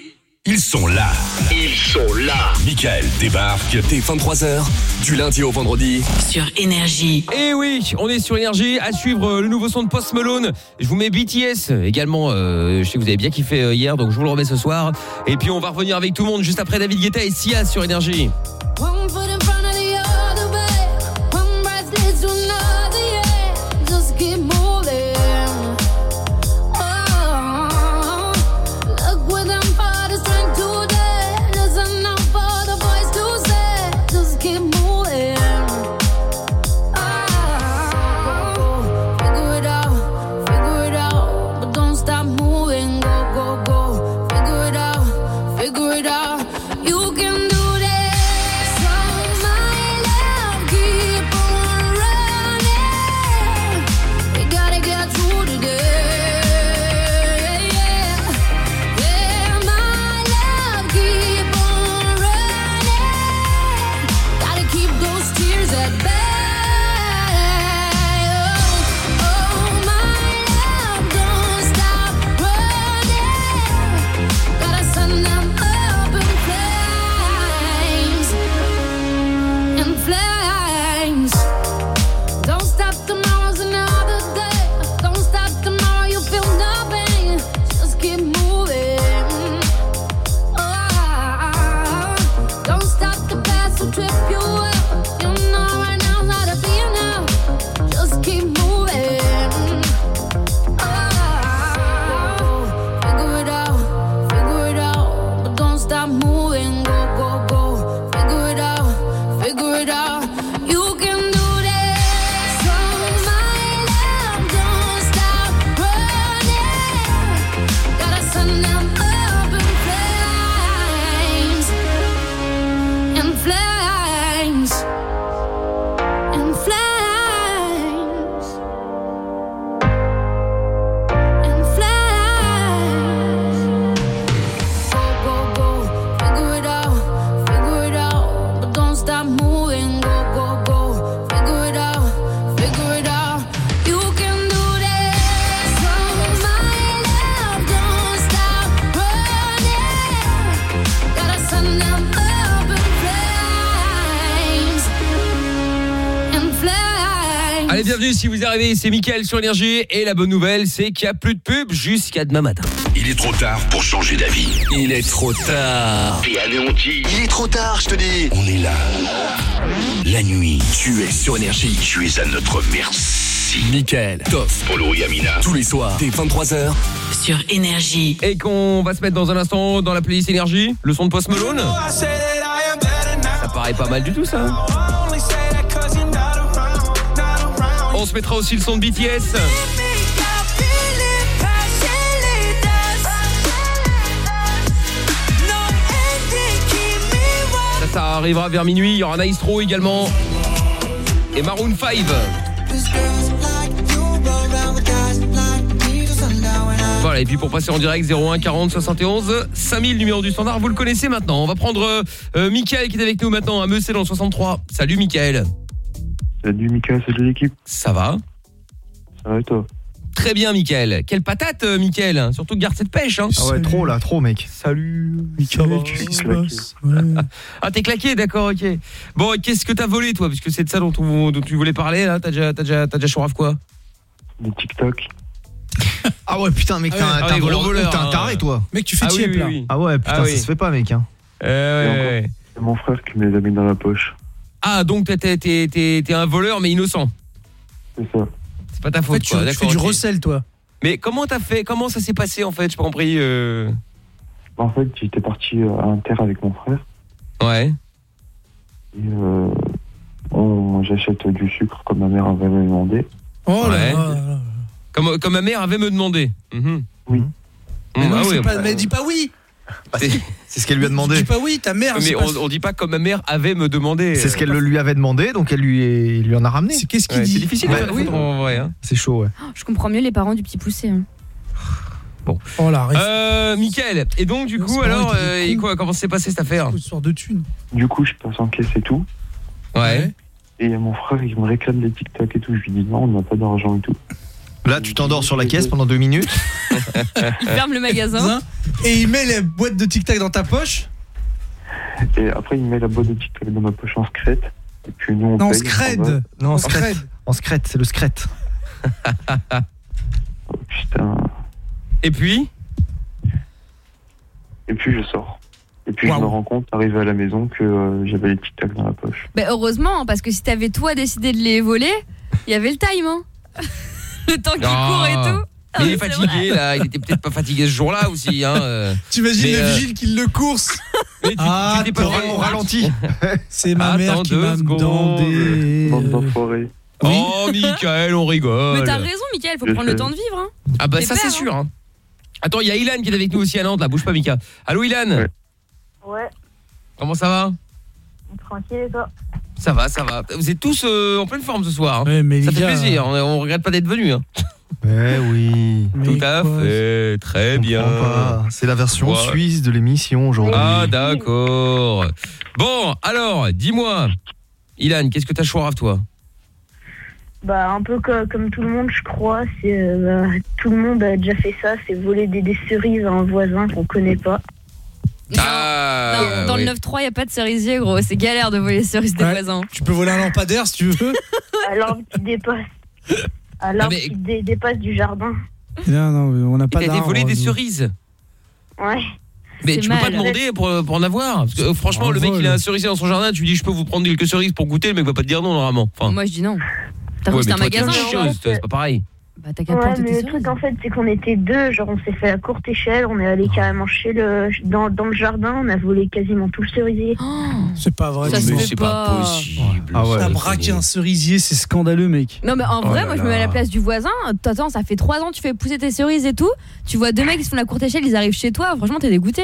Speaker 10: ils sont là. Ils sont là. Michael débarque.
Speaker 16: Dès 23h, du lundi au vendredi.
Speaker 11: Sur Énergie.
Speaker 7: Et oui, on est sur énergie à suivre euh, le nouveau son de Post Malone. Je vous mets BTS également. euh, je sais que vous avez bien kiffé euh, hier, donc je vous le remets ce soir. Et puis on va revenir avec tout le monde juste après David Guetta et Sia sur énergie. C'est Mickaël sur Énergie et la bonne nouvelle c'est qu'il n'y a plus de pub jusqu'à demain matin.
Speaker 10: Il est trop tard pour changer d'avis.
Speaker 16: Il est trop tard.
Speaker 10: T'es anéanti. Il est trop tard, je te dis. On est là. La nuit. Tu es sur énergie. Tu es à notre merci.
Speaker 16: Mickaël, Toff,
Speaker 10: Polo et Amina.
Speaker 16: tous les soirs, dès 23h.
Speaker 11: Sur Énergie.
Speaker 7: Et qu'on va se mettre dans un instant dans la playlist Énergie, le son de Post Malone. Ça paraît pas mal du tout ça. On se mettra aussi le son de BTS. Ça, arrivera vers minuit. Il y aura Naistro également. Et Maroon 5. Voilà, et puis pour passer en direct, 01 40 71 5000, numéro du standard, vous le connaissez maintenant. On va prendre euh, euh, Mickaël qui est avec nous maintenant à Meussé dans le 63. Salut Mickaël.
Speaker 19: Salut Mika, salut l'équipe.
Speaker 7: Ça va
Speaker 19: Ça va et toi
Speaker 7: Très bien Mickaël. Quelle patate euh, Mickaël. Surtout garde cette pêche. Hein.
Speaker 13: Ah ouais, trop là, trop mec.
Speaker 7: Salut.
Speaker 12: Mickaël, qu'est-ce qui se passe Ouais.
Speaker 7: Ah t'es claqué, d'accord, ok. Bon, qu'est-ce que t'as volé toi? Puisque c'est de ça dont, on- dont tu voulais parler là. T'as déjà, t'as déjà, t'as déjà chouraf quoi?
Speaker 19: Des TikTok.
Speaker 13: Ah ouais, putain, mec, t'es un,
Speaker 7: Ah
Speaker 13: t'es un
Speaker 7: oui,
Speaker 13: voleur,
Speaker 7: voleur,
Speaker 13: t'es un
Speaker 7: hein.
Speaker 13: taré, toi.
Speaker 12: Mec, tu fais
Speaker 7: Ah oui,
Speaker 12: là.
Speaker 7: oui.
Speaker 13: Ah ouais, putain,
Speaker 7: Ah oui.
Speaker 13: ça se fait pas, mec. Hein.
Speaker 7: Euh, ouais.
Speaker 19: C'est mon frère qui me les a mis dans la poche.
Speaker 7: Ah donc t'es, t'es, t'es, t'es- t'es un voleur mais innocent.
Speaker 19: C'est ça.
Speaker 7: C'est pas ta
Speaker 12: En
Speaker 7: faute
Speaker 12: fait, tu,
Speaker 7: quoi.
Speaker 12: tu
Speaker 7: D'accord.
Speaker 12: fais du recel, toi.
Speaker 7: Mais comment t'as fait Comment ça s'est passé en fait J'ai pas compris. euh?
Speaker 19: En fait, j'étais parti à Inter avec mon frère.
Speaker 7: Ouais.
Speaker 19: Et euh, j'achète du sucre comme ma mère avait demandé.
Speaker 12: Oh là
Speaker 7: Ouais. Comme, comme ma mère avait me demandé. Mhm.
Speaker 19: Oui.
Speaker 12: Mais
Speaker 7: Mm,
Speaker 12: non,
Speaker 7: ah oui,
Speaker 12: pas,
Speaker 7: bah,
Speaker 12: mais dis pas oui.
Speaker 7: C'est-
Speaker 13: C'est ce qu'elle lui a demandé.
Speaker 12: Dis pas oui, ta mère.
Speaker 7: mais on,
Speaker 12: pas-
Speaker 7: on dit pas comme ma mère avait me demandé.
Speaker 13: C'est ce qu'elle lui avait demandé, donc elle lui, est- il lui en a ramené.
Speaker 12: C'est qu'est-ce qu'il
Speaker 7: Ouais,
Speaker 12: dit
Speaker 7: c'est difficile
Speaker 13: Ouais, oui.
Speaker 7: vrai. hein.
Speaker 13: C'est chaud, ouais.
Speaker 2: Je comprends mieux les parents du petit poussé. hein.
Speaker 12: Oh la reste.
Speaker 7: Euh, Mickaël, et donc du coup alors, euh, et quoi, comment s'est passée cette affaire
Speaker 12: Histoire de thunes.
Speaker 19: Du coup, je passe en caisse et tout.
Speaker 7: Ouais.
Speaker 19: Et mon frère, il me réclame des TikTok et tout. Je lui dis non, on n'a pas d'argent et tout.
Speaker 13: Là, tu t'endors sur la caisse pendant deux minutes.
Speaker 2: Il ferme le magasin.
Speaker 12: Hein Et il met les boîtes de tic tac dans ta poche.
Speaker 19: Et après, il met la boîte de TikTok dans ma poche en secrète. Et puis nous, on
Speaker 12: Non,
Speaker 19: paye. on s'en va.
Speaker 12: scred.
Speaker 13: Non,
Speaker 12: En
Speaker 13: en scred. En scred, c'est le scred.
Speaker 19: Oh, putain.
Speaker 7: Et puis
Speaker 19: Et puis je sors. Et puis je me rends compte, arrivé à la maison, que euh, j'avais les TikTok dans la poche.
Speaker 2: Bah, heureusement, parce que si t'avais toi décidé de les voler, il y avait le time. Hein. le temps qu'il court et tout.
Speaker 7: Mais il est
Speaker 2: Ah,
Speaker 7: fatigué là, il était peut-être pas fatigué ce jour-là aussi hein. euh.
Speaker 12: T'imagines
Speaker 7: Mais,
Speaker 12: le
Speaker 7: euh,
Speaker 12: vigile qui le course
Speaker 7: Mais tu-
Speaker 12: Ah,
Speaker 7: t'es pas
Speaker 12: on
Speaker 13: ralentit.
Speaker 12: C'est ma mère qui m'a demandé.
Speaker 7: Oh Mickaël, on rigole.
Speaker 2: Mais t'as raison, Mickaël, faut prendre le temps de vivre. Hein.
Speaker 7: Ah bah ça c'est
Speaker 2: hein.
Speaker 7: sûr. hein. Attends, il y a Ilan qui est avec nous aussi à Nantes, là, bouge pas Mika. Allô Ilan
Speaker 19: Ouais.
Speaker 20: Ouais,
Speaker 7: Comment ça va?
Speaker 20: Tranquille et toi?
Speaker 7: Ça va, ça va. Vous êtes tous euh, en pleine forme ce soir. hein.
Speaker 12: Ouais, mais
Speaker 7: ça fait
Speaker 12: gars,
Speaker 7: plaisir, on, on regrette pas d'être venus. Hein.
Speaker 13: Eh oui.
Speaker 12: mais
Speaker 7: Tout à
Speaker 12: quoi,
Speaker 7: fait, très bien.
Speaker 13: C'est la version
Speaker 7: Ouais.
Speaker 13: suisse de l'émission aujourd'hui.
Speaker 7: Ah d'accord. Bon, alors, dis-moi, Ilan, qu'est-ce que t'as choisi toi?
Speaker 20: Bah, un peu co- comme tout le monde, je crois. C'est, euh, bah, tout le monde a déjà fait ça, c'est voler des, des cerises à un voisin qu'on connaît pas.
Speaker 7: Ah,
Speaker 2: Non, dans
Speaker 7: oui.
Speaker 2: le 9-3, il a pas de cerisier, gros. C'est galère de voler les cerises des
Speaker 12: Ouais.
Speaker 2: voisins.
Speaker 12: Tu peux voler un lampadaire si tu veux.
Speaker 20: À l'arbre qui dépasse. À l'arbre
Speaker 7: mais-
Speaker 20: qui dé- dépasse du jardin.
Speaker 12: non, non, on n'a pas
Speaker 7: été
Speaker 12: d'arbre.
Speaker 7: volé des
Speaker 12: nous.
Speaker 7: cerises
Speaker 20: Ouais.
Speaker 7: mais
Speaker 2: C'est
Speaker 7: tu peux pas demander pour, pour en avoir Parce que euh, franchement, le mec il a un cerisier dans son jardin, tu lui dis je peux vous prendre quelques cerises pour goûter, le mec va pas te dire non normalement. Enfin,
Speaker 2: Moi, je dis non. T'as
Speaker 7: ouais, mais
Speaker 2: c'était un
Speaker 7: toi, t'es
Speaker 2: magasin
Speaker 7: une
Speaker 2: hein
Speaker 7: chieuse, toi, c'est pas pareil.
Speaker 2: Bah, t'as qu'à
Speaker 20: Ouais, mais
Speaker 2: tes
Speaker 20: le
Speaker 2: cerises.
Speaker 20: truc en fait, c'est qu'on était deux, genre on s'est fait à courte échelle, on est allé carrément chez le dans, dans le jardin, on a volé quasiment tout le cerisier.
Speaker 2: Oh,
Speaker 12: C'est pas vrai.
Speaker 2: Ça fait
Speaker 7: c'est pas,
Speaker 2: pas.
Speaker 7: possible.
Speaker 13: Ah ouais.
Speaker 12: T'as
Speaker 7: ça,
Speaker 12: braqué
Speaker 7: c'est-
Speaker 12: un cerisier, c'est scandaleux, mec.
Speaker 2: Non mais en
Speaker 13: Oh
Speaker 2: vrai
Speaker 13: là
Speaker 2: moi je me mets à la place du voisin Attends ça fait 3 ans que tu fais pousser tes cerises et tout Tu vois deux mecs qui se font la courte échelle Ils arrivent chez toi Franchement t'es dégoûté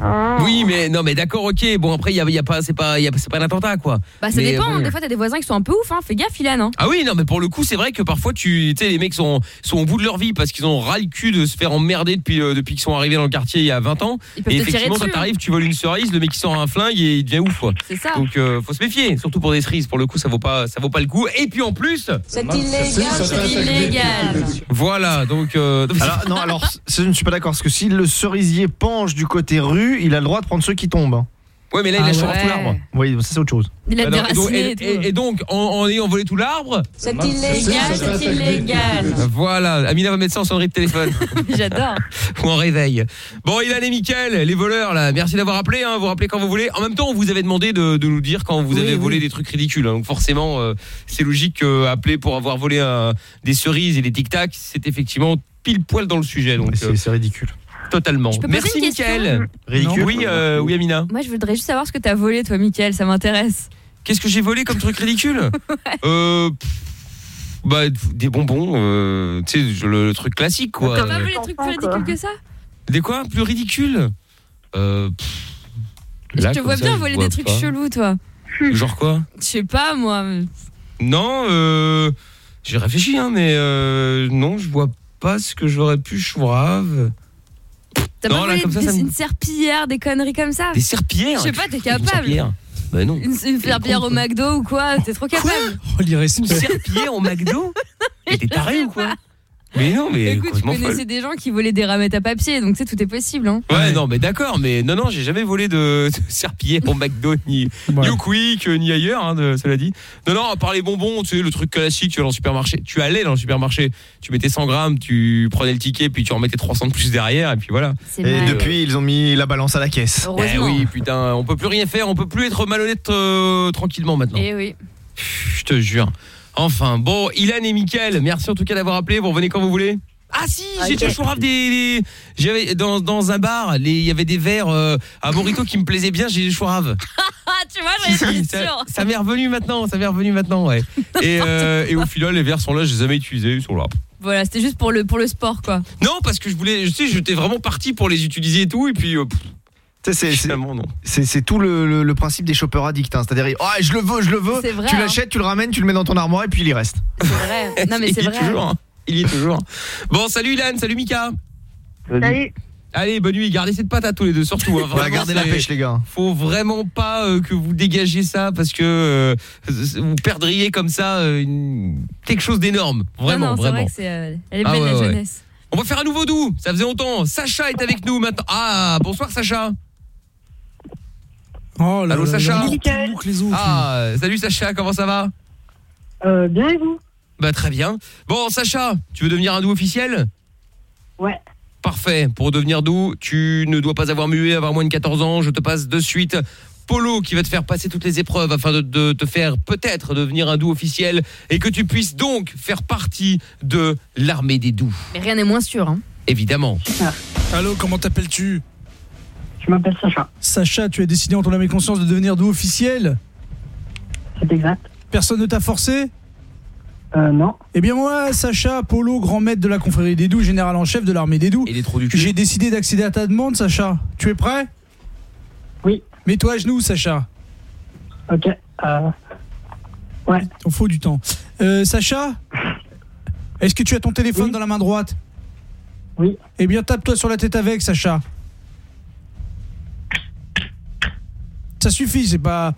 Speaker 20: Ah.
Speaker 7: Oui, mais non, mais d'accord, ok. Bon, après, il y a, il y a pas, c'est pas, il y a- c'est pas un attentat, quoi.
Speaker 2: Bah ça
Speaker 7: Mais
Speaker 2: dépend
Speaker 7: bon.
Speaker 2: Des fois t'as des voisins qui sont un peu ouf hein. Fais gaffe Ilan hein.
Speaker 7: Ah oui, non, mais pour le coup, c'est vrai que parfois, tu, tu sais, les mecs sont, sont au bout de leur vie parce qu'ils ont ras le cul de se faire emmerder depuis, euh, depuis qu'ils sont arrivés dans le quartier il y a 20 ans.
Speaker 2: Ils peuvent
Speaker 7: Et
Speaker 2: te tirer
Speaker 7: effectivement,
Speaker 2: dessus
Speaker 7: quand t'arrives, tu voles une cerise, le mec qui sort un flingue et il devient ouf, quoi.
Speaker 2: C'est ça
Speaker 7: Donc, euh, faut se méfier, surtout pour des cerises. Pour le coup, ça vaut pas, ça vaut pas le coup. Et puis en plus,
Speaker 2: C'est illégal C'est illégal
Speaker 7: voilà, donc. euh,
Speaker 13: Alors, non, alors, ça, je ne suis pas d'accord. Parce que si le cerisier penche du côté rue, il a le droit de prendre ceux qui tombent. hein.
Speaker 7: Ouais, mais là, il
Speaker 13: Ah
Speaker 7: lâche
Speaker 13: ouais.
Speaker 7: tout l'arbre.
Speaker 13: Oui, ça c'est autre chose.
Speaker 2: Il a
Speaker 7: et donc, et,
Speaker 2: et
Speaker 7: donc, en, en ayant volé tout l'arbre,
Speaker 2: C'est illégal, c'est illégal.
Speaker 7: voilà, Amina va mettre ça en sonnerie de téléphone.
Speaker 2: J'adore.
Speaker 7: Ou en réveil. Bon, Ilan et Mickaël, les voleurs, là, merci d'avoir appelé, hein, vous rappelez quand vous voulez. En même temps, on vous avait demandé de, de nous dire quand vous
Speaker 12: Oui,
Speaker 7: avez
Speaker 12: oui.
Speaker 7: volé des trucs ridicules. hein. donc forcément, euh, c'est logique qu'appeler pour avoir volé euh, des cerises et des tic-tac, c'est effectivement pile poil dans le sujet. Donc euh,
Speaker 13: C'est ridicule.
Speaker 7: Totalement.
Speaker 2: Je peux poser
Speaker 7: Merci
Speaker 2: une question
Speaker 7: Mickaël.
Speaker 13: Ridicule.
Speaker 7: Oui, euh, oui Amina.
Speaker 2: Moi, je voudrais juste savoir ce que t'as volé, toi, Mickaël, ça m'intéresse.
Speaker 7: Qu'est-ce que j'ai volé comme truc ridicule Euh pff, bah des bonbons, euh, tu sais le, le truc classique quoi.
Speaker 2: T'as pas volé des trucs plus ridicules que ça?
Speaker 7: Des quoi? Plus ridicules? Euh, pff,
Speaker 2: Je
Speaker 7: là,
Speaker 2: te
Speaker 7: comme
Speaker 2: vois
Speaker 7: ça,
Speaker 2: bien voler
Speaker 7: vois
Speaker 2: des trucs
Speaker 7: pas.
Speaker 2: chelous, toi.
Speaker 7: Genre quoi?
Speaker 2: Je sais pas, moi.
Speaker 7: Non, euh, j'ai réfléchi hein, mais euh, non, je vois pas ce que j'aurais pu chourave.
Speaker 2: T'as pas volé des- une serpillière, des conneries comme ça
Speaker 7: Des serpillères
Speaker 2: Je sais pas, t'es
Speaker 7: Une
Speaker 2: capable.
Speaker 7: serpillière Bah non.
Speaker 2: Une, une serpillière au McDo ou quoi T'es trop capable.
Speaker 12: Oh, l'irrespect.
Speaker 7: Une serpillière au McDo Mais t'es taré ou quoi Mais non, mais
Speaker 2: Écoute, je connaissais
Speaker 7: folle.
Speaker 2: des gens qui volaient des ramettes à papier, donc tu sais, tout est possible. Hein.
Speaker 7: Ouais, non, mais d'accord, mais non, non, j'ai jamais volé de, de serpillier au McDo, ni, au Quick, ni ailleurs, hein, de, cela dit. Non, non, à part les bonbons, tu sais, le truc classique, tu vas dans le supermarché, tu allais dans le supermarché, tu mettais 100 grammes, tu prenais le ticket, puis tu remettais 300 de plus derrière, et puis voilà.
Speaker 2: C'est
Speaker 13: Et
Speaker 2: mal.
Speaker 13: depuis, ils ont mis la balance à la caisse.
Speaker 7: Eh oui, putain, on peut plus rien faire, on peut plus être malhonnête euh, tranquillement maintenant.
Speaker 2: Eh oui.
Speaker 7: Je te jure. Enfin, bon, Ilan et Mickaël, merci en tout cas d'avoir appelé, vous revenez quand vous voulez. Ah si, j'ai
Speaker 2: Ok.
Speaker 7: déjà chourave des, des- j'avais dans, dans un bar, il y avait des verres euh, à Morito qui me plaisaient bien, j'ai des chourave.
Speaker 2: Ah, tu vois, j'en étais
Speaker 7: ça,
Speaker 2: sûre.
Speaker 7: ça m'est revenu maintenant, ça m'est revenu maintenant, ouais. Et, euh, et au final, les verres sont là, je les ai jamais utilisés, ils sont là.
Speaker 2: Voilà, c'était juste pour le, pour le sport, quoi.
Speaker 7: Non, parce que je voulais, je sais, j'étais vraiment parti pour les utiliser et tout, et puis. euh, pff,
Speaker 13: c'est- tout le, le- le principe des shoppers addicts. hein. C'est-à-dire, oh, je le veux, je le veux.
Speaker 2: C'est vrai,
Speaker 13: tu
Speaker 2: hein.
Speaker 13: l'achètes, tu le ramènes, tu le mets dans ton armoire et puis il y reste.
Speaker 2: C'est vrai. Non, mais
Speaker 7: il
Speaker 2: c'est
Speaker 7: y est
Speaker 2: vrai.
Speaker 7: toujours. hein. Il y est toujours. Bon, salut Ilan, salut Mika.
Speaker 6: Salut.
Speaker 7: Allez, bonne nuit, gardez cette patate tous les deux, surtout. Hein, Vraiment,
Speaker 13: gardez la pêche, les gars.
Speaker 7: Faut vraiment pas euh, que vous dégagez ça parce que euh, vous perdriez comme ça euh, une- quelque chose d'énorme. Vraiment,
Speaker 2: non, non, c'est
Speaker 7: vraiment.
Speaker 2: vrai que c'est, euh, elle est
Speaker 7: Ah
Speaker 2: belle,
Speaker 7: ouais,
Speaker 2: la
Speaker 7: ouais.
Speaker 2: jeunesse.
Speaker 7: On va faire un nouveau doux, ça faisait longtemps. Sacha est avec nous maintenant. Ah, bonsoir Sacha.
Speaker 12: Oh là
Speaker 7: Allô
Speaker 12: là,
Speaker 7: Sacha
Speaker 12: les autres.
Speaker 7: Ah, salut Sacha, comment ça va
Speaker 21: Euh, bien et vous
Speaker 7: Bah très bien. Bon Sacha, tu veux devenir un doux officiel
Speaker 21: Ouais.
Speaker 7: Parfait. Pour devenir doux, tu ne dois pas avoir mué, avoir moins de 14 ans. Je te passe de suite Polo qui va te faire passer toutes les épreuves afin de, de te faire peut-être devenir un doux officiel et que tu puisses donc faire partie de l'armée des doux.
Speaker 2: Mais rien n'est moins sûr. Hein.
Speaker 7: Évidemment.
Speaker 12: Allô, comment t'appelles-tu
Speaker 21: Je m'appelle Sacha.
Speaker 12: Sacha, tu as décidé en ton âme et conscience de devenir doux officiel
Speaker 21: C'est exact.
Speaker 12: Personne ne t'a forcé
Speaker 21: Euh, non.
Speaker 12: Eh bien moi, Sacha, Polo, grand maître de la confrérie des doux, général en chef de l'armée des doux. J'ai décidé d'accéder à ta demande, Sacha. Tu es prêt?
Speaker 21: Oui.
Speaker 12: Mets-toi à genoux, Sacha.
Speaker 21: Ok. Euh, ouais.
Speaker 12: Il faut du temps. Euh, Sacha Est-ce que tu as ton téléphone dans la main droite?
Speaker 21: Oui.
Speaker 12: Eh bien, tape-toi sur la tête avec, Sacha. Ça suffit, c'est pas.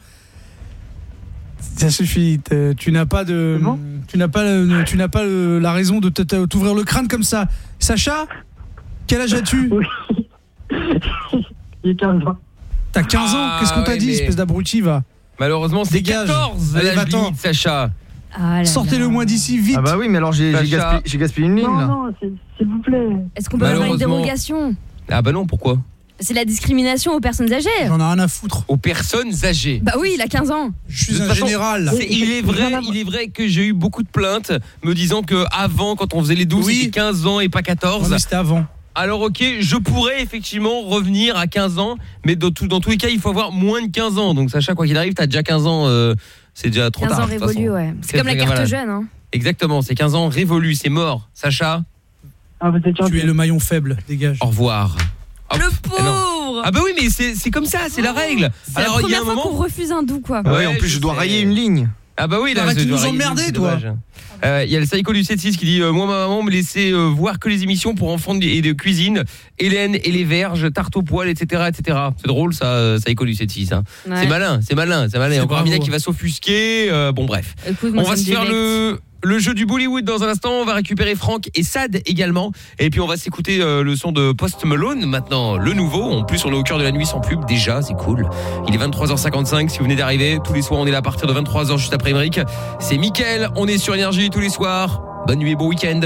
Speaker 12: Ça suffit. Tu n'as pas de. Tu n'as pas, le- tu n'as pas le- la raison de t'ouvrir le crâne comme ça. Sacha Quel âge as-tu?
Speaker 21: J'ai 15 ans.
Speaker 12: T'as 15 ans?
Speaker 7: Ah,
Speaker 12: Qu'est-ce qu'on t'a
Speaker 7: ouais,
Speaker 12: dit,
Speaker 7: mais-
Speaker 12: espèce d'abruti, va?
Speaker 7: Malheureusement, c'est
Speaker 12: Dégage.
Speaker 7: 14
Speaker 12: Allez,
Speaker 7: limite, Sacha.
Speaker 2: Ah là
Speaker 12: Sortez-le
Speaker 2: là.
Speaker 12: moins d'ici, vite
Speaker 13: Ah bah oui, mais alors j'ai gaspillé, j'ai gaspillé une ligne
Speaker 21: Non,
Speaker 13: là.
Speaker 21: non, c'est- s'il vous plaît.
Speaker 2: Est-ce qu'on peut avoir une dérogation?
Speaker 7: Ah bah non, pourquoi?
Speaker 2: C'est la discrimination aux personnes âgées.
Speaker 12: J'en ai rien à foutre.
Speaker 7: Aux personnes âgées.
Speaker 2: Bah oui, il a 15 ans.
Speaker 12: Je suis
Speaker 7: De
Speaker 12: un
Speaker 7: façon,
Speaker 12: général.
Speaker 7: c'est- il est vrai, il est vrai que j'ai eu beaucoup de plaintes me disant que avant, quand on faisait les 12,
Speaker 12: Oui.
Speaker 7: c'était 15 ans et pas 14.
Speaker 12: Ouais, mais c'était avant.
Speaker 7: Alors ok, je pourrais effectivement revenir à 15 ans, mais dans, tout, dans tous les cas, il faut avoir moins de 15 ans. Donc Sacha, quoi qu'il arrive, t'as déjà 15 ans, euh, c'est déjà trop
Speaker 2: 15
Speaker 7: tard.
Speaker 2: ans
Speaker 7: de toute
Speaker 2: révolus,
Speaker 7: façon.
Speaker 2: ouais. C'est comme la carte jeune. Hein.
Speaker 7: Exactement, c'est 15 ans révolus, c'est mort. Sacha,
Speaker 21: Ah, vous êtes
Speaker 12: Tu es
Speaker 21: gentil.
Speaker 12: le maillon faible, dégage.
Speaker 7: au revoir. Ah,
Speaker 2: Le
Speaker 7: eh
Speaker 2: pauvre
Speaker 7: Ah bah oui, mais c'est c'est comme ça, c'est la règle.
Speaker 2: C'est la
Speaker 7: Alors il y a
Speaker 2: première
Speaker 7: un
Speaker 2: fois
Speaker 7: moment...
Speaker 2: qu'on refuse un doux, quoi.
Speaker 13: Ah ouais,
Speaker 7: Ouais,
Speaker 13: en plus
Speaker 7: je
Speaker 13: je dois
Speaker 7: sais.
Speaker 13: rayer une ligne.
Speaker 7: Ah bah oui, là,
Speaker 12: de nous emmerder, toi.
Speaker 7: dommage. Euh, Il y a le psycho du 7-6 qui dit euh, Moi, ma maman me laissait euh, voir que les émissions pour enfants de- et de cuisine, Hélène et les verges, tarte au poil, etc. etc. C'est drôle, ça, euh, psycho du 7-6. Hein.
Speaker 2: Ouais.
Speaker 7: C'est malin, c'est malin, c'est malin. Il y a
Speaker 12: C'est
Speaker 7: encore un
Speaker 12: bravo.
Speaker 7: Mina qui va s'offusquer. euh, bon, bref.
Speaker 2: Écoute, moi,
Speaker 7: On va se faire le.
Speaker 22: Le jeu du Bollywood dans un instant. On va récupérer Franck et Sad également. Et puis on va s'écouter euh, le son de Post Malone maintenant, le nouveau. En plus, on est au cœur de la nuit sans pub déjà, c'est cool. Il est 23h55 si vous venez d'arriver. Tous les soirs, on est là à partir de 23h juste après Emmerich. C'est Mickaël, on est sur Énergie tous les soirs. Bonne nuit et bon week-end.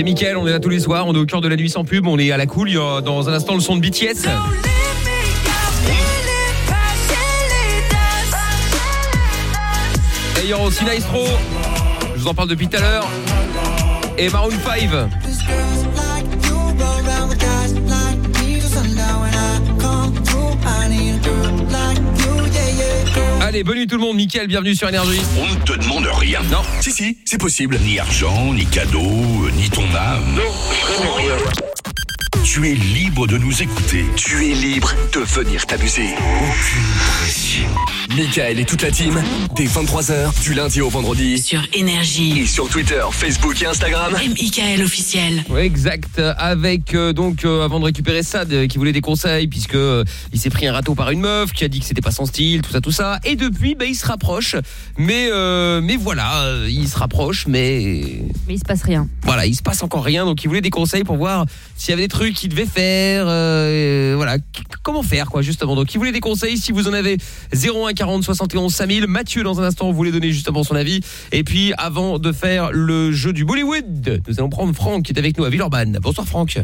Speaker 22: C'est Mickaël, on est là tous les soirs, on est au cœur de la nuit sans pub, on est à la cool. Il y a dans un instant le son de BTS. Et il y aura aussi Maestro. Je vous en parle depuis tout à l'heure. Et Maroon 5. Allez, bonne nuit tout le monde, Mickaël, bienvenue sur Énergie.
Speaker 10: On ne te demande rien.
Speaker 22: Non.
Speaker 10: Si, si, c'est possible. Ni argent, ni cadeau, euh, ni ton âme. Non, vraiment rien. Tu es libre de nous écouter.
Speaker 16: Tu es libre de venir t'amuser.
Speaker 10: Aucune pression.
Speaker 16: Michael et toute la team, dès 23h, du lundi au vendredi.
Speaker 11: Sur Énergie.
Speaker 16: Et sur Twitter, Facebook et Instagram.
Speaker 11: M.I.K.L. officiel.
Speaker 22: Ouais, exact. Avec euh, donc euh, avant de récupérer Sad euh, qui voulait des conseils puisque euh, il s'est pris un râteau par une meuf qui a dit que c'était pas son style, tout ça, tout ça. Et depuis, bah, il se rapproche. Mais euh, mais voilà, euh, il se rapproche, mais
Speaker 2: Mais il se passe rien.
Speaker 22: voilà, il se passe encore rien. Donc il voulait des conseils pour voir s'il y avait des trucs qu'il devait faire. euh, voilà, comment faire quoi justement. Donc il voulait des conseils. Si vous en avez 01 40 71 5000. Mathieu dans un instant voulait donner justement son avis. Et puis avant de faire le jeu du Bollywood, nous allons prendre Franck qui est avec nous à Villeurbanne. Bonsoir Franck.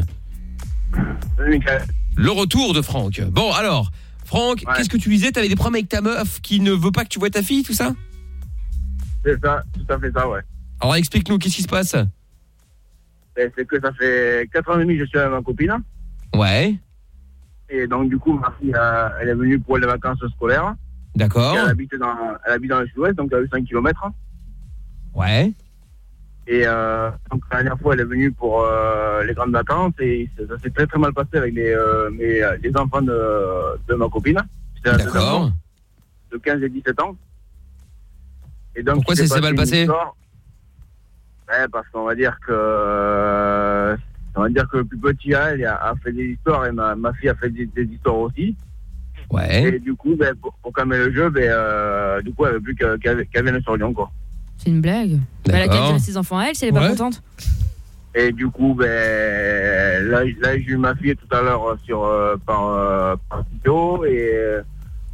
Speaker 7: Le retour de Franck. Bon, alors, Franck, qu'est-ce que tu disais? T'avais des problèmes avec ta meuf qui ne veut pas que tu vois ta fille, tout ça?
Speaker 4: C'est ça, tout à fait ça, ouais.
Speaker 7: Alors, explique-nous, qu'est-ce qui se passe?
Speaker 4: Ben, C'est que ça fait 4 ans et demi que je suis avec ma copine.
Speaker 7: Ouais,
Speaker 4: Et donc, du coup, ma fille, euh, elle est venue pour les vacances scolaires.
Speaker 7: D'accord.
Speaker 4: Elle habite dans, elle habite dans le sud-ouest, donc à 5 km.
Speaker 7: Ouais.
Speaker 4: Et euh, donc, la dernière fois, elle est venue pour euh, les grandes vacances et ça, ça s'est très très mal passé avec les, euh, mes, les enfants de, de ma copine.
Speaker 7: D'accord.
Speaker 4: De 15 et 17 ans. Et donc,
Speaker 7: Pourquoi ça s'est mal passé.
Speaker 4: Ouais, parce qu'on va dire que on va dire que le plus petit elle a, a fait des histoires et ma, ma fille a fait des, des histoires aussi.
Speaker 7: Ouais.
Speaker 4: Et du coup, ben, pour, pour calmer le jeu, ben, euh, du coup, elle veut plus que- qu'elle qu'elle vienne sur Lyon, quoi.
Speaker 2: C'est une blague. Bah, elle a ses enfants à elle si elle est pas contente.
Speaker 4: Et du coup, ben, là, là j'ai eu ma fille tout à l'heure sur euh, par, euh, par vidéo et euh,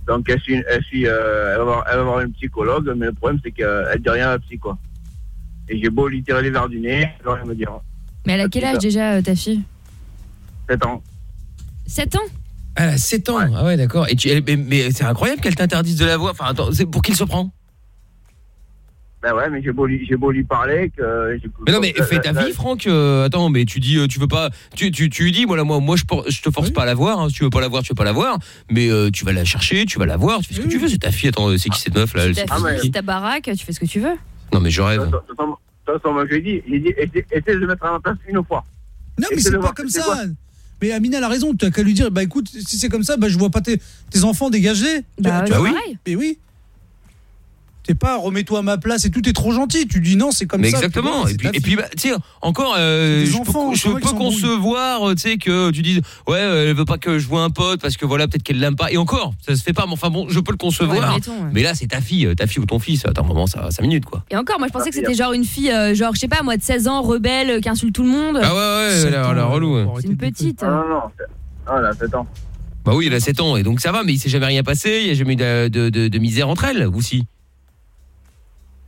Speaker 4: donc elle suit, elle, suit, euh, elle, va voir, elle va voir une psychologue, mais le problème c'est qu'elle dit rien à la psy quoi. Et j'ai beau lui tirer les verres du nez, elle va rien me dire.
Speaker 2: Mais elle a quel âge déjà, euh, ta fille?
Speaker 4: 7 ans.
Speaker 2: 7 ans?
Speaker 7: Elle a 7 ans. Ah ouais, d'accord. Et tu, elle- mais, mais c'est incroyable qu'elle t'interdise de la voir. Enfin, attends, c'est pour qui il se prend
Speaker 4: Ben ouais, mais j'ai beau, lui- j'ai beau lui parler que. j'ai-
Speaker 7: Mais non, mais fais ta vie, Franck. euh, attends, mais tu dis, euh, tu veux pas, tu, tu, tu lui dis, voilà, moi, moi, je, je te force pas à la voir. hein, si tu veux pas la voir, tu veux pas la voir. Mais euh, tu vas la chercher, tu vas la voir. Tu fais ce que tu veux. C'est ta fille. Attends, euh, c'est qui cette meuf là elle,
Speaker 2: Ta
Speaker 7: c'est
Speaker 4: Ah,
Speaker 2: fille, c'est ta baraque, tu fais ce que tu veux.
Speaker 7: Non, mais je rêve.
Speaker 4: De toute façon- moi je lui ai dit, j'ai dit, essaie, de mettre à ma place une fois.
Speaker 12: Non, mais c'est pas comme
Speaker 4: c'est
Speaker 12: ça. Mais Amina elle a raison, tu as qu'à lui dire bah écoute, si c'est comme ça, bah je vois pas tes, tes enfants dégagés.
Speaker 2: Bah,
Speaker 12: Tu-. Mais oui. T'es pas remets-toi à ma place et tout est trop gentil. Tu dis non, c'est comme
Speaker 7: mais
Speaker 12: ça.
Speaker 7: exactement. Et puis, et puis, bah, tu sais, encore, euh, je
Speaker 12: enfants,
Speaker 7: peux, je peux concevoir, euh, tu sais, que tu dises, ouais, euh, elle veut pas que je vois un pote parce que voilà, peut-être qu'elle l'aime pas. Et encore, ça se fait pas. Mais enfin bon, je peux le concevoir.
Speaker 2: Ouais, mettons, ouais.
Speaker 7: Mais là, c'est ta fille, ta fille ou ton fils. Attends un moment, ça, 5 minutes quoi.
Speaker 2: Et encore, moi je pensais que c'était genre une fille, euh, genre je sais pas moi, de 16 ans, rebelle, qui insulte tout le monde.
Speaker 7: Ah ouais, ouais, elle a elle a relou.
Speaker 2: C'est une petite.
Speaker 4: Non, non, non. c'est- Ah, elle a 7 ans.
Speaker 7: Bah oui, elle a 7 ans et donc ça va, mais il s'est jamais rien passé, il y a jamais eu de, de, de- de misère entre elles, ou si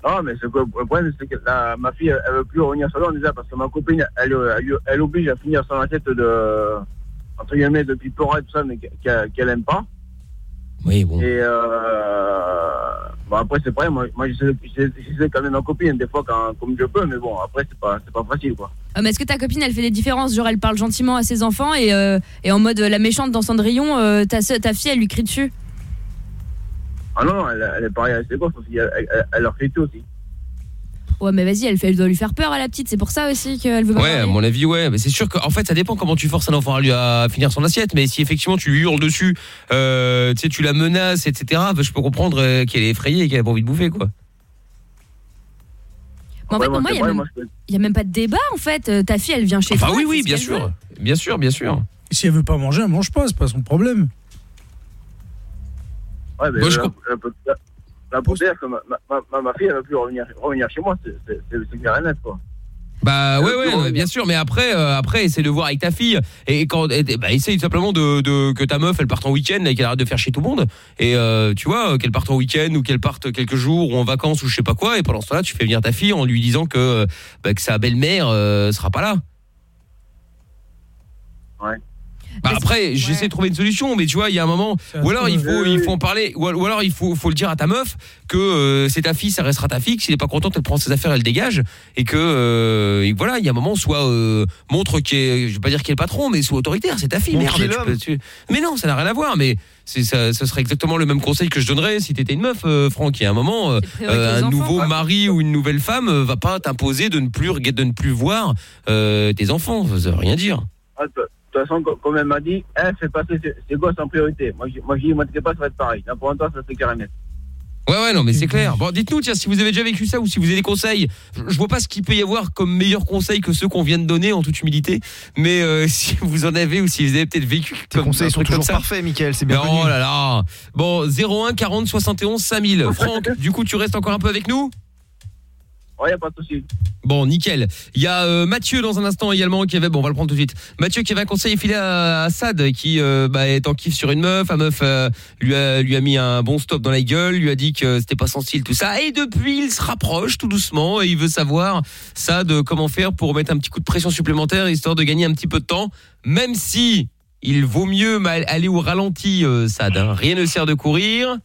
Speaker 4: Non, mais c'est que, le problème, c'est que la- ma fille, elle, elle veut plus revenir sur Lyon déjà parce que ma copine, elle, elle, elle oblige à finir son assiette de, entre guillemets, de pipora et tout ça, mais qu'elle qu'elle aime pas.
Speaker 7: Oui, bon.
Speaker 4: Et euh, bon, après, c'est pareil, moi, moi j'essaie quand même ma copine, des fois, quand, comme je peux, mais bon, après, c'est pas, c'est pas facile, quoi.
Speaker 2: Euh, mais est-ce que ta copine elle fait des différences? Genre elle parle gentiment à ses enfants et, euh, et en mode euh, la méchante dans Cendrillon, euh, ta, ta fille elle lui crie dessus?
Speaker 4: Ah non, elle, elle est pareille avec ses gosses aussi, elle, elle, elle leur fait tout aussi.
Speaker 2: Ouais mais vas-y, elle, fait- elle doit lui faire peur à la petite, c'est pour ça aussi qu'elle veut pas
Speaker 7: Ouais, à mon avis, ouais. Mais c'est sûr qu'en fait, ça dépend comment tu forces un enfant à, lui, à finir son assiette. Mais si effectivement tu lui hurles dessus, euh, tu sais, tu la menaces, etc., bah, je peux comprendre euh, qu'elle est effrayée et qu'elle a pas envie de bouffer, quoi.
Speaker 2: Mais en fait,
Speaker 4: Ouais, moi,
Speaker 2: pour moi, il y a même-
Speaker 4: moi, je peux-
Speaker 2: il y a même pas de débat en fait. Euh, Ta fille elle vient chez
Speaker 7: Enfin,
Speaker 2: toi.
Speaker 7: oui,
Speaker 2: elle
Speaker 7: oui,
Speaker 2: ce
Speaker 7: bien sûr. Bien sûr, bien sûr.
Speaker 12: Si elle veut pas manger, elle mange pas, c'est pas son problème.
Speaker 4: Ouais, mais
Speaker 7: Moi, je
Speaker 4: là, pour dire que ma, ma, ma, ma fille, elle veut plus revenir, revenir chez moi, c'est clair et net, quoi.
Speaker 7: Bah ouais, ouais, bien sûr. Mais après, euh, après, essaie de voir avec ta fille et quand, et, bah, essaye simplement de, de que ta meuf, elle parte en week-end et qu'elle arrête de faire chier tout le monde. Et euh, tu vois, euh, qu'elle parte en week-end ou qu'elle parte quelques jours ou en vacances ou je sais pas quoi. Et pendant ce temps-là, tu fais venir ta fille en lui disant que, euh, bah, que sa belle-mère euh, sera pas là.
Speaker 4: Ouais.
Speaker 7: Bah après, j'essaie de trouver une solution, mais tu vois, il y a un moment, ou alors il faut, il faut en parler, ou, ou alors il faut, faut le dire à ta meuf que euh, c'est ta fille, ça restera ta fille, que s'il est pas contente, elle prend ses affaires, elle dégage, et que euh, et voilà, il y a un moment, soit euh, montre qu'il est, je vais pas dire qu'il est le patron, mais soit autoritaire, c'est ta fille,
Speaker 13: Montre
Speaker 7: merde. tu peux- tu- Mais non, ça n'a rien à voir, mais c'est ça, ce serait exactement le même conseil que je donnerais si t'étais une meuf, euh, Franck. Il y a un moment, euh, euh, un
Speaker 2: enfants,
Speaker 7: nouveau
Speaker 2: quoi.
Speaker 7: mari ou une nouvelle femme euh, va pas t'imposer de ne plus de ne plus voir euh, tes enfants, ça veut rien dire.
Speaker 4: Ah, de toute façon, co- comme elle m'a dit, elle fait passer ses, ses gosses en priorité. Moi, j'ai- moi, moi, t'inquiète pas, ça va être pareil. Là, pour l'instant, ça c'est carré net.
Speaker 7: Ouais ouais non mais c'est clair. Bon dites-nous tiens si vous avez déjà vécu ça ou si vous avez des conseils. Je, je vois pas ce qu'il peut y avoir comme meilleur conseil que ceux qu'on vient de donner en toute humilité. Mais euh, si vous en avez ou si vous avez peut-être vécu
Speaker 13: Tes
Speaker 7: comme
Speaker 13: conseils sont
Speaker 7: comme
Speaker 13: toujours
Speaker 7: ça.
Speaker 13: parfaits, Mickaël, c'est bien
Speaker 7: Oh là là. Bon 01 40 71 5000. Franck, du coup tu restes encore un peu avec nous?
Speaker 4: Ouais, y a pas de souci.
Speaker 7: Bon, nickel. Il y a euh, Mathieu dans un instant également qui avait bon, on va le prendre tout de suite. Mathieu qui avait un conseil filé à, à Sad qui euh, bah, est en kiff sur une meuf, la meuf euh, lui a lui a mis un bon stop dans la gueule, lui a dit que c'était pas son style tout ça et depuis il se rapproche tout doucement et il veut savoir Sad comment faire pour mettre un petit coup de pression supplémentaire histoire de gagner un petit peu de temps même si il vaut mieux aller au ralenti, Sad. hein. Rien ne sert de courir.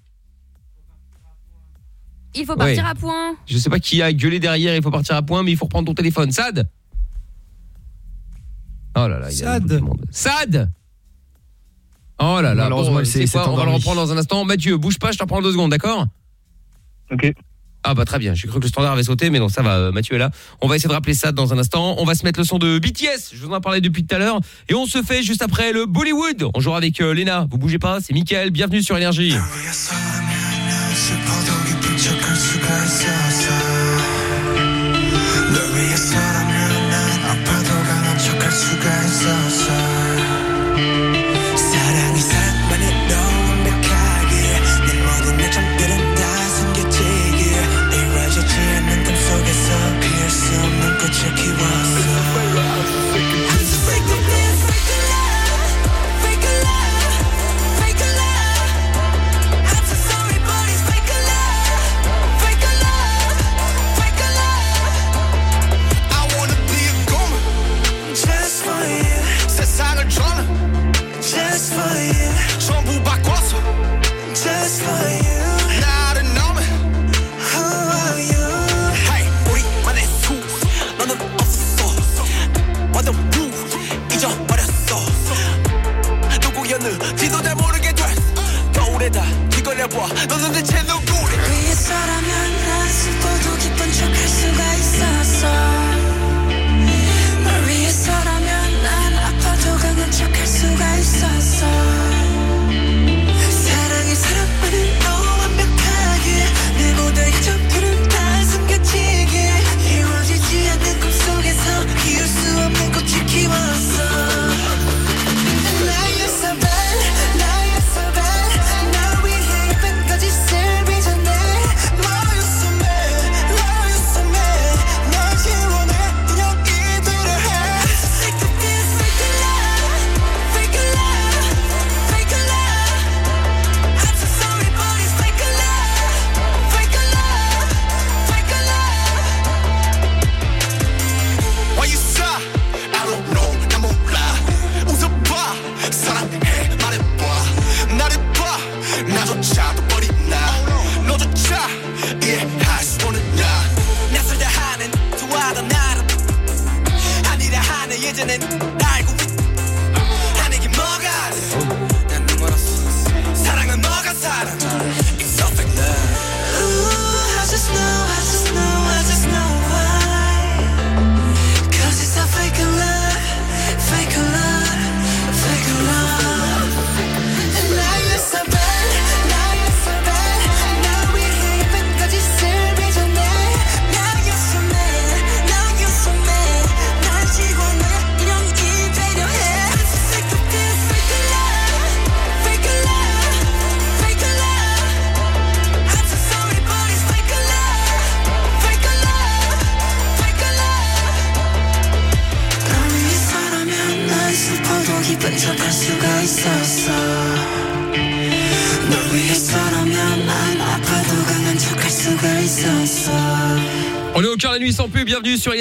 Speaker 2: Il faut partir
Speaker 7: Ouais.
Speaker 2: à point.
Speaker 7: Je sais pas qui a gueulé derrière, il faut partir à point, mais il faut reprendre ton téléphone. Sad Oh là là, il y a monde. Sad Oh là là,
Speaker 13: Malheureusement,
Speaker 7: bon, quoi, on va le reprendre dans un instant. Mathieu, bouge pas, je te reprends deux secondes, d'accord?
Speaker 13: Ok.
Speaker 7: Ah bah très bien, j'ai cru que le standard avait sauté, mais non, ça va, euh, Mathieu est là. On va essayer de rappeler ça dans un instant. On va se mettre le son de BTS, je vous en ai parlé depuis tout à l'heure. Et on se fait juste après le Bollywood. On jouera avec euh, Léna, vous bougez pas, c'est Mickaël, bienvenue sur Énergie. console toi dans un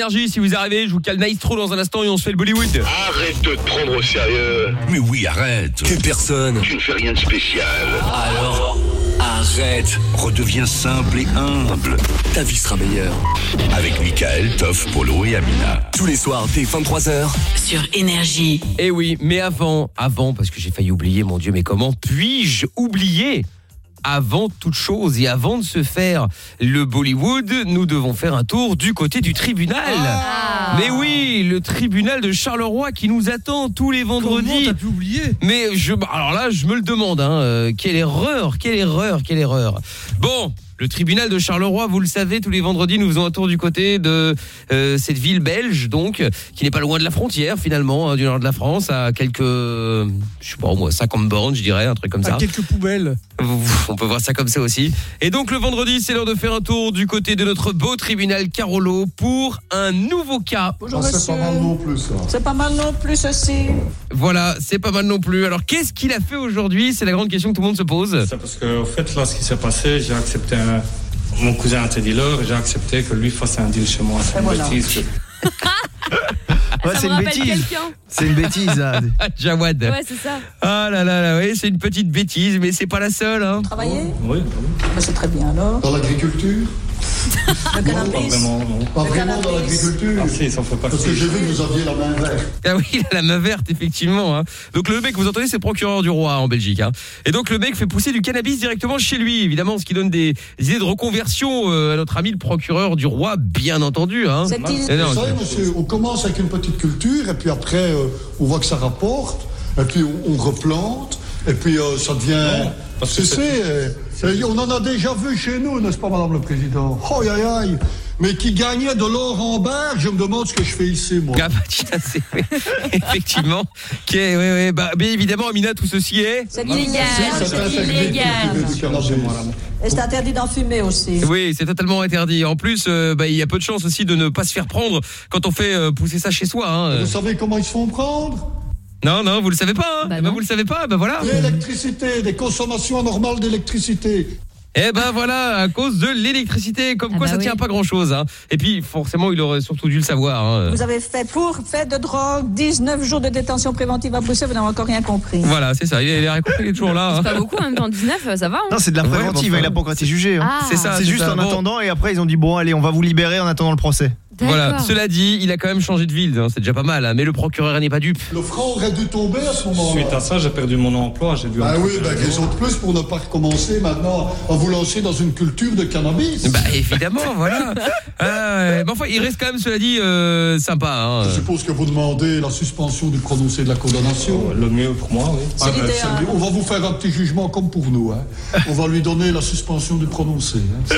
Speaker 7: Énergie. Si vous arrivez, je vous cale Maestro dans un instant et on se fait le Bollywood.
Speaker 10: Arrête de te prendre au sérieux. Mais oui, arrête.
Speaker 16: Que personne.
Speaker 10: Tu ne fais rien de spécial.
Speaker 16: Alors, arrête.
Speaker 10: Redeviens simple et humble.
Speaker 16: Ta vie sera meilleure.
Speaker 10: Avec Michael, Toff, Polo et Amina.
Speaker 16: Tous les soirs dès 23h.
Speaker 11: Sur Énergie.
Speaker 7: Eh oui, mais avant, avant, parce que j'ai failli oublier, mon Dieu, mais comment puis-je oublier avant toute chose et avant de se faire le Bollywood, nous devons faire un tour du côté du tribunal. Mais oui, le tribunal de Charleroi qui nous attend tous les vendredis.
Speaker 12: Comment t'as pu oublier
Speaker 7: Mais je, alors là, je me le demande. Hein, euh, quelle erreur, quelle erreur, quelle erreur. Bon. Le tribunal de Charleroi, vous le savez, tous les vendredis, nous faisons un tour du côté de euh, cette ville belge, donc, qui n'est pas loin de la frontière, finalement, hein, du nord de la France, à quelques, je sais pas, moi, 50 bornes, je dirais, un truc comme ça.
Speaker 12: À quelques poubelles.
Speaker 7: On peut voir ça comme ça aussi. Et donc le vendredi, c'est l'heure de faire un tour du côté de notre beau tribunal Carolo pour un nouveau cas.
Speaker 23: Bonjour, monsieur. C'est pas mal non plus, ceci.
Speaker 7: Voilà, c'est pas mal non plus. Alors qu'est-ce qu'il a fait aujourd'hui? C'est la grande question que tout le monde se pose.
Speaker 5: C'est parce que, au fait, là, ce qui s'est passé, j'ai accepté un... Mon cousin était dealer et j'ai accepté que lui fasse un deal chez moi. C'est une
Speaker 23: voilà.
Speaker 5: bêtise. que-
Speaker 13: Ouais,
Speaker 2: Ça
Speaker 13: c'est une bêtise. C'est une bêtise.
Speaker 7: Jawad.
Speaker 2: Ouais, c'est ça.
Speaker 7: Ah là là là, oui, c'est une petite bêtise, mais c'est pas la seule. Hein.
Speaker 23: Travailler
Speaker 5: Oui,
Speaker 23: Bah, C'est très bien alors.
Speaker 24: Dans l'agriculture
Speaker 23: Le
Speaker 5: pas
Speaker 23: cannabis
Speaker 5: vraiment, non.
Speaker 24: Pas vraiment dans l'agriculture
Speaker 5: Ah si, ça en fait
Speaker 24: Parce que j'ai vu que vous aviez la main verte.
Speaker 7: Ah oui, il a la main verte, effectivement. hein. Donc le mec, vous entendez, c'est procureur du roi en Belgique. hein. Et donc le mec fait pousser du cannabis directement chez lui, évidemment, ce qui donne des idées de reconversion euh, à notre ami le procureur du roi, bien entendu. Hein. Non,
Speaker 24: Vous savez, monsieur, on commence avec une petite culture, et puis après, euh, on voit que ça rapporte, et puis on, on replante, et puis euh, ça devient.
Speaker 5: parce que
Speaker 24: C'est,
Speaker 5: c'est-
Speaker 24: c'est, on en a déjà vu chez nous, n'est-ce pas, madame le président? Oh, aïe, aïe Mais qui gagnait de l'or en barre, je me demande ce que je fais ici, moi.
Speaker 7: Ah bah tiens, c'est oui, effectivement. Ok, ouais, ouais, bah, bien évidemment, Amina, tout ceci est.
Speaker 23: C'est illégal.
Speaker 24: C'est
Speaker 23: illégal. Et c'est interdit d'en fumer aussi.
Speaker 7: Oui, c'est totalement interdit. En plus, euh, bah, il y a peu de chances aussi de ne pas se faire prendre quand on fait euh, pousser ça chez soi. Hein.
Speaker 24: Vous savez comment ils se font prendre?
Speaker 7: Non, non, vous le savez pas. Hein. Eh ben, vous le savez pas. Ben voilà.
Speaker 24: L'électricité, des consommations anormales d'électricité.
Speaker 7: Eh ben voilà, à cause de l'électricité, comme quoi
Speaker 23: bah
Speaker 7: ça
Speaker 23: oui.
Speaker 7: tient pas grand chose. Hein. Et puis forcément, il aurait surtout dû le savoir. Hein.
Speaker 23: Vous avez fait pour fait de drogue 19 jours de détention préventive à Bruxelles, vous n'avez encore rien compris.
Speaker 7: Voilà, c'est ça. Il est, il est, il est toujours là. hein.
Speaker 2: Pas beaucoup en même temps, 19, ça va. hein.
Speaker 13: Non, c'est de la
Speaker 7: Ouais,
Speaker 13: préventive,
Speaker 7: bon,
Speaker 13: hein, il a pas encore été jugé.
Speaker 2: Ah.
Speaker 7: C'est ça,
Speaker 13: C'est
Speaker 7: c'est
Speaker 13: juste
Speaker 7: ça.
Speaker 13: en
Speaker 7: Bon.
Speaker 13: attendant, et après ils ont dit bon, allez, on va vous libérer en attendant le procès.
Speaker 7: Voilà. Cela dit, il a quand même changé de ville. hein. C'est déjà pas mal. hein. Mais le procureur n'est pas dupe.
Speaker 24: Le franc aurait dû tomber à ce moment-là.
Speaker 5: Suite à ça, j'ai perdu mon emploi, j'ai dû.
Speaker 24: Ah oui,
Speaker 5: un
Speaker 24: raison de plus pour ne pas recommencer maintenant à vous lancer dans une culture de cannabis.
Speaker 7: Bah évidemment, voilà. Mais enfin, il reste quand même, cela dit, euh, sympa. hein.
Speaker 24: Je suppose que vous demandez la suspension du prononcé de la condamnation.
Speaker 5: Le mieux pour moi, oui.
Speaker 24: Ah ben, on va vous faire un petit jugement comme pour nous. Hein. On va lui donner la suspension du prononcé. hein.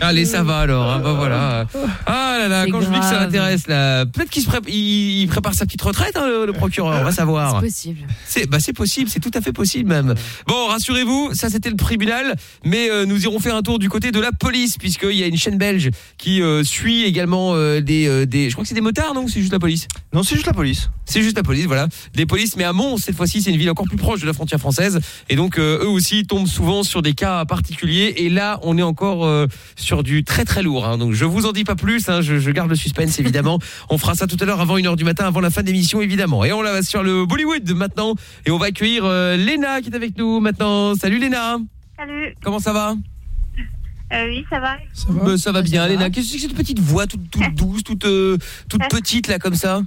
Speaker 7: Allez, ça va alors. hein, bah voilà. Ah là là, quand je dis que ça l'intéresse là, peut-être qu'il se prép- il, il prépare sa petite retraite, hein, le, le procureur. On va savoir.
Speaker 2: C'est possible.
Speaker 7: C'est bah c'est possible, c'est tout à fait possible même. Bon, rassurez-vous, ça c'était le tribunal, mais euh, nous irons faire un tour du côté de la police puisqu'il y a une chaîne belge qui euh, suit également euh, des euh, des je crois que c'est des motards non, c'est juste la police?
Speaker 13: Non, c'est juste la police.
Speaker 7: C'est juste la police, voilà. Des polices, mais à Mons, cette fois-ci, c'est une ville encore plus proche de la frontière française. Et donc, euh, eux aussi tombent souvent sur des cas particuliers. Et là, on est encore euh, sur du très très lourd. hein. Donc, je vous en dis pas plus. hein. Je, je garde le suspense, évidemment. on fera ça tout à l'heure avant 1h du matin, avant la fin de l'émission, évidemment. Et on la va sur le Bollywood maintenant. Et on va accueillir euh, Léna qui est avec nous maintenant. Salut Léna.
Speaker 6: Salut.
Speaker 7: Comment ça va?
Speaker 6: Euh, oui, ça va.
Speaker 7: Euh, ça va bien, Léna. Qu'est-ce que c'est que cette petite voix toute, toute douce, toute, euh, toute petite là comme ça?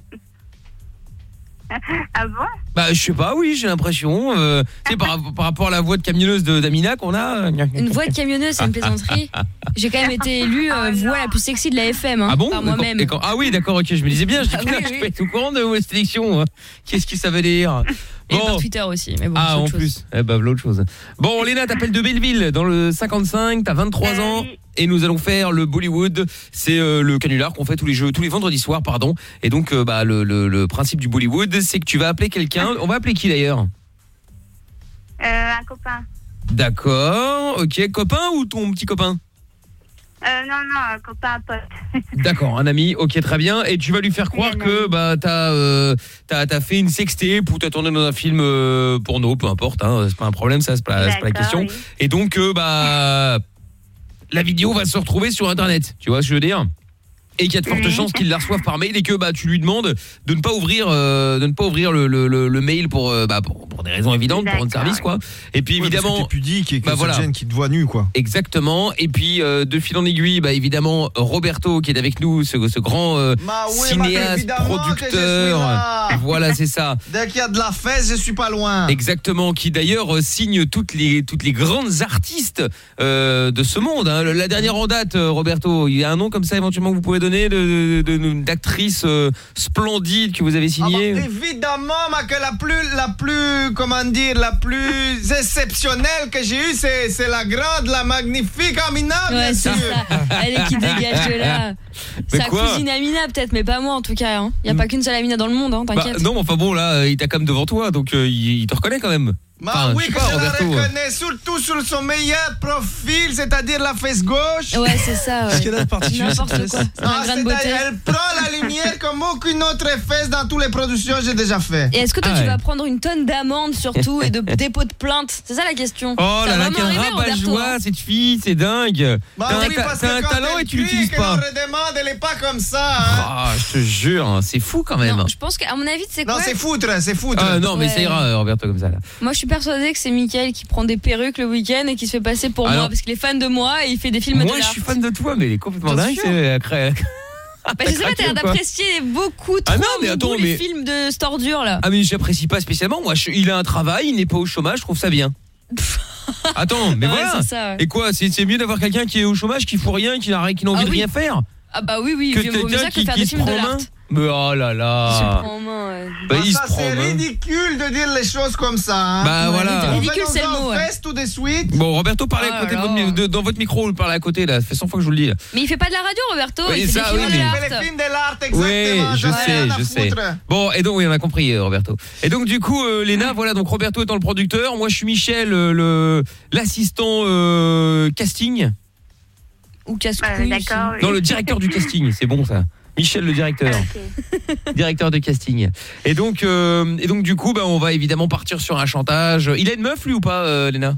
Speaker 6: Ah bon
Speaker 7: Bah, je sais pas, oui, j'ai l'impression. Euh, tu sais, par, par rapport à la voix de camionneuse de d'Amina qu'on a. euh,
Speaker 2: Une voix de camionneuse, c'est une plaisanterie. J'ai quand même été élue euh, voix la plus sexy de la FM, hein,
Speaker 7: Ah bon
Speaker 2: par moi-même.
Speaker 7: Ah oui, d'accord, ok, je me disais bien, je dis
Speaker 2: Ah oui,
Speaker 7: je
Speaker 2: oui.
Speaker 7: peux être au courant de vos sélections. hein. Qu'est-ce que ça veut dire
Speaker 2: Et par Twitter aussi, mais bon,
Speaker 7: Ah, en
Speaker 2: chose.
Speaker 7: plus. Eh ben, l'autre chose. Bon, Léna, t'appelles de Belleville, dans le 55, t'as 23
Speaker 2: Euh,
Speaker 7: ans, et nous allons faire le Bollywood. C'est euh, le canular qu'on fait tous les jeux, tous les vendredis soirs, pardon. Et donc, euh, bah, le, le- le principe du Bollywood, c'est que tu vas appeler quelqu'un. On va appeler qui d'ailleurs?
Speaker 6: Euh, un copain.
Speaker 7: D'accord, ok, copain ou ton petit copain?
Speaker 6: Euh, non, non, un copain, un pote.
Speaker 7: D'accord, un ami, ok, très bien. Et tu vas lui faire croire que bah t'as euh, t'as fait une sextape ou t'as tourné dans un film euh, porno, peu importe, hein, c'est pas un problème, ça c'est pas, pas la question.
Speaker 6: oui.
Speaker 7: Et donc bah la vidéo va se retrouver sur internet, tu vois ce que je veux dire? Et qu'il y a de fortes chances qu'il la reçoive par mail et que bah tu lui demandes de ne pas ouvrir euh, de ne pas ouvrir le, le, le- le mail pour, euh, bah, pour pour des raisons évidentes pour rendre service quoi et puis
Speaker 13: Ouais, parce
Speaker 7: évidemment
Speaker 13: que t'es pudique et que
Speaker 7: bah, voilà.
Speaker 13: te gêne qu'il te voit nu, quoi.
Speaker 7: Exactement. Et puis euh, de fil en aiguille, bah évidemment Roberto qui est avec nous, ce, ce grand euh,
Speaker 13: Bah oui,
Speaker 7: cinéaste, producteur.
Speaker 13: là.
Speaker 7: Voilà, c'est ça.
Speaker 13: Dès qu'il y a de la fesse, je suis pas loin.
Speaker 7: Exactement, qui d'ailleurs signe toutes les toutes les grandes artistes euh, de ce monde. hein. La dernière en date, Roberto, il y a un nom comme ça éventuellement que vous pouvez donner de de- de- d'actrice euh, splendide que vous avez signée.
Speaker 13: Ah bah, évidemment, ma, que la plus, la plus, comment dire, la plus exceptionnelle que j'ai eue, c'est, c'est la grande, la magnifique Amina, bien
Speaker 2: Ouais,
Speaker 13: sûr.
Speaker 2: ça. Elle est qui dégage de là.
Speaker 7: Mais
Speaker 2: Sa cousine Amina, peut-être, mais pas moi en tout cas. Il n'y a pas qu'une seule Amina dans le monde, hein,
Speaker 7: Bah,
Speaker 2: t'inquiète.
Speaker 7: non, mais enfin bon là, il t'a quand même devant toi, donc euh, il, il te reconnaît quand même.
Speaker 13: Bah
Speaker 7: Enfin,
Speaker 13: oui, que
Speaker 7: pas,
Speaker 13: je la reconnais surtout sur son meilleur profil, c'est-à-dire la fesse gauche.
Speaker 2: Ouais, c'est ça. ouais.
Speaker 12: Qu'elle a de particulier,
Speaker 2: N'importe quoi.
Speaker 13: Ah,
Speaker 2: beauté.
Speaker 13: c'est-à-dire, Elle prend la lumière comme aucune autre fesse dans toutes les productions que j'ai déjà fait.
Speaker 2: Et est-ce que toi
Speaker 7: Ah
Speaker 2: tu
Speaker 7: ouais.
Speaker 2: vas prendre une tonne d'amandes surtout et de dépôts de plaintes? C'est ça la question.
Speaker 7: Oh là là, quel
Speaker 2: arriver,
Speaker 7: rabat
Speaker 2: Roberto,
Speaker 7: joie
Speaker 2: hein
Speaker 7: cette fille, c'est dingue.
Speaker 13: Bah
Speaker 7: T'as un,
Speaker 13: oui,
Speaker 7: un
Speaker 13: que quand
Speaker 7: talent
Speaker 13: elle
Speaker 7: et tu
Speaker 13: crie
Speaker 7: l'utilises pas.
Speaker 13: redemande, elle est pas comme ça. Hein.
Speaker 7: Ah, je te jure, hein, c'est fou quand même.
Speaker 2: Non, je pense qu'à mon avis, c'est
Speaker 13: Non,
Speaker 2: quoi?
Speaker 13: c'est foutre, c'est foutre.
Speaker 7: Ah non, mais ça ira, Roberto, comme ça. Là.
Speaker 2: Moi, je suis persuadée que c'est Mickaël qui prend des perruques le week-end et qui se fait passer pour
Speaker 7: Ah
Speaker 2: moi
Speaker 7: non.
Speaker 2: parce qu'il est fan de moi et il fait des films de
Speaker 7: Moi, je suis fan de toi, mais elle est complètement dingue. après-
Speaker 2: Bah, je sais pas, t'as l'air d'apprécier beaucoup trop
Speaker 7: Ah non, mais
Speaker 2: beaucoup
Speaker 7: attends,
Speaker 2: les
Speaker 7: mais-
Speaker 2: films de Stordure là.
Speaker 7: Ah, mais j'apprécie pas spécialement. Moi, je- il a un travail, il n'est pas au chômage, je trouve ça bien. Attends, mais
Speaker 2: Ouais,
Speaker 7: voilà.
Speaker 2: c'est ça, ouais.
Speaker 7: Et quoi C'est c'est mieux d'avoir quelqu'un qui est au chômage, qui fout rien, qui n'a rien- qui n'a envie
Speaker 2: Ah
Speaker 7: de
Speaker 2: oui.
Speaker 7: rien faire?
Speaker 2: Ah bah oui, oui,
Speaker 7: que
Speaker 2: mieux
Speaker 7: quelqu'un qui,
Speaker 2: faire
Speaker 7: qui
Speaker 2: des
Speaker 7: se
Speaker 2: films de
Speaker 7: en
Speaker 2: l'art.
Speaker 7: main. Mais oh là
Speaker 2: Il se
Speaker 7: là.
Speaker 2: prend en main, ouais.
Speaker 7: Bah,
Speaker 13: Ah,
Speaker 7: il se
Speaker 13: ça,
Speaker 7: prend
Speaker 13: c'est
Speaker 7: main.
Speaker 13: ridicule de dire les choses comme ça. Hein.
Speaker 7: Bah, Ouais, voilà.
Speaker 2: ridicule, c'est le mot, ouais.
Speaker 13: fesses tout de suite.
Speaker 7: Bon, Roberto, parlez
Speaker 2: Oh
Speaker 7: à côté de
Speaker 2: là
Speaker 7: votre,
Speaker 2: là.
Speaker 7: mi- de- dans votre micro, vous parlez à côté là. Ça fait 100 fois que je vous le dis.
Speaker 2: Mais il fait pas de la radio, Roberto.
Speaker 7: Oui,
Speaker 2: il fait
Speaker 7: ça,
Speaker 2: des films
Speaker 7: oui,
Speaker 2: de l'art.
Speaker 13: Il fait les films de l'art,
Speaker 7: Oui,
Speaker 13: exactement.
Speaker 7: je
Speaker 13: j'en ai
Speaker 7: sais,
Speaker 13: rien à
Speaker 7: je sais.
Speaker 13: foutre.
Speaker 7: Bon, et donc, oui, on a compris, euh, Roberto. Et donc, du coup, euh, Léna, voilà, donc Roberto étant le producteur, moi je suis Michel, euh, le l'assistant euh, casting.
Speaker 2: Ou
Speaker 25: Euh, D'accord. oui.
Speaker 7: Non, le directeur du casting, c'est bon ça. Michel, le directeur. directeur de casting. Et donc, euh, et donc du coup, bah, on va évidemment partir sur un chantage. Il a une meuf, lui, ou pas, euh, Léna?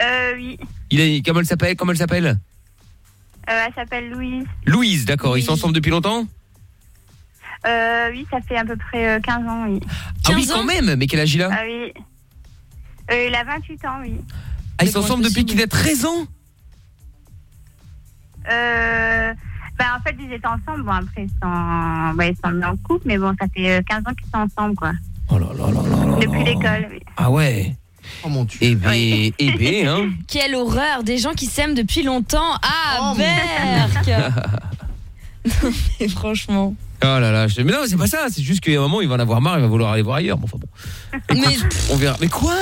Speaker 25: Euh, oui.
Speaker 7: Il a, comment elle s'appelle Comment elle s'appelle?
Speaker 25: Euh, elle s'appelle Louise.
Speaker 7: Louise, d'accord. Ils sont ensemble depuis longtemps?
Speaker 25: Euh, oui, ça fait à peu près euh, 15 ans, oui.
Speaker 7: Ah oui, quand même. Mais quel âge il a?
Speaker 25: Ah oui. Euh, il a 28 ans, oui.
Speaker 7: Ah, ils sont ensemble depuis qu'il a 13 ans?
Speaker 25: Bah, en fait, ils étaient ensemble. Bon, après, ils sont, bah, ils sont mis en couple, mais bon, ça fait euh, 15 ans qu'ils sont ensemble, quoi.
Speaker 7: Oh là là là là là.
Speaker 25: Depuis l'école, oui.
Speaker 7: Ah ouais.
Speaker 13: Oh mon dieu.
Speaker 7: Eh ben, eh ben, hein.
Speaker 2: Quelle horreur, des gens qui s'aiment depuis longtemps. Ah,
Speaker 13: Oh,
Speaker 2: Berk Non, mais franchement.
Speaker 7: Oh là là, je- mais non, c'est pas ça, c'est juste qu'à un moment il va en avoir marre, il va vouloir aller voir ailleurs. Bon, enfin bon. Écoute, on verra. Mais quoi?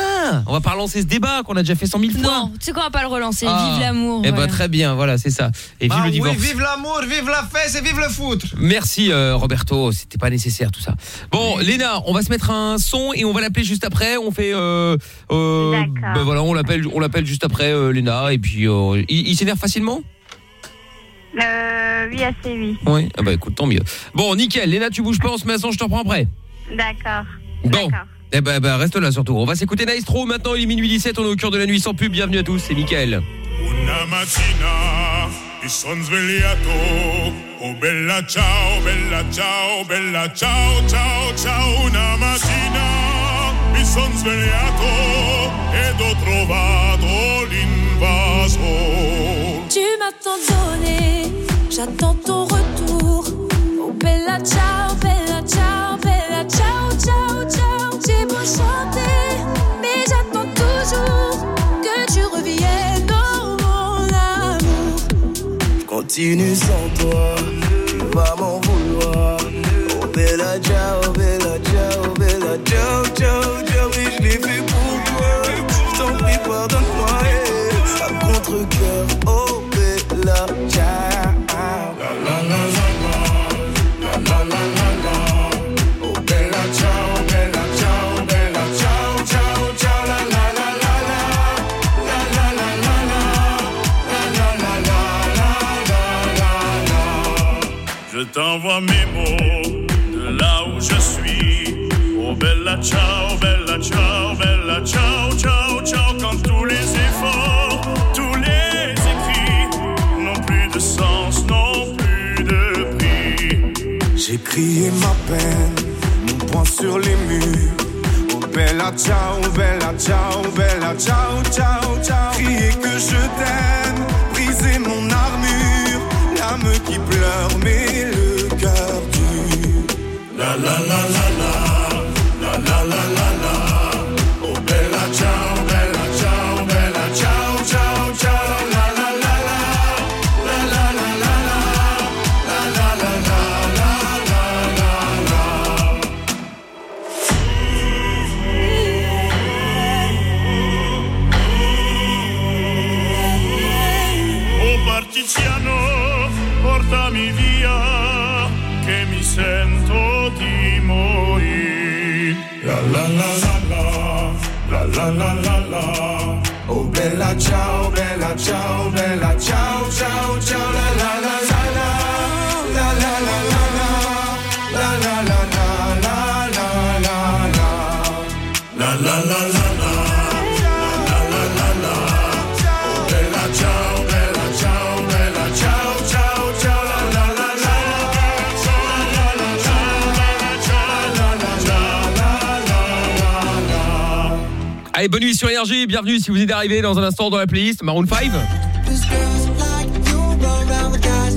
Speaker 7: On va pas relancer ce débat qu'on a déjà fait 100 000 fois.
Speaker 2: Non, tu sais quoi, on va pas le relancer.
Speaker 7: Ah.
Speaker 2: Vive l'amour.
Speaker 7: Eh ben
Speaker 2: voilà.
Speaker 7: très bien, voilà, c'est ça. Et vive
Speaker 13: Ah
Speaker 7: le
Speaker 13: oui,
Speaker 7: divorce.
Speaker 13: vive l'amour, vive la fesse et vive le foot.
Speaker 7: Merci euh, Roberto, c'était pas nécessaire tout ça. Bon, Léna, on va se mettre un son et on va l'appeler juste après. On fait, euh, euh,
Speaker 25: D'accord.
Speaker 7: ben voilà, on l'appelle, on l'appelle juste après euh, Léna et puis euh, il, il s'énerve facilement?
Speaker 25: Euh, oui, assez, oui.
Speaker 7: Oui. Ah bah écoute, tant mieux. Bon, nickel. Léna, tu bouges pas, on se met un son, je te reprends après.
Speaker 25: D'accord.
Speaker 7: Bon. Eh ben, ben, reste là surtout. On va s'écouter Naestro maintenant, il est minuit 17, on est au cœur de la nuit sans pub. Bienvenue à tous, c'est Mickaël.
Speaker 3: Una mattina mi son svegliato, oh bella ciao, bella ciao, bella ciao, ciao, ciao. Una mattina mi son svegliato ed ho trovato l'invaso.
Speaker 26: J'attends ton retour. Oh bella ciao, bella ciao, bella ciao, ciao, ciao. J'ai beau chanter, mais j'attends toujours que tu reviennes dans mon amour.
Speaker 27: Continue sans toi, tu vas m'en vouloir. Oh bella ciao, bella ciao, bella ciao, ciao, ciao. Oui, je l'ai fait pour toi. T'en prie, pardonne-moi. eh. À contre-cœur, oh La la la la la, la la la la la. Bella ciao, bella ciao, bella ciao, ciao, ciao. La la la la la, la la la la la, la la la la la.
Speaker 3: Je t'envoie mes mots de là où je suis. Oh bella ciao, bella ciao, bella ciao, ciao,
Speaker 27: Crié ma peine, mon poing sur les murs. Oh bella ciao, bella ciao, bella ciao, ciao, ciao. Crier que je t'aime, briser mon armure. L'âme qui pleure, mais le cœur dur. La la la la, ciao, bella ciao, bella ciao,
Speaker 7: Allez, bonne nuit sur Énergie, bienvenue si vous êtes arrivé dans un instant dans la playlist Maroon 5.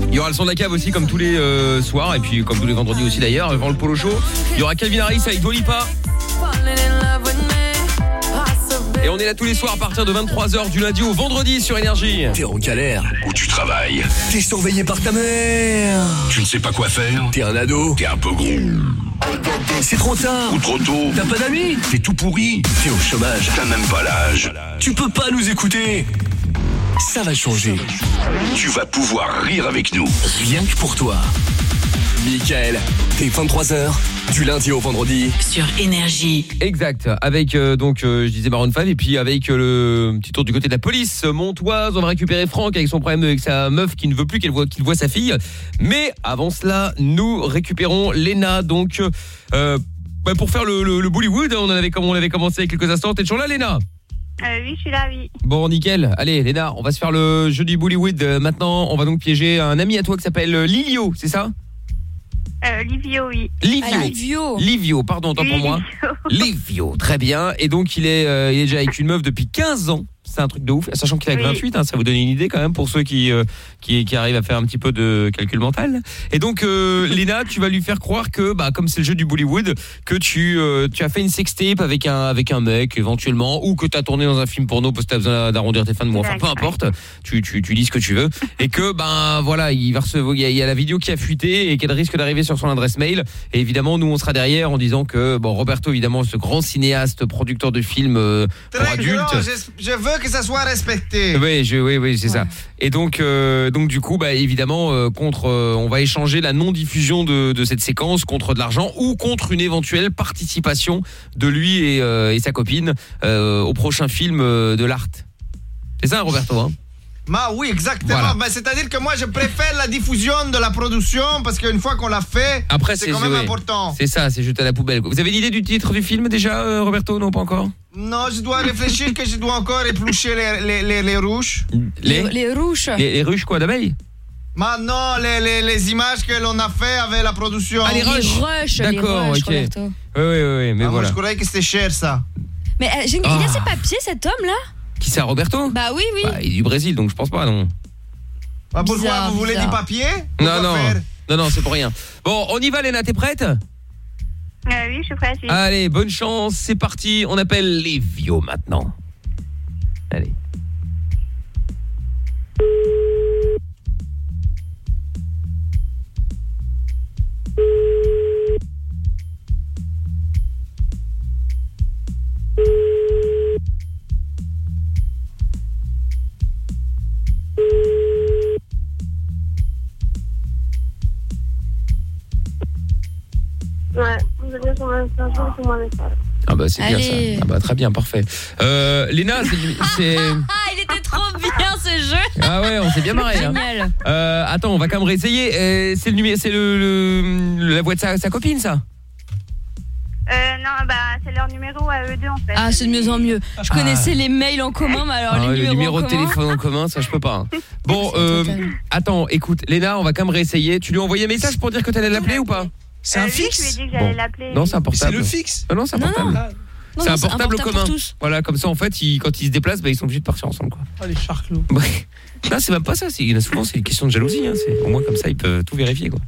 Speaker 7: Il y aura le son de la cave aussi comme tous les euh, soirs et puis comme tous les vendredis aussi d'ailleurs avant le polo show. Il y aura Calvin Harris avec Dua Lipa. Et on est là tous les soirs à partir de 23h du lundi au vendredi sur Énergie.
Speaker 10: T'es en galère Où tu travailles T'es surveillé par ta mère Tu ne sais pas quoi faire T'es un ado T'es un peu gros C'est trop tard. Ou trop tôt. T'as pas d'amis T'es tout pourri. T'es au chômage. T'as même pas l'âge. Tu peux pas nous écouter. Ça va changer. Tu vas pouvoir rire avec nous. Rien que pour toi Michael, t'es 23h du lundi au vendredi
Speaker 11: Sur Énergie.
Speaker 7: Exact, avec euh, donc euh, je disais Maroon 5 et puis avec euh, le petit tour du côté de la police montoise, on va récupérer Franck avec son problème avec sa meuf qui ne veut plus qu'elle voit qu'il voit sa fille. Mais avant cela, nous récupérons Lena donc euh, bah, pour faire le, le, le Bollywood, on en avait comme on l'avait commencé il y a quelques instants. T'es toujours là Lena
Speaker 25: Euh, oui, je suis là, oui.
Speaker 7: Bon, nickel. Allez, Léna, on va se faire le jeu du Bollywood. Euh, maintenant, on va donc piéger un ami à toi qui s'appelle Lilio, c'est ça?
Speaker 25: Euh, Livio, oui.
Speaker 7: Livio. Livio, pardon, autant pour moi. Livio, très bien. Et donc, il est, euh, il est déjà avec une meuf depuis 15 ans. C'est un truc de ouf, sachant qu'il a que
Speaker 25: Oui.
Speaker 7: 28, hein, ça vous donne une idée quand même pour ceux qui, euh, qui, qui arrivent à faire un petit peu de calcul mental. Et donc, euh, Léna, tu vas lui faire croire que, bah, comme c'est le jeu du Bollywood, que tu, euh, tu as fait une sextape avec un, avec un mec éventuellement, ou que tu as tourné dans un film porno parce que tu as besoin d'arrondir tes fins de mois. Enfin, peu importe, tu, tu, tu dis ce que tu veux. Et que, ben voilà, il va recevoir, il y, a, il y a la vidéo qui a fuité et qu'elle risque d'arriver sur son adresse mail. Et évidemment, nous, on sera derrière en disant que, bon, Roberto, évidemment, ce grand cinéaste, producteur de films euh, pour
Speaker 13: Très
Speaker 7: adultes.
Speaker 13: je veux que ça soit respecté.
Speaker 7: Oui, je, oui, oui, c'est ça. Et donc, euh, donc du coup, bah évidemment, euh, contre, euh, on va échanger la non-diffusion de, de cette séquence contre de l'argent ou contre une éventuelle participation de lui et, et sa copine au prochain film de l'art. C'est ça, Roberto hein?
Speaker 13: Bah oui, exactement.
Speaker 7: Voilà.
Speaker 13: Bah, C'est-à-dire que moi, je préfère la diffusion de la production parce qu'une fois qu'on l'a fait, c'est quand même important.
Speaker 7: C'est ça, c'est jeté à la poubelle. quoi. Vous avez l'idée du titre du film déjà, euh, Roberto? Non, pas encore?
Speaker 13: Non, je dois réfléchir que je dois encore éplucher les, les, les, les rouges.
Speaker 7: Les,
Speaker 2: Les ruches.
Speaker 7: les, les ruches quoi d'abeilles
Speaker 13: Maintenant, les, les, les images que l'on a fait avec la production.
Speaker 7: Ah, les rushs. D'accord, ok.
Speaker 2: Roberto.
Speaker 7: Oui, oui, oui, oui, mais
Speaker 13: Ah, moi,
Speaker 7: voilà.
Speaker 13: je croyais que c'était cher, ça.
Speaker 2: Mais euh, j'ai- il
Speaker 7: Ah.
Speaker 2: a ses papiers, cet homme-là?
Speaker 7: Qui c'est, Roberto?
Speaker 2: Bah oui, oui.
Speaker 7: Bah, Il est du Brésil, donc je pense pas, non.
Speaker 13: Bah, pourquoi
Speaker 2: Bizarre,
Speaker 13: Vous voulez
Speaker 2: bizarre.
Speaker 13: du papier?
Speaker 7: Non,
Speaker 13: Pourquoi
Speaker 7: non,
Speaker 13: faire?
Speaker 7: Non, non, c'est pour rien. Bon, on y va, Léna, t'es prête?
Speaker 25: Euh, oui, je suis prête, oui.
Speaker 7: Allez, bonne chance, c'est parti. On appelle les vieux maintenant. Allez.
Speaker 25: Ouais, vous avez sur mon message, sur mon message.
Speaker 7: Ah bah c'est bien ça. Ah bah très bien, parfait. Euh, Léna, c'est-.
Speaker 2: Ah, il était trop bien ce jeu.
Speaker 7: Ah ouais, on s'est bien marré. hein.
Speaker 2: Génial.
Speaker 7: Euh, attends, on va quand même réessayer. Euh, c'est le numéro, c'est le, le- la voix de sa, sa copine, ça?
Speaker 25: Euh, non, bah, c'est leur numéro à eux deux, en fait.
Speaker 2: Ah, c'est de mieux en mieux. Je
Speaker 7: Ah.
Speaker 2: connaissais les mails en commun, mais alors
Speaker 7: Ah ouais,
Speaker 2: les
Speaker 7: le
Speaker 2: numéros
Speaker 7: numéro
Speaker 2: en
Speaker 7: de
Speaker 2: commun.
Speaker 7: téléphone en commun, ça je peux pas. hein. Bon, euh, attends, écoute, Léna, on va quand même réessayer. Tu lui as envoyé un message pour dire que t'allais l'appeler ou pas?
Speaker 12: C'est
Speaker 25: Euh,
Speaker 12: un
Speaker 25: oui,
Speaker 12: fixe.
Speaker 7: Non, c'est un portable.
Speaker 12: C'est le fixe
Speaker 7: Ah non, c'est un portable.
Speaker 12: non.
Speaker 2: Non,
Speaker 7: c'est un
Speaker 2: c'est un
Speaker 7: portable commun.
Speaker 2: pour.
Speaker 7: Voilà, comme ça en fait, ils- quand ils se déplacent, bah, ils sont obligés de partir ensemble quoi.
Speaker 12: Ah, les charclos.
Speaker 7: Non, c'est même pas ça, c'est souvent c'est une question de jalousie hein, c'est au moins comme ça ils peuvent tout vérifier quoi.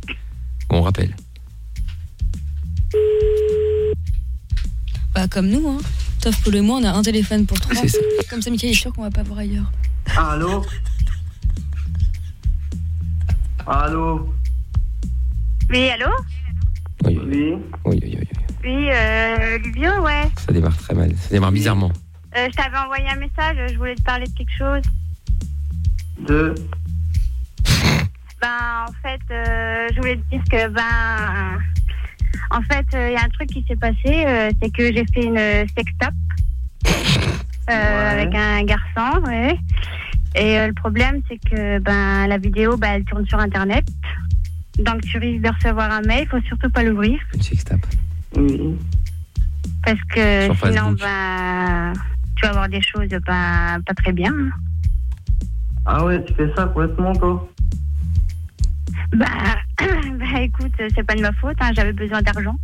Speaker 7: Bon, on rappelle.
Speaker 2: Bah comme nous, hein. Sauf que le moi, on a un téléphone pour trois.
Speaker 7: C'est ça.
Speaker 2: Comme ça, Michael est sûr qu'on va pas voir ailleurs.
Speaker 28: Allô Allô
Speaker 25: Oui, allô?
Speaker 28: Oui.
Speaker 7: Oui, oui, oui, oui.
Speaker 25: Oui, euh, ouais.
Speaker 7: Ça démarre très mal, ça démarre bizarrement.
Speaker 25: Euh, je t'avais envoyé un message, je voulais te parler de quelque chose.
Speaker 28: De
Speaker 25: Ben, en fait, euh, je voulais te dire que, ben, en fait, il y a un truc qui s'est passé, euh, c'est que j'ai fait une sextape. euh, avec un garçon, ouais. Et euh, le problème, c'est que ben, la vidéo, ben, elle tourne sur Internet. Donc, tu risques de recevoir un mail, il faut surtout pas l'ouvrir.
Speaker 7: Une sextape.
Speaker 25: Parce que
Speaker 7: Sur
Speaker 25: sinon, ben, tu vas avoir des choses ben, pas très bien.
Speaker 28: Ah ouais, tu fais ça complètement, toi?
Speaker 25: Bah, bah écoute, c'est pas de ma faute, hein, j'avais besoin d'argent.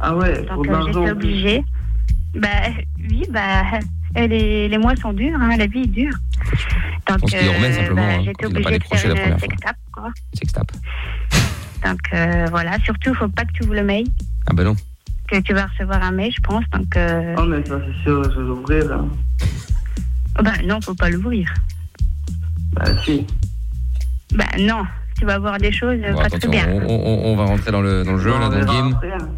Speaker 28: Ah ouais, pour
Speaker 25: Donc
Speaker 28: de
Speaker 25: euh,
Speaker 28: l'argent.
Speaker 25: j'étais obligée. Bah oui, bah les, les mois sont durs, hein, la vie est dure. Donc bah,
Speaker 7: hein,
Speaker 25: j'étais
Speaker 7: pas
Speaker 25: obligée de faire une sextape, quoi.
Speaker 7: Sextape.
Speaker 25: Donc euh, voilà, surtout, faut pas que tu ouvres le mail,
Speaker 7: Ah bah non.
Speaker 25: que tu vas recevoir un mail, je pense. Donc euh,
Speaker 28: Oh, mais ça, c'est sûr, je vais l'ouvrir, là.
Speaker 25: bah non, faut pas l'ouvrir.
Speaker 28: Bah, si.
Speaker 25: Bah non, tu vas voir des choses
Speaker 7: Bon,
Speaker 25: pas très bien.
Speaker 7: on, on- on va rentrer dans le, dans le jeu, là, dans le game.
Speaker 28: hein.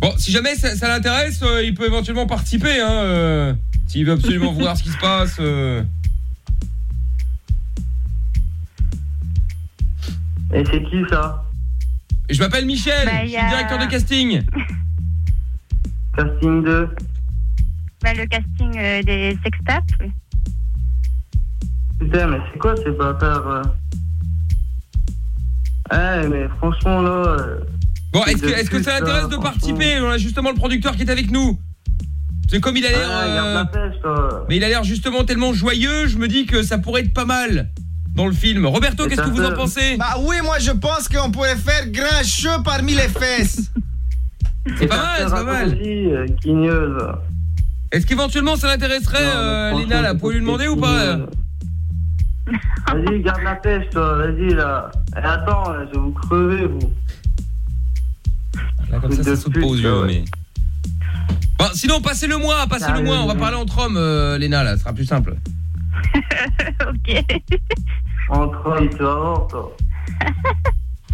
Speaker 7: Bon, si jamais ça, ça l'intéresse, euh, il peut éventuellement participer. Hein, euh, S'il veut absolument voir ce qui se passe.
Speaker 28: Et c'est qui, ça
Speaker 7: je m'appelle Michel,
Speaker 25: Bah,
Speaker 7: je suis
Speaker 25: a-
Speaker 7: directeur de casting.
Speaker 28: Casting 2.
Speaker 25: Bah, le casting euh, des sextapes. oui.
Speaker 28: Putain, mais c'est quoi ces bâtards euh Eh, mais franchement, là. euh,
Speaker 7: Bon, est-ce que, est-ce que ça l'intéresse de participer On a justement le producteur qui est avec nous. C'est comme il a l'air.
Speaker 28: Ah, garde
Speaker 7: euh,
Speaker 28: la pêche, toi.
Speaker 7: mais il a l'air justement tellement joyeux, je me dis que ça pourrait être pas mal dans le film. Roberto, qu'est-ce que vous en pensez?
Speaker 13: Bah oui, moi je pense qu'on pourrait faire grincheux parmi les fesses.
Speaker 7: C'est pas mal, c'est pas mal.
Speaker 28: euh, guigneuse.
Speaker 7: Est-ce qu'éventuellement ça l'intéresserait, euh, Léna, là Vous pouvez lui demander ou pas
Speaker 28: Vas-y, garde la pêche, toi. Vas-y, là. Et attends, là, je vais vous crever, vous.
Speaker 7: Là, comme ça, ça saute pas aux yeux, mais. Bon, sinon, passez-le moi, passez-le moi. On va parler entre hommes, euh, Léna, là, ce sera plus simple.
Speaker 25: ok.
Speaker 28: Toi.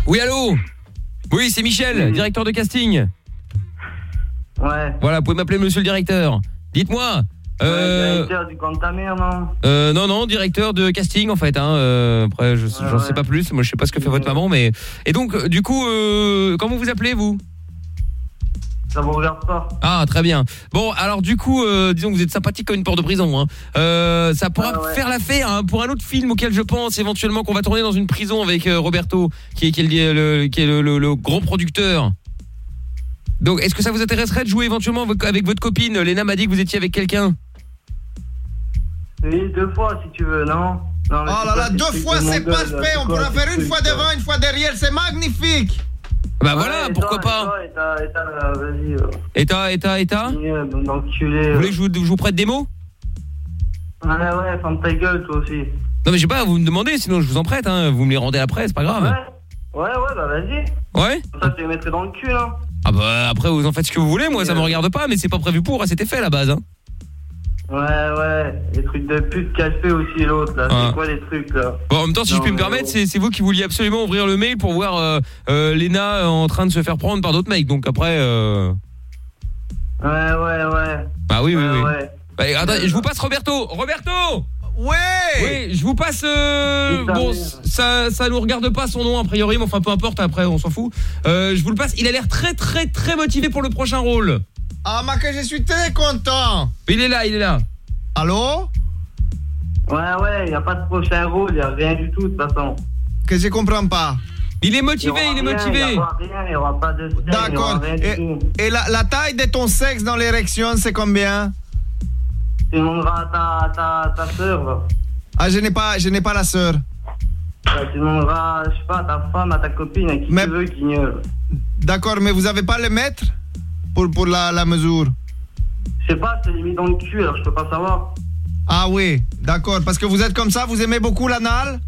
Speaker 7: Oui, allô Oui, c'est Michel, directeur de casting.
Speaker 28: Ouais.
Speaker 7: Voilà, vous pouvez m'appeler monsieur le directeur. Dites-moi. Euh,
Speaker 28: Directeur du camp de ta mère, non
Speaker 7: euh, non, non, directeur de casting en fait. Hein, euh, après, je j'en
Speaker 28: ouais.
Speaker 7: sais pas plus. Moi, je sais pas ce que fait votre maman, mais et donc, euh, du coup, euh, comment vous appelez vous?
Speaker 28: Ça vous regarde pas.
Speaker 7: Ah, très bien. Bon, alors du coup, euh, disons que vous êtes sympathique comme une porte de prison. Hein. Euh, ça pourra
Speaker 28: Ah ouais.
Speaker 7: faire l'affaire hein, pour un autre film auquel je pense éventuellement qu'on va tourner dans une prison avec euh, Roberto, qui est, qui est, le, qui est le, le- le gros producteur. Donc, est-ce que ça vous intéresserait de jouer éventuellement avec, votre copine? Léna m'a dit que vous étiez avec quelqu'un.
Speaker 28: Oui, deux fois, si tu veux, non? Non,
Speaker 13: Oh là là, deux fois c'est parfait,
Speaker 28: C'est
Speaker 13: on pourra faire une fois devant, une fois derrière, c'est magnifique.
Speaker 7: Bah voilà,
Speaker 28: Ouais,
Speaker 7: pourquoi pas
Speaker 28: euh, euh,
Speaker 7: et t'as, et t'as Vous
Speaker 28: d'enculés,
Speaker 7: voulez
Speaker 28: euh.
Speaker 7: que je vous, je vous prête des mots?
Speaker 28: Ouais, ouais, ferme ta gueule, toi aussi.
Speaker 7: Non mais je sais pas, vous me demandez, sinon je vous en prête. Hein. Vous me les rendez après, c'est pas grave.
Speaker 28: Ouais, ouais, bah vas-y.
Speaker 7: Ouais
Speaker 28: ça, je les mettrai dans le cul, là.
Speaker 7: Ah bah après vous en faites ce que vous voulez, moi ça me regarde pas, mais c'est pas prévu pour, hein, c'était fait à la base. Hein.
Speaker 28: Ouais, ouais, les trucs de pute fait aussi, l'autre, là.
Speaker 7: Ah.
Speaker 28: C'est quoi les trucs, là
Speaker 7: Bon, en même temps, si
Speaker 28: Non,
Speaker 7: je puis me permettre, c'est vous qui vouliez absolument ouvrir le mail pour voir euh, euh, Léna en train de se faire prendre par d'autres mecs. Donc après, euh...
Speaker 28: Ouais, ouais, ouais.
Speaker 7: bah oui, oui, oui.
Speaker 28: ouais.
Speaker 7: Bah, attendez, je vous passe Roberto. Roberto
Speaker 13: Ouais
Speaker 7: Oui, je vous passe. euh, bon, ça, ça nous regarde pas son nom a priori, mais enfin peu importe. Après, on s'en fout. Euh, je vous le passe. Il a l'air très, très, très motivé pour le prochain rôle.
Speaker 13: Ah, mais que je suis très content.
Speaker 7: Il est là, il est là.
Speaker 13: Allô?
Speaker 28: Ouais, ouais, y a pas de prochain rôle, y a rien du tout, de toute façon.
Speaker 13: Que je comprends pas.
Speaker 7: Il est motivé, il est
Speaker 28: rien,
Speaker 7: motivé.
Speaker 13: D'accord. Et, la, la taille de ton sexe dans l'érection, c'est combien?
Speaker 28: Tu demanderas à ta, ta, ta soeur.
Speaker 13: Ah, je n'ai pas, je n'ai pas la sœur.
Speaker 28: Ouais, Tu demanderas, je sais pas, à ta femme, à ta copine, à qui
Speaker 13: Mais-
Speaker 28: tu veux, guignol.
Speaker 13: D'accord, mais vous avez pas le mètre pour, pour la, la mesure?
Speaker 28: Je sais pas, c'est limite dans le cul, alors je peux pas savoir.
Speaker 13: Ah oui, d'accord. Parce que vous êtes comme ça, vous aimez beaucoup l'anal?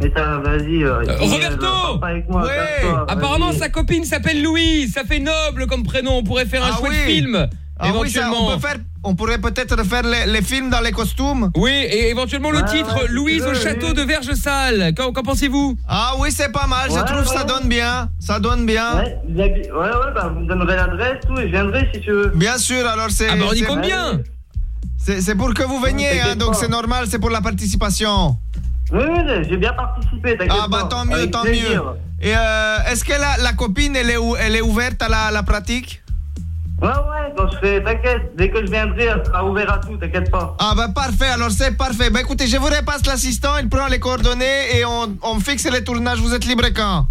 Speaker 28: Mais ça, vas-y. euh,
Speaker 7: Euh, Roberto
Speaker 28: pas avec moi,
Speaker 13: Ouais.
Speaker 28: casse-toi,
Speaker 7: Apparemment, sa copine s'appelle Louise. Ça fait noble comme prénom. On pourrait faire un
Speaker 13: Ah
Speaker 7: chouette
Speaker 13: oui.
Speaker 7: film.
Speaker 13: Ah oui, ça,
Speaker 7: éventuellement.
Speaker 13: on, peut faire, on pourrait peut-être faire les, les films dans les costumes
Speaker 7: Oui, et éventuellement le
Speaker 28: Ouais,
Speaker 7: titre
Speaker 28: ouais,
Speaker 7: Louise au château
Speaker 28: oui.
Speaker 7: de Vergesal. Qu'en pensez-vous?
Speaker 13: Ah oui, c'est pas mal, je
Speaker 28: Ouais,
Speaker 13: trouve ça
Speaker 28: ouais.
Speaker 13: donne bien. Ça donne bien.
Speaker 28: Ouais, bien- ouais, ouais, bah vous me donnerez l'adresse, tout, et je viendrai si tu veux.
Speaker 13: Bien sûr, alors c'est.
Speaker 7: Ah bah on y compte bien.
Speaker 13: C'est pour que vous veniez, hein, donc c'est normal, c'est pour la participation.
Speaker 28: Oui, oui, j'ai bien participé, t'inquiète
Speaker 13: Ah bah
Speaker 28: pas.
Speaker 13: tant mieux,
Speaker 28: Avec
Speaker 13: tant
Speaker 28: plaisir.
Speaker 13: mieux. Et euh, est-ce que la, la copine, elle est, ou- elle est ouverte à la, la pratique?
Speaker 28: Ouais, Ouais, quand je fais, t'inquiète, dès que je viendrai, elle sera ouverte à tout, t'inquiète pas.
Speaker 13: Ah bah parfait, alors c'est parfait. Bah écoutez, je vous repasse l'assistant, il prend les coordonnées et on, on fixe les tournages. Vous êtes libre quand?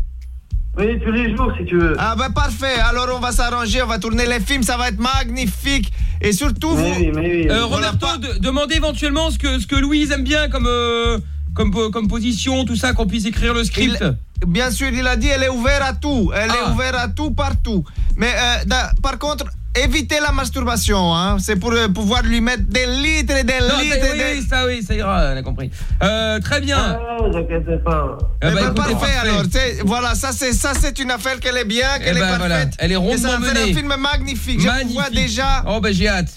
Speaker 28: Oui, tous les jours si tu veux.
Speaker 13: Ah bah parfait, alors on va s'arranger, on va tourner les films, ça va être magnifique. Et surtout vous...
Speaker 7: Euh, Roberto, de- demandez éventuellement ce que, ce que Louise aime bien comme, euh, comme, comme position, tout ça, qu'on puisse écrire le script.
Speaker 13: Bien sûr, il a dit elle est ouverte à tout. Elle
Speaker 7: Ah.
Speaker 13: est ouverte à tout partout. Mais euh, da- par contre, évitez la masturbation. Hein. C'est pour euh, pouvoir lui mettre des litres et des
Speaker 7: Non,
Speaker 13: litres.
Speaker 7: oui,
Speaker 13: des...
Speaker 7: oui, ça, oui, ça ira, on a compris. Euh, très bien.
Speaker 28: T'inquiète pas.
Speaker 13: Eh
Speaker 7: ben,
Speaker 13: ben,
Speaker 7: écoutez,
Speaker 13: parfait,
Speaker 7: parfait.
Speaker 13: alors. C'est- Voilà, ça c'est ça c'est une affaire qu'elle est bien, qu'elle
Speaker 7: Eh
Speaker 13: est
Speaker 7: ben,
Speaker 13: parfaite.
Speaker 7: voilà, elle est
Speaker 13: Et ça
Speaker 7: rondement
Speaker 13: va faire
Speaker 7: menée.
Speaker 13: un film magnifique. Je vous vois
Speaker 7: Magnifique.
Speaker 13: déjà.
Speaker 7: Oh, bah j'ai hâte.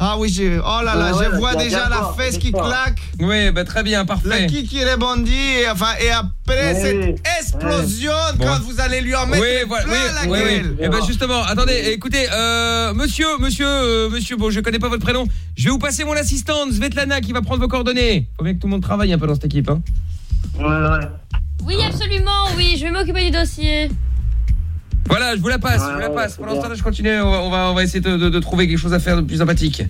Speaker 13: Ah oui, je... oh là là,
Speaker 7: Ah ouais,
Speaker 13: je vois déjà la fesse qui claque.
Speaker 7: Oui, bah très bien,
Speaker 13: Le
Speaker 7: parfait.
Speaker 13: qui qui rebondit et enfin et après
Speaker 7: Oui,
Speaker 13: cette
Speaker 7: oui.
Speaker 13: explosion
Speaker 7: Bon.
Speaker 13: quand vous allez lui en mettre
Speaker 7: Oui,
Speaker 13: plein
Speaker 7: voilà, oui,
Speaker 13: la
Speaker 7: oui, oui.
Speaker 13: gueule.
Speaker 7: Eh ben justement, attendez, écoutez, euh, monsieur, monsieur, euh, monsieur, bon, je connais pas votre prénom. Je vais vous passer mon assistante, Svetlana, qui va prendre vos coordonnées. Faut bien que tout le monde travaille un peu dans cette équipe, hein.
Speaker 28: Ouais, ouais.
Speaker 2: Oui, absolument, oui, je vais m'occuper du dossier.
Speaker 7: Voilà, je vous la passe, je vous la passe. Pour l'instant, je continue. On va, on va, on va essayer de, de- de trouver quelque chose à faire de plus sympathique.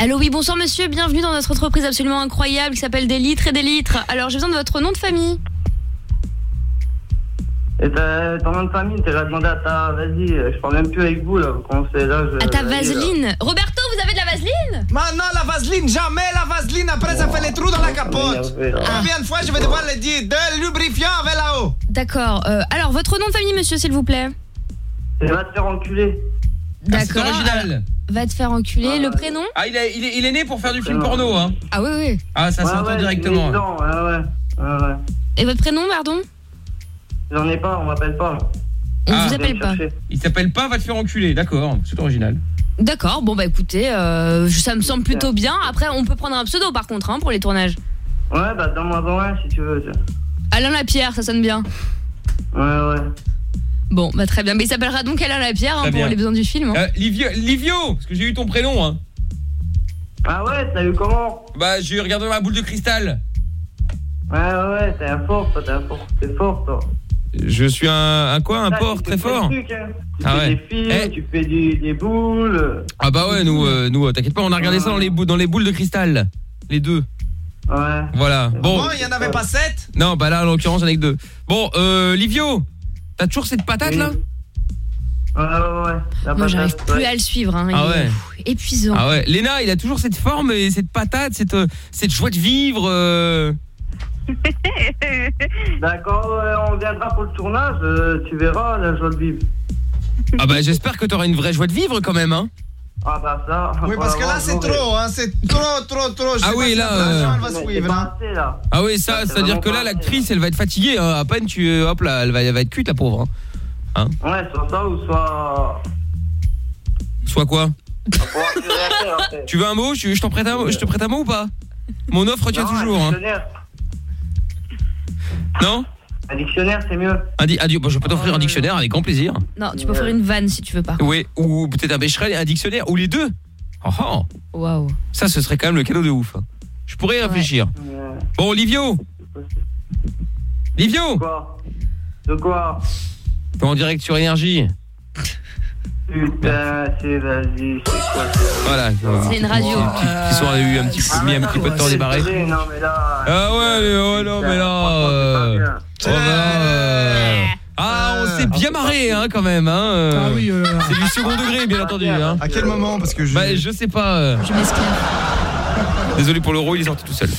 Speaker 2: Allô, oui, bonsoir monsieur, bienvenue dans notre entreprise absolument incroyable qui s'appelle Des litres et des litres. Alors, j'ai besoin de votre nom de famille.
Speaker 28: Et t'as- ton nom de famille, t'as demandé à ta. Vas-y, je parle même plus avec vous là. Quand c'est là, je.
Speaker 2: À ta
Speaker 28: là.
Speaker 2: vaseline. Roberto, vous avez de la vaseline?
Speaker 13: Maintenant, la vaseline, jamais la vaseline. Après, ça fait les trous dans la capote. Combien de fois je vais devoir le dire? De lubrifiant avec là-haut.
Speaker 2: D'accord. euh, alors, votre nom de famille, monsieur, s'il vous plaît
Speaker 28: Va te faire enculer.
Speaker 2: D'accord.
Speaker 7: Ah, original.
Speaker 2: alors, Va te faire enculer. Le prénom?
Speaker 7: Ah, il est, il, est, il est né pour faire du film porno, hein.
Speaker 2: Ah oui, oui.
Speaker 7: Ah, ça s'entend
Speaker 28: ouais,
Speaker 7: directement.
Speaker 28: Ouais, ouais. ouais, ouais.
Speaker 2: Et votre prénom, pardon?
Speaker 28: J'en ai pas, on m'appelle pas.
Speaker 2: On
Speaker 7: Ah.
Speaker 2: vous appelle pas.
Speaker 7: Il s'appelle pas Va te faire enculer, d'accord, c'est original.
Speaker 2: D'accord, bon bah écoutez, euh, ça me semble plutôt bien. Après, on peut prendre un pseudo par contre hein, pour les tournages.
Speaker 28: Ouais, bah donne-moi en un si tu veux. tiens.
Speaker 2: Alain Lapierre, ça sonne bien.
Speaker 28: Ouais, ouais.
Speaker 2: Bon, bah très bien. Mais il s'appellera donc Alain Lapierre hein, pour
Speaker 7: bien.
Speaker 2: les besoins du film. hein.
Speaker 7: Euh, Livio, Livio, parce que j'ai eu ton prénom, hein.
Speaker 28: Ah ouais, t'as eu comment?
Speaker 7: Bah, j'ai regardé ma boule de cristal.
Speaker 28: Ouais, ouais, ouais, t'es un fort, toi, t'es un fort. T'es fort, toi.
Speaker 7: Je suis un, un quoi, un porc
Speaker 28: tu
Speaker 7: très
Speaker 28: fais
Speaker 7: fort?
Speaker 28: trucs, hein. Tu
Speaker 7: Ah
Speaker 28: fais
Speaker 7: ouais.
Speaker 28: des films,
Speaker 7: Eh.
Speaker 28: tu fais du- des boules.
Speaker 7: Ah bah ouais, nous, euh, nous, euh, t'inquiète pas, on a regardé ça dans les, bou- dans les boules de cristal. Les deux.
Speaker 28: Ouais.
Speaker 7: Voilà. Bon.
Speaker 13: Bon, il y en avait pas sept?
Speaker 7: Non, bah là, en l'occurrence, j'en ai que deux. Bon, euh, Livio, t'as toujours cette patate, là
Speaker 28: Ouais, ouais, ouais. La
Speaker 2: Moi, j'arrive
Speaker 28: patate,
Speaker 2: plus
Speaker 28: ouais.
Speaker 2: à le suivre. Hein. Il
Speaker 7: Ah
Speaker 2: est,
Speaker 7: ouais.
Speaker 2: pff, épuisant.
Speaker 7: Ah ouais. Léna, il a toujours cette forme et cette patate, cette, euh, cette joie de vivre. euh.
Speaker 28: D'accord, ouais, on viendra pour le tournage, euh, tu verras la joie de vivre.
Speaker 7: Ah bah, j'espère que t'auras une vraie joie de vivre quand même, hein.
Speaker 28: Ah bah ça.
Speaker 13: Oui, parce que là, c'est trop, hein. C'est trop, trop, trop. Je
Speaker 7: Ah
Speaker 13: sais
Speaker 7: oui,
Speaker 13: pas
Speaker 7: là,
Speaker 13: si
Speaker 7: euh,
Speaker 13: elle va suivre, hein.
Speaker 7: Ah oui, ça,
Speaker 28: c'est
Speaker 7: c'est-à-dire que là, l'actrice, elle va être fatiguée. hein. À peine tu, euh, hop là, elle va, elle va être cuite, la pauvre. Hein. Hein
Speaker 28: Ouais, soit ça ou soit.
Speaker 7: Soit quoi. Tu veux un mot Je, je t'en prête un, mot- je te prête un mot ou pas? Mon offre tient toujours. Hein. Non?
Speaker 28: Un dictionnaire c'est mieux.
Speaker 7: un, di- un di- bon, Je peux t'offrir un dictionnaire avec grand plaisir.
Speaker 2: Non, tu peux faire une vanne si tu veux pas.
Speaker 7: Oui, ou peut-être un bécherel et un dictionnaire, ou les deux. Oh, oh.
Speaker 2: Waouh.
Speaker 7: Ça, ce serait quand même le cadeau de ouf. Je pourrais y réfléchir. Bon, Livio Livio
Speaker 28: Quoi? De quoi?
Speaker 7: T'es en direct sur Énergie.
Speaker 28: Putain, c'est vas-y, c'est quoi ça?
Speaker 7: Voilà.
Speaker 2: C'est une radio.
Speaker 7: Qui, qui sont eu un petit peu, mis un petit peu de temps à. Ah ouais, mais oh non, mais là. Euh, oh bah euh, Ah, on s'est bien marré, hein, quand même. Hein, euh.
Speaker 12: Ah oui, euh,
Speaker 7: C'est du second degré, bien entendu. Hein.
Speaker 13: À quel moment Parce que je.
Speaker 7: Bah, je sais pas. euh. Désolé pour l'euro, il est sorti tout seul.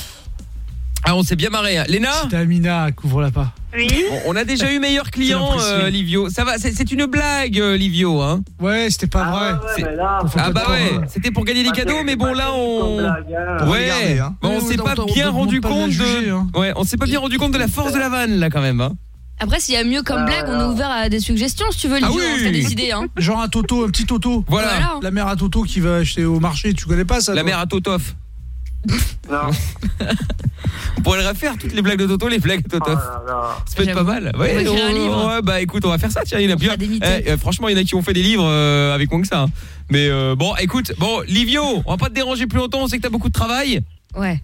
Speaker 7: Ah, on s'est bien marré. Hein. Léna
Speaker 12: C'était Amina, couvre-la pas.
Speaker 25: Oui.
Speaker 7: on, on a déjà eu meilleur client, euh, Livio. Ça va, c'est c'est une blague, euh, Livio. Hein.
Speaker 12: Ouais, c'était pas vrai.
Speaker 7: C'est-
Speaker 28: mais là,
Speaker 7: Ah bah ouais,
Speaker 12: prendre.
Speaker 7: c'était pour gagner des cadeaux, mais bon là on...
Speaker 13: On va
Speaker 7: Ouais,
Speaker 13: regarder, hein.
Speaker 7: bon, on s'est pas bien rendu compte de...
Speaker 12: hein.
Speaker 7: Ouais, on s'est pas bien rendu compte de la force de la vanne là quand même. Hein.
Speaker 2: Après, s'il y a mieux comme blague, on est ouvert à des suggestions si tu veux,
Speaker 7: Ah
Speaker 2: Livio.
Speaker 7: oui.
Speaker 2: hein, des idées, hein.
Speaker 12: Genre un Toto, un petit Toto.
Speaker 7: Voilà,
Speaker 2: Voilà.
Speaker 12: La mère à Toto qui va acheter au marché, tu connais pas ça
Speaker 7: la mère à Totof.
Speaker 28: Non.
Speaker 7: On pourrait refaire toutes les blagues de Toto, les blagues de
Speaker 28: Oh là là.
Speaker 7: Ça peut être pas mal. Ouais,
Speaker 2: On va un
Speaker 7: on-
Speaker 2: livre.
Speaker 7: ouais, bah écoute, on va faire ça. Tiens, il y en a
Speaker 2: mythos.
Speaker 7: Eh, euh, franchement, il y en a qui ont fait des livres euh, avec moins que ça. hein. Mais euh, bon, écoute, bon, Livio, on va pas te déranger plus longtemps. On sait que t'as beaucoup de travail.
Speaker 2: Ouais.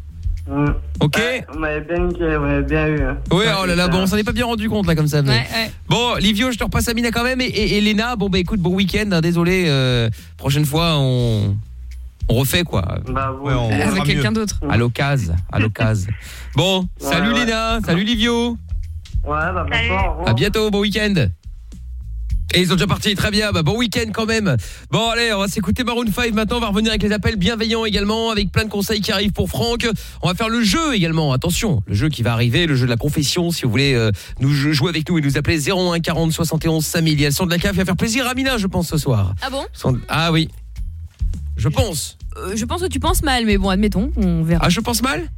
Speaker 7: Ok
Speaker 28: On m'avait bien niqué, on m'avait bien eu. hein.
Speaker 7: Ouais, oh là là, bon, on s'en est pas bien rendu compte là comme ça. mais- Bon, Livio, je te repasse Amina quand même et, et, et Léna, bon bah écoute, bon week-end, hein, désolé, euh, prochaine fois on on refait quoi.
Speaker 28: Bah,
Speaker 1: Ouais, on
Speaker 2: Avec
Speaker 1: fera
Speaker 2: quelqu'un d'autre.
Speaker 7: À l'occasion, à l'occasion. Bon, salut
Speaker 28: ouais.
Speaker 7: Léna, salut Livio.
Speaker 28: Ouais, bah, bonsoir.
Speaker 7: À bientôt, bon week-end. Et ils sont déjà partis, très bien, bah bon week-end quand même. Bon allez, on va s'écouter Maroon 5 maintenant, on va revenir avec les appels bienveillants également, avec plein de conseils qui arrivent pour Franck. On va faire le jeu également, attention, le jeu qui va arriver, le jeu de la confession, si vous voulez euh, nous jou- jouer avec nous et nous appeler 01 40 71 5000. Il y a le son de la cave qui va faire plaisir à Amina, je pense, ce soir.
Speaker 2: Ah bon?
Speaker 7: Son- Ah oui, je pense.
Speaker 2: Euh, Je pense que tu penses mal, mais bon, admettons, on verra.
Speaker 7: Ah je pense mal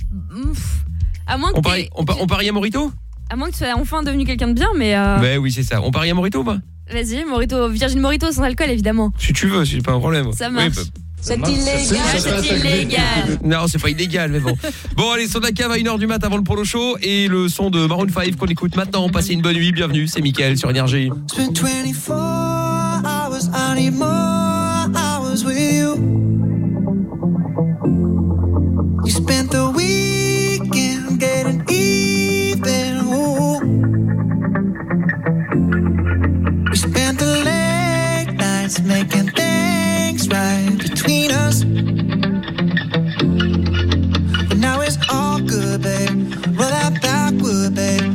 Speaker 2: Ouf. À moins que
Speaker 7: on
Speaker 2: t'aies-
Speaker 7: parie, on, pa- on parie à Morito
Speaker 2: à moins que tu sois enfin devenu quelqu'un de bien, mais euh,
Speaker 7: Ouais oui c'est ça, on parie à Morito ou pas?
Speaker 2: Vas-y, Morito, Virgin Morito sans alcool évidemment.
Speaker 7: Si tu veux, c'est pas un problème.
Speaker 2: Ça
Speaker 7: Oui,
Speaker 2: marche.
Speaker 7: bah-
Speaker 2: C'est illégal, c'est illégal.
Speaker 7: Non, c'est pas illégal, mais bon. Bon, allez, son de la cave à 1h du mat avant le polo show et le son de Maroon 5 qu'on écoute maintenant. Passez une bonne nuit, bienvenue, c'est Mickaël sur Énergie.
Speaker 17: It's been 24 hours, I need more You spent the weekend getting even. We spent the late nights making things right between us. But now it's all good, babe. Roll that backward, babe,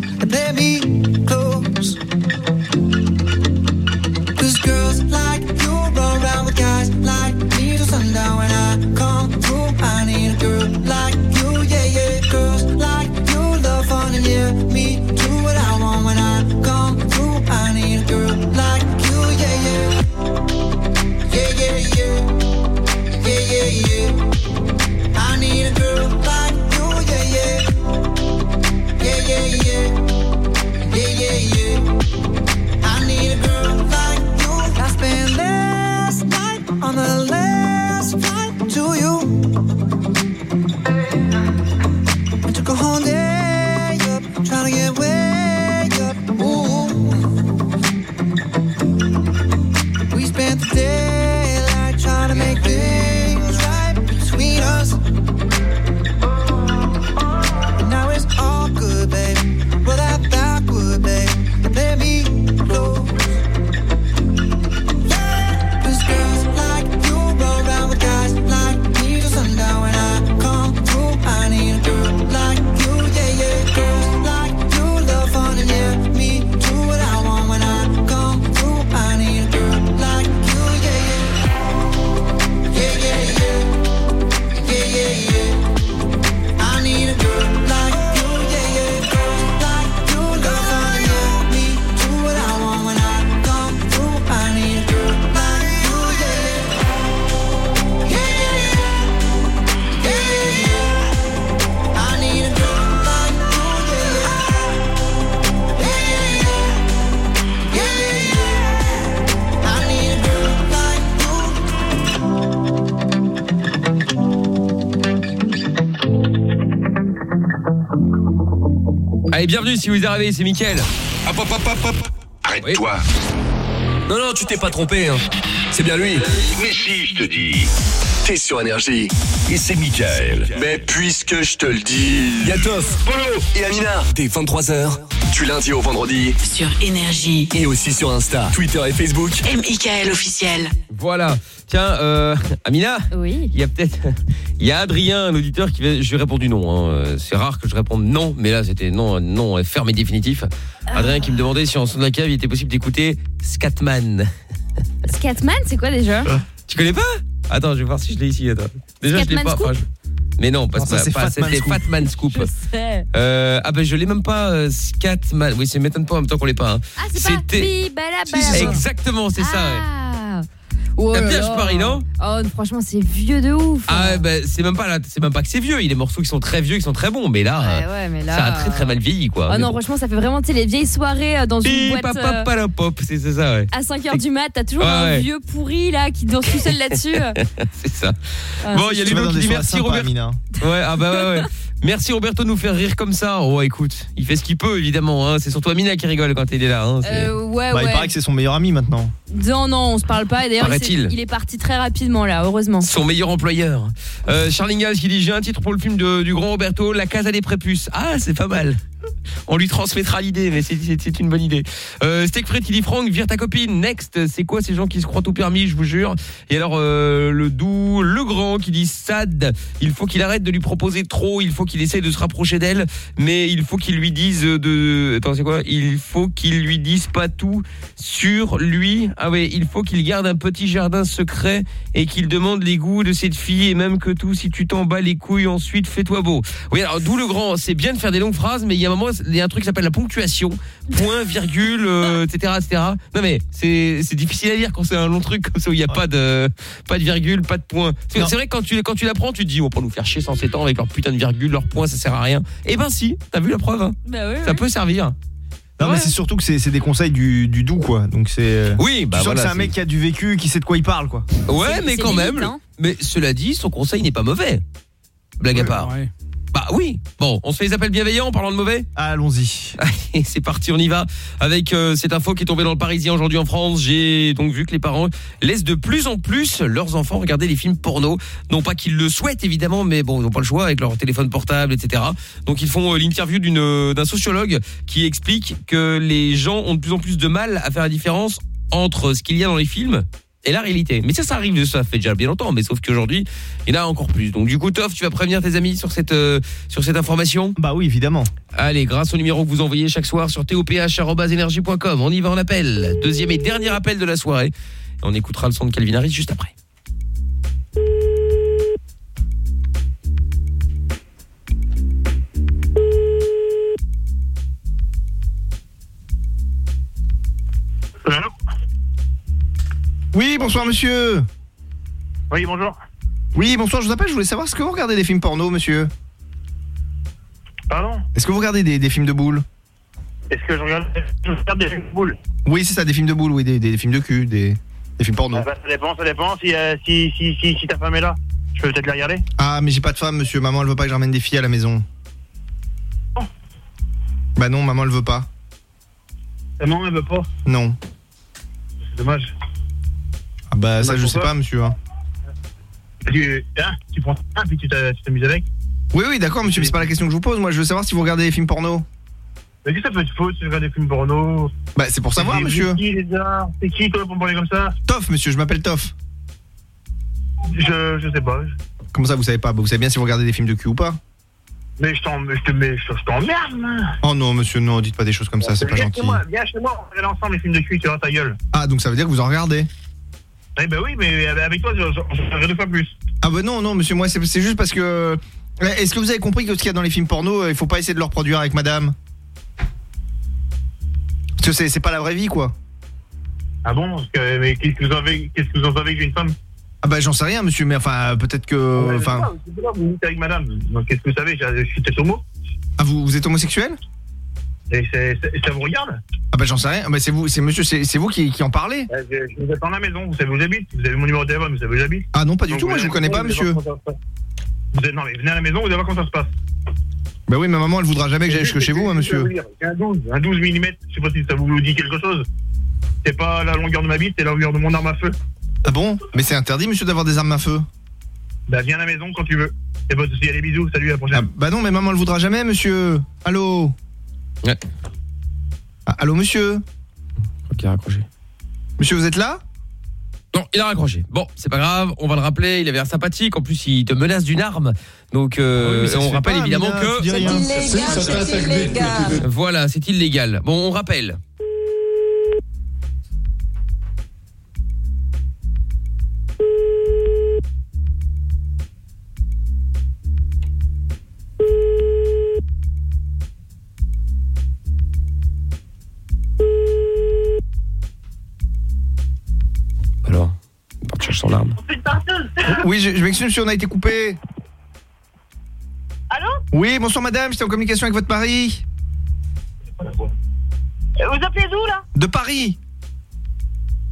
Speaker 7: Si vous y arrivez, c'est Mickaël.
Speaker 10: Hop, hop, hop, hop, hop. Arrête-toi.
Speaker 16: Non, non, tu t'es pas trompé. Hein. C'est bien lui.
Speaker 10: Mais si, je te dis.
Speaker 16: T'es sur énergie.
Speaker 10: Et c'est Michael.
Speaker 16: Mais puisque je te le dis. Yatoff, Polo et Amina. Dès 23h, du lundi au vendredi.
Speaker 11: Sur Énergie.
Speaker 16: Et aussi sur Insta, Twitter et Facebook.
Speaker 11: M.I.K.L. officiel.
Speaker 7: Voilà. Tiens, euh, Amina
Speaker 2: Oui.
Speaker 7: Il y a peut-être... Il y a Adrien, un auditeur, qui va... Je lui ai répondu non. hein. C'est rare que je réponde non, mais là, c'était non, non, ferme et définitif. Adrien qui me demandait si en son de la cave, il était possible d'écouter Scatman.
Speaker 2: Scatman, c'est quoi déjà
Speaker 7: Tu connais pas? Attends, je vais voir si je l'ai ici. Attends. Déjà, je l'ai
Speaker 2: Scatman
Speaker 7: pas.
Speaker 2: Scoop
Speaker 7: enfin, je- Mais non,
Speaker 1: c'est
Speaker 7: pas-
Speaker 1: Fatman
Speaker 7: c'était
Speaker 1: Scoop.
Speaker 7: Fatman Scoop.
Speaker 2: sais.
Speaker 7: Euh, ah ben je l'ai même pas euh, Scatman. Oui, ça m'étonne pas en même temps qu'on l'ait pas. hein.
Speaker 2: Ah, c'est pas.
Speaker 7: Exactement, c'est ça. ouais.
Speaker 2: Oh là
Speaker 7: bien,
Speaker 2: là.
Speaker 7: parie, non
Speaker 2: Oh, franchement, c'est vieux de ouf.
Speaker 7: Ah ben c'est même pas là, c'est même pas que c'est vieux, il y a des morceaux qui sont très vieux, qui sont très bons, mais là,
Speaker 2: Ouais,
Speaker 7: euh,
Speaker 2: ouais, mais là,
Speaker 7: ça a très très mal vieilli quoi.
Speaker 2: Oh non,
Speaker 7: bon.
Speaker 2: franchement, ça fait vraiment, tu sais, les vieilles soirées euh, dans une
Speaker 7: Pi,
Speaker 2: boîte
Speaker 7: pa, pa,
Speaker 2: euh,
Speaker 7: pa, la pop, c'est c'est ça ouais.
Speaker 2: à 5h du mat, t'as toujours
Speaker 7: Ouais,
Speaker 2: un
Speaker 7: ouais.
Speaker 2: vieux pourri là qui danse tout seul là-dessus.
Speaker 7: c'est ça.
Speaker 2: Ah,
Speaker 7: bon, il y a Ludo
Speaker 1: dans
Speaker 7: qui dit merci Robert. Ouais, ah bah ouais, ouais. Merci Roberto de nous faire rire comme ça. Oh écoute, il fait ce qu'il peut évidemment hein. c'est surtout Amina qui rigole quand il est là hein.
Speaker 2: Euh, ouais,
Speaker 1: Bah, il paraît que c'est son meilleur ami maintenant.
Speaker 2: Non, non, on se parle pas. Et d'ailleurs, il, est parti très rapidement là, heureusement.
Speaker 7: Son meilleur employeur. Euh, Charlingal qui dit j'ai un titre pour le film de- du grand Roberto, La Casa des Prépuces. Ah, c'est pas mal. On lui transmettra l'idée, mais c'est- une bonne idée. Euh, Steakfried qui dit Franck, vire ta copine. Next, c'est quoi ces gens qui se croient tout permis, je vous jure. Et alors euh, le doux, le grand qui dit Sad, il faut qu'il arrête de lui proposer trop, il faut qu'il essaye de se rapprocher d'elle, mais il faut qu'il lui dise de attends c'est quoi? Il faut qu'il lui dise pas tout sur lui. Ah ouais, il faut qu'il garde un petit jardin secret et qu'il demande les goûts de cette fille et même que tout si tu t'en bats les couilles ensuite fais-toi beau. Oui, alors d'où le grand, c'est bien de faire des longues phrases mais il y a moment il y a un truc qui s'appelle la ponctuation, point, virgule, euh, etc., etc. Non mais c'est c'est difficile à lire quand c'est un long truc comme ça où il y a pas de pas de virgule, pas de point. C'est vrai que quand tu quand tu l'apprends, tu te dis on va pas nous faire chier sans ces temps avec leur putain de virgule, leur point, ça sert à rien. Eh ben si, t'as vu la preuve hein
Speaker 2: Bah ouais,
Speaker 7: Ça peut servir.
Speaker 13: Non, mais c'est surtout que c'est c'est des conseils du, du doux, quoi. Donc c'est.
Speaker 7: Oui, bah
Speaker 13: tu
Speaker 7: voilà,
Speaker 13: c'est un mec qui a du vécu, qui sait de quoi il parle, quoi.
Speaker 7: Ouais, mais quand même.
Speaker 2: hein.
Speaker 7: Mais cela dit, son conseil n'est pas mauvais. Blague à part. Bah oui. Bon, on se fait les appels bienveillants en parlant de mauvais
Speaker 13: Allons-y.
Speaker 7: Allez, c'est parti, on y va. Avec euh, cette info qui est tombée dans le Parisien aujourd'hui en France, j'ai donc vu que les parents laissent de plus en plus leurs enfants regarder les films porno. Non pas qu'ils le souhaitent évidemment, mais bon, ils n'ont pas le choix avec leur téléphone portable, etc. Donc ils font euh, l'interview d'une euh, d'un sociologue qui explique que les gens ont de plus en plus de mal à faire la différence entre ce qu'il y a dans les films et la réalité. Mais ça, ça arrive, ça fait déjà bien longtemps, mais sauf qu'aujourd'hui, il y en a encore plus. Donc du coup, Toff, tu vas prévenir tes amis sur cette euh, sur cette information?
Speaker 13: Bah oui, évidemment.
Speaker 7: Allez, grâce au numéro que vous envoyez chaque soir sur toph@energie.com, on y va en appel. Deuxième et dernier appel de la soirée. Et on écoutera le son de Calvin Harris juste après.
Speaker 13: Oui, bonsoir monsieur.
Speaker 29: Oui, bonjour.
Speaker 13: Oui, bonsoir, je vous appelle, je voulais savoir, est-ce que vous regardez des films porno, monsieur?
Speaker 29: Pardon?
Speaker 13: Est-ce que vous regardez des, des films de boules?
Speaker 29: Est-ce que je regarde, je regarde des films de boules?
Speaker 13: Oui, c'est ça, des films de boules, oui, des, des- des films de cul, des, films porno.
Speaker 29: Ah bah, Ça dépend, ça dépend. Si, euh, si, si, si, si ta femme est là, je peux peut-être la regarder.
Speaker 13: Ah, mais j'ai pas de femme, monsieur. Maman, elle veut pas que je ramène des filles à la maison. Bah non, maman, elle veut pas.
Speaker 29: Maman, elle veut pas.
Speaker 13: Non.
Speaker 29: C'est dommage.
Speaker 13: Ah bah ça, je sais pas, monsieur. hein.
Speaker 29: Tu, hein, tu prends ça, puis tu t'a- tu t'amuses avec.
Speaker 13: Oui, oui, d'accord, monsieur, mais c'est pas la question que je vous pose. Moi, je veux savoir si vous regardez des films porno.
Speaker 29: Mais qu'est-ce que ça peut être faux si tu regardes des films porno
Speaker 13: Bah, c'est pour savoir, monsieur.
Speaker 29: C'est qui, les arts C'est qui, toi, pour me parler comme ça
Speaker 13: Toff, monsieur, je m'appelle Toff.
Speaker 29: Je, je sais pas.
Speaker 13: Comment ça, vous savez pas? Bah, Vous savez bien si vous regardez des films de cul ou pas
Speaker 29: Mais je t'en- je te mets- je- je t'emmerde, man.
Speaker 13: Oh non, monsieur, non, dites pas des choses comme ça, c'est pas gentil.
Speaker 29: chez moi, viens chez moi, on regarde ensemble les films de cul, tu vois ta gueule.
Speaker 13: Ah, donc ça veut dire que vous en regardez
Speaker 29: Eh ben oui, mais avec toi, regarde deux fois plus.
Speaker 13: Ah bah non, non, monsieur, moi, c'est juste parce que... Eh, Est-ce que vous avez compris que ce qu'il y a dans les films porno, euh, il faut pas essayer de le reproduire avec madame? Parce que c'est pas la vraie vie, quoi.
Speaker 29: Ah bon? Que- Mais qu'est-ce que vous avez, qu'est-ce que vous en savez que j'ai une femme?
Speaker 13: Ah bah j'en sais rien, monsieur, mais enfin, peut-être que... Enfin...
Speaker 29: Vous dites avec madame. Donc qu'est-ce que vous savez? Je je suis peut-être homo.
Speaker 13: Ah, vous, vous êtes homosexuel?
Speaker 29: Et c'est- ça vous regarde
Speaker 13: Ah bah j'en sais rien, bah c'est vous, c'est monsieur, c'est vous qui, qui en parlez
Speaker 29: Euh, je, je vous êtes dans la maison, vous savez où j'habite. Vous avez mon numéro de téléphone, vous savez où j'habite.
Speaker 13: Ah non, pas du
Speaker 29: Donc,
Speaker 13: tout, moi je vous connais pas, monsieur.
Speaker 29: Vous êtes, non, mais venez à la maison, vous allez voir comment ça se passe.
Speaker 13: Bah oui, ma maman, elle voudra jamais que j'aille jusque chez vous, hein, monsieur.
Speaker 29: Un 12, un 12 mm, je sais pas si ça vous dit quelque chose. C'est pas la longueur de ma bite, c'est la longueur de mon arme à feu.
Speaker 13: Ah bon? Mais c'est interdit, monsieur, d'avoir des armes à feu?
Speaker 29: Bah viens à la maison quand tu veux. C'est pas de allez bisous, salut, à la prochaine.
Speaker 13: Bah non, mais maman, elle voudra jamais, monsieur. Allô?
Speaker 7: Ouais.
Speaker 13: Ah, allô, monsieur
Speaker 7: Ok, raccroché.
Speaker 13: Monsieur, vous êtes là
Speaker 7: Non, il a raccroché. Bon, c'est pas grave, on va le rappeler, il avait l'air sympathique, en plus il te menace d'une arme. Donc euh,
Speaker 30: Ah
Speaker 13: Oui,
Speaker 7: on rappelle
Speaker 13: pas,
Speaker 7: évidemment
Speaker 13: Amina,
Speaker 7: que
Speaker 24: c'est illégal.
Speaker 7: Voilà, c'est illégal. Bon, on rappelle. Son arme.
Speaker 13: Oui, je, je m'excuse, monsieur, on a été coupé.
Speaker 31: Allô
Speaker 13: Oui, bonsoir madame, j'étais en communication avec votre mari.
Speaker 31: Euh, Vous appelez d'où là
Speaker 13: De Paris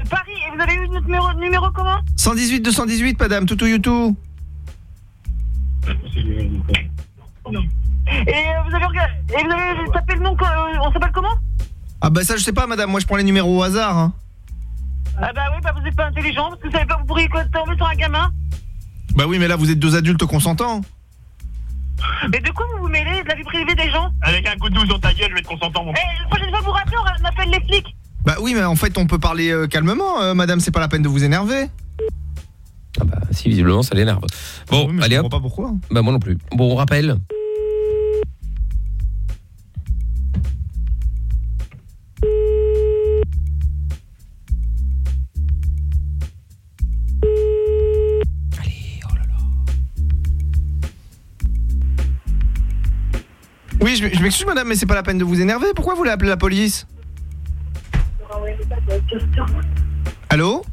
Speaker 31: De Paris Et vous avez eu notre numéro, numéro comment
Speaker 13: 118 218, madame, toutou youtou.
Speaker 31: Et euh, vous avez regardé Et vous avez tapé le nom, co- euh, on s'appelle comment
Speaker 13: Ah bah ça, je sais pas, madame, moi je prends les numéros au hasard. hein.
Speaker 31: Ah bah oui, bah vous êtes pas intelligent parce que vous savez pas vous pourriez quoi tomber sur un gamin.
Speaker 13: Bah oui, mais là, vous êtes deux adultes consentants.
Speaker 31: Mais de quoi vous vous mêlez De la vie privée des gens?
Speaker 29: Avec un coup de douce dans ta gueule, je vais être consentant, mon
Speaker 31: Eh, la prochaine fois vous rappelez, on appelle les flics.
Speaker 13: Bah oui, mais en fait, on peut parler euh, calmement, euh, madame, c'est pas la peine de vous énerver.
Speaker 8: Si visiblement ça l'énerve. Bon, allez hop.
Speaker 13: pas pourquoi.
Speaker 8: Bah moi non plus. Bon, on rappelle.
Speaker 13: Je, m'excuse, madame, mais c'est pas la peine de vous énerver. Pourquoi vous voulez appeler la police Allô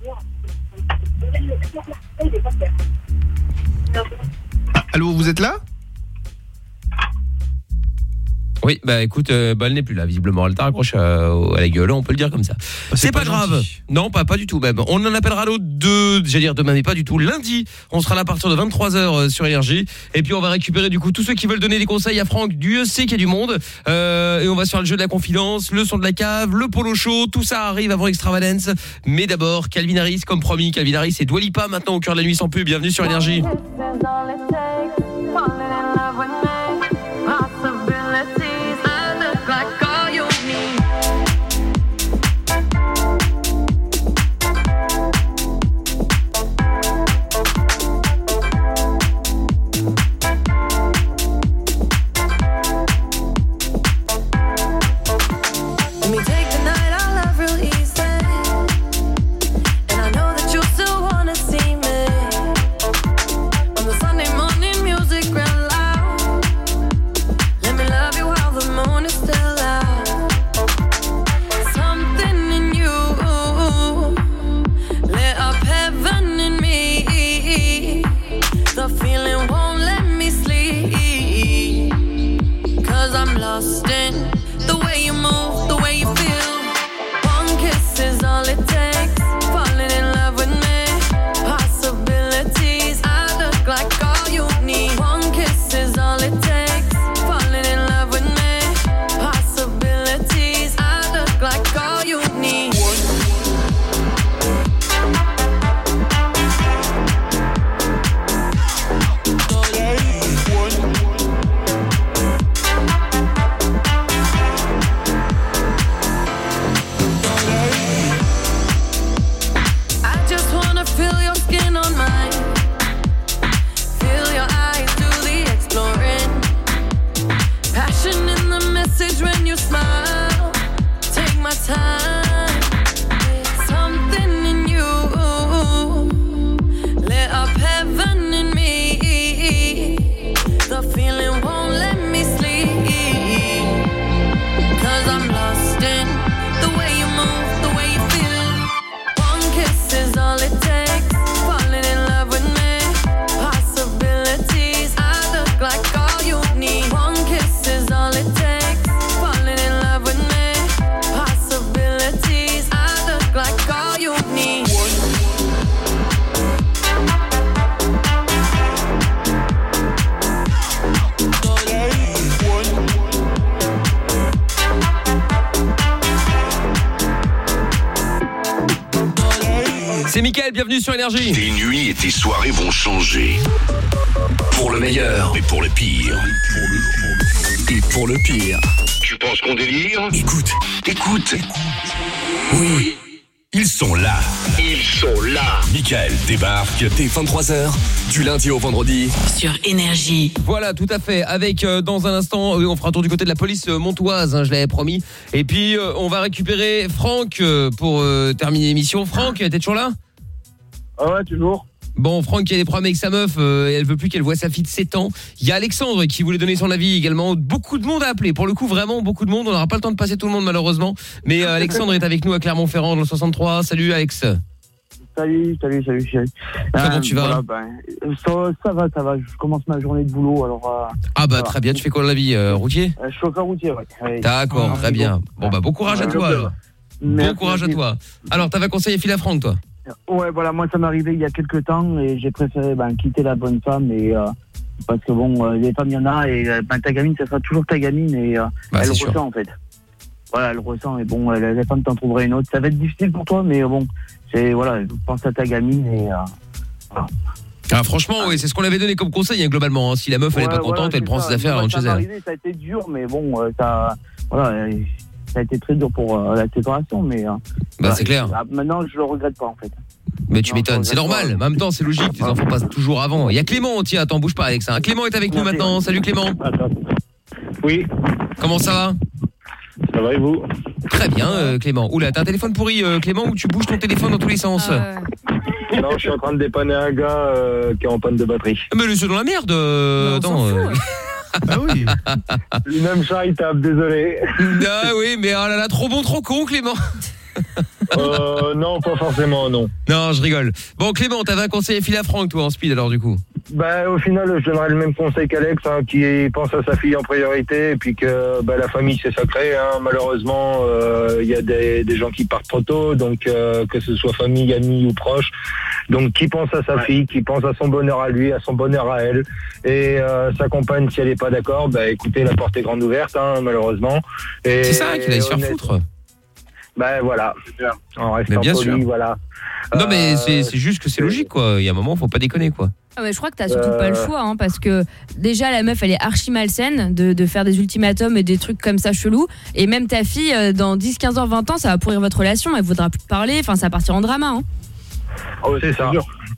Speaker 13: Ah, Allô, vous êtes là
Speaker 8: Oui, bah écoute, euh, bah, elle n'est plus là, visiblement. Elle t'a raccroché à, à la gueule, on peut le dire comme ça. c'est pas, grave. Non, pas, pas du tout même. On en appellera l'autre de, j'allais dire demain, mais pas du tout. Lundi, on sera là à partir de 23h sur Énergie. Et puis on va récupérer du coup tous ceux qui veulent donner des conseils à Franck. Dieu sait qu'il y a du monde. Euh, et on va se faire le jeu de la confidence, le son de la cave, le polo show. Tout ça arrive avant Extravagance. Mais d'abord, Calvin Harris, comme promis. Calvin Harris et Dua Lipa maintenant au cœur de la nuit sans pub. Bienvenue sur Énergie. Sur Énergie.
Speaker 10: Tes nuits et tes soirées vont changer. Pour le meilleur et pour le pire. Et pour le pire. Tu penses qu'on délire? Écoute, écoute. Oui, ils sont là. Ils sont là. Michael débarque dès 23h, du lundi au vendredi.
Speaker 11: Sur Énergie.
Speaker 8: Voilà, tout à fait. Avec euh, dans un instant, euh, on fera un tour du côté de la police euh, montoise, hein, je l'avais promis. Et puis euh, on va récupérer Franck euh, pour euh, terminer l'émission. Franck, t'es toujours là?
Speaker 4: Ouais, toujours.
Speaker 8: Bon, Franck qui a des problèmes avec sa meuf, euh, et elle veut plus qu'elle voit sa fille de 7 ans. Il y a Alexandre qui voulait donner son avis également. Beaucoup de monde a appelé. Pour le coup, vraiment beaucoup de monde. On n'aura pas le temps de passer tout le monde malheureusement. Mais euh, Alexandre est avec nous à Clermont-Ferrand dans le 63. Salut Alex.
Speaker 32: Salut, salut, salut, chérie.
Speaker 8: Comment tu vas
Speaker 32: voilà, ben, ça, ça va, ça va. Je commence ma journée de boulot, alors. euh,
Speaker 8: Ah bah
Speaker 32: va.
Speaker 8: très bien, tu fais quoi dans la vie euh, Routier?
Speaker 32: Euh, chauffeur routier, ouais. Ouais.
Speaker 8: D'accord,
Speaker 32: Ah,
Speaker 8: très bien. Bon bah bon courage à toi alors. Bon courage à toi. Alors, t'avais conseillé fil à Franck toi?
Speaker 32: Ouais, voilà, moi ça m'est arrivé il y a quelques temps et j'ai préféré ben, quitter la bonne femme et euh, parce que bon, euh, les femmes il y en a et euh, ben, ta gamine ça sera toujours ta gamine et euh,
Speaker 8: Bah,
Speaker 32: elle
Speaker 8: sûr.
Speaker 32: ressent en fait. Voilà, elle ressent et bon, euh, les femmes t'en trouverait une autre. Ça va être difficile pour toi, mais bon, c'est voilà, pense à ta gamine et.
Speaker 7: Ah franchement, oui, c'est ce qu'on avait donné comme conseil hein, globalement. hein. Si la meuf elle est
Speaker 32: ouais,
Speaker 7: pas contente, elle prend
Speaker 32: ça.
Speaker 7: ses affaires, elle rentre chez elle.
Speaker 32: Ça a été dur, mais bon, ça, voilà, ça a été très dur pour euh, la séparation, mais. euh,
Speaker 7: Bah c'est clair.
Speaker 32: ah, Maintenant, je le regrette pas en fait.
Speaker 7: Mais tu m'étonnes, c'est normal. En même temps, c'est logique. Les enfants passent toujours avant. Il y a Clément, tiens, attends, bouge pas, Alex. hein. Clément est avec nous maintenant. Salut Clément.
Speaker 33: Oui.
Speaker 7: Comment ça va?
Speaker 33: Ça va et vous?
Speaker 7: Très bien, euh, Clément. Oula, t'as un téléphone pourri, euh, Clément, ou tu bouges ton téléphone dans tous les sens?
Speaker 33: Non, je suis en train de dépanner un gars euh, qui est en panne de batterie.
Speaker 7: Mais laissez dans la merde. euh, attends. euh.
Speaker 33: Ah oui. Lui-même chat, il tape, désolé.
Speaker 7: Ah oui, mais oh là là, trop bon, trop con, Clément.
Speaker 33: Euh, non, pas forcément, non.
Speaker 7: Non, je rigole. Bon, Clément, t'avais un conseil à filer à Franck, toi, en speed, alors, du coup.
Speaker 33: Bah, au final, je donnerais le même conseil qu'Alex, hein, qui pense à sa fille en priorité, et puis que bah, la famille, c'est sacré. Hein. Malheureusement, euh, il y a des, des gens qui partent trop tôt, donc euh, que ce soit famille, amis ou proches. Donc, qui pense à sa fille, qui pense à son bonheur à lui, à son bonheur à elle, et euh, sa compagne, si elle n'est pas d'accord, bah, écoutez, la porte est grande ouverte, hein, malheureusement.
Speaker 7: C'est ça, qu'il aille se faire foutre.
Speaker 33: Bah voilà, en restant
Speaker 7: Mais bien
Speaker 33: poli,
Speaker 7: sûr.
Speaker 33: voilà.
Speaker 7: Non, mais
Speaker 33: Euh,
Speaker 7: c'est c'est juste que c'est logique, quoi. Il y a un moment, faut pas déconner, quoi.
Speaker 2: Ah ouais, je crois que t'as surtout pas le
Speaker 7: Euh.
Speaker 2: choix, hein, parce que déjà la meuf elle est archi malsaine de, de faire des ultimatums et des trucs comme ça chelous. Et même ta fille, euh, dans 10, 15 ans, 20 ans, ça va pourrir votre relation, elle voudra plus te parler, enfin ça va partir en drama. Hein.
Speaker 33: Oh, c'est ça.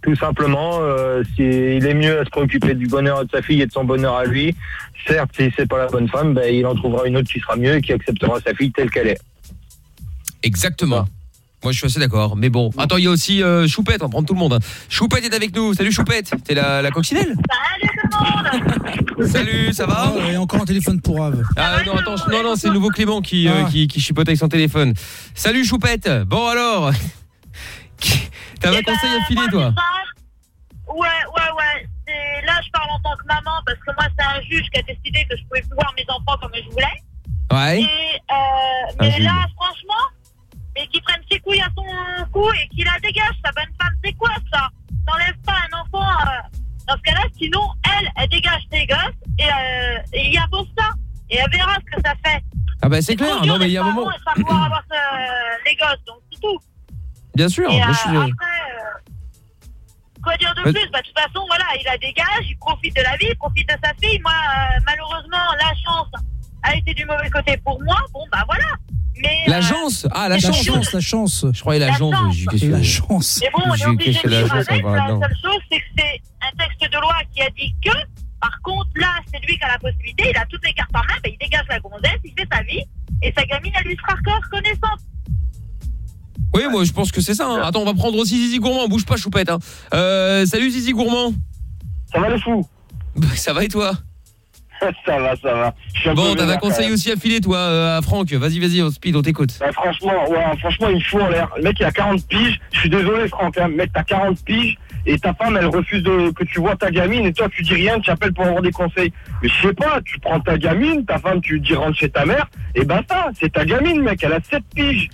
Speaker 33: Tout simplement, euh, si il est mieux à se préoccuper du bonheur de sa fille et de son bonheur à lui. Certes, si c'est pas la bonne femme, ben, il en trouvera une autre qui sera mieux et qui acceptera sa fille telle qu'elle est.
Speaker 7: Exactement. Moi, je suis assez d'accord. Mais bon, attends, il y a aussi euh, Choupette, on va prendre tout le monde. hein. Choupette est avec nous. Salut Choupette. T'es la, la coccinelle Salut, ça va
Speaker 12: Il y a encore un téléphone pour Ave.
Speaker 7: Ah non, attends, non, non, c'est le nouveau Clément qui, euh,
Speaker 12: Ah.
Speaker 7: qui, qui chipote avec son téléphone. Salut Choupette. Bon alors, t'as un conseil à filer, toi
Speaker 31: Ouais, ouais, ouais. C'est- Là, je parle en tant que maman parce que moi, c'est un juge qui a décidé que je pouvais plus voir mes enfants comme je voulais.
Speaker 7: Ouais.
Speaker 31: Et, euh,
Speaker 7: Un
Speaker 31: mais
Speaker 7: juge.
Speaker 31: là, franchement, mais qu'il prenne ses couilles à son cou et qu'il la dégage, sa bonne femme, c'est quoi ça? T'enlèves pas un enfant euh, dans ce cas-là, sinon, elle, elle dégage ses gosses et, euh, et il y a pour ça. Et elle verra ce que ça fait.
Speaker 7: Ah bah c'est clair. Non mais il y a un moment.
Speaker 31: Elle va pouvoir avoir euh, les gosses, donc c'est tout.
Speaker 7: Bien sûr.
Speaker 31: Et, euh,
Speaker 7: je suis-
Speaker 31: après, quoi dire de plus? Bah, De toute façon, voilà, il la dégage, il profite de la vie, il profite de sa fille. Moi, malheureusement, la chance a été du mauvais côté pour moi. Bon, bah voilà. Mais, euh,
Speaker 7: L'agence Ah, la
Speaker 12: La
Speaker 7: chance.
Speaker 12: chance, la chance.
Speaker 7: Je croyais dit, qu'est-ce que-
Speaker 12: La chance.
Speaker 31: Mais bon, on est obligé de
Speaker 7: la
Speaker 31: vivre
Speaker 7: chance,
Speaker 31: avec. La seule chose, c'est que c'est un texte de loi qui a dit que, par contre, là, c'est lui qui a la possibilité, il a toutes les cartes en main, ben, il dégage la gonzesse, il fait sa vie, et sa gamine, elle lui sera encore reconnaissante.
Speaker 7: Oui, moi je pense que c'est ça. hein. Attends, on va prendre aussi Zizi Gourmand. Bouge pas, Choupette. hein. Euh, salut Zizi Gourmand.
Speaker 33: Ça va les fous?
Speaker 7: Ça va et toi?
Speaker 33: Ça va, ça va.
Speaker 7: Bon, t'avais un conseil aussi à filer, toi, euh, à Franck. Vas-y, vas-y, on speed, on t'écoute.
Speaker 33: Bah, franchement, ouais, franchement, il me fout en l'air. Le mec, il a 40 piges. Je suis désolé, Franck. Hein. Mec, t'as 40 piges et ta femme, elle refuse de, que tu vois ta gamine et toi, tu dis rien, tu appelles pour avoir des conseils. Mais je sais pas, tu prends ta gamine, ta femme, tu dis rentre chez ta mère et basta. C'est ta gamine, mec. Elle a 7 piges.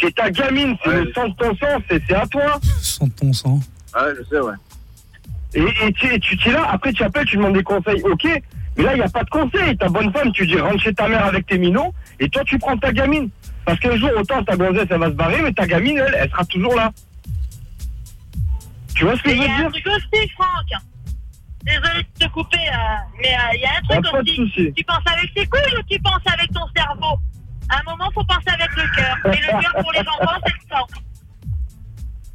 Speaker 33: C'est ta gamine, c'est le sang de ton sang, c'est c'est à toi.
Speaker 12: Sans ton sang.
Speaker 33: Ouais, je sais, ouais. Et, et tu, et tu tu es là, après tu appelles, tu demandes des conseils, ok, mais là il n'y a pas de conseils. Ta bonne femme, tu dis rentre chez ta mère avec tes minots, et toi tu prends ta gamine. Parce qu'un jour, autant ta gonzesse elle va se barrer, mais ta gamine, elle, elle sera toujours là. Tu vois ce que je
Speaker 31: il
Speaker 33: veux
Speaker 31: y a un
Speaker 33: dire
Speaker 31: truc aussi, Franck. Désolé de te couper, euh, mais euh, il y a un truc
Speaker 33: Ah,
Speaker 31: aussi. Tu penses avec tes couilles ou tu penses avec ton cerveau? À un moment, faut penser avec le cœur. Et le cœur pour les enfants, c'est le sang.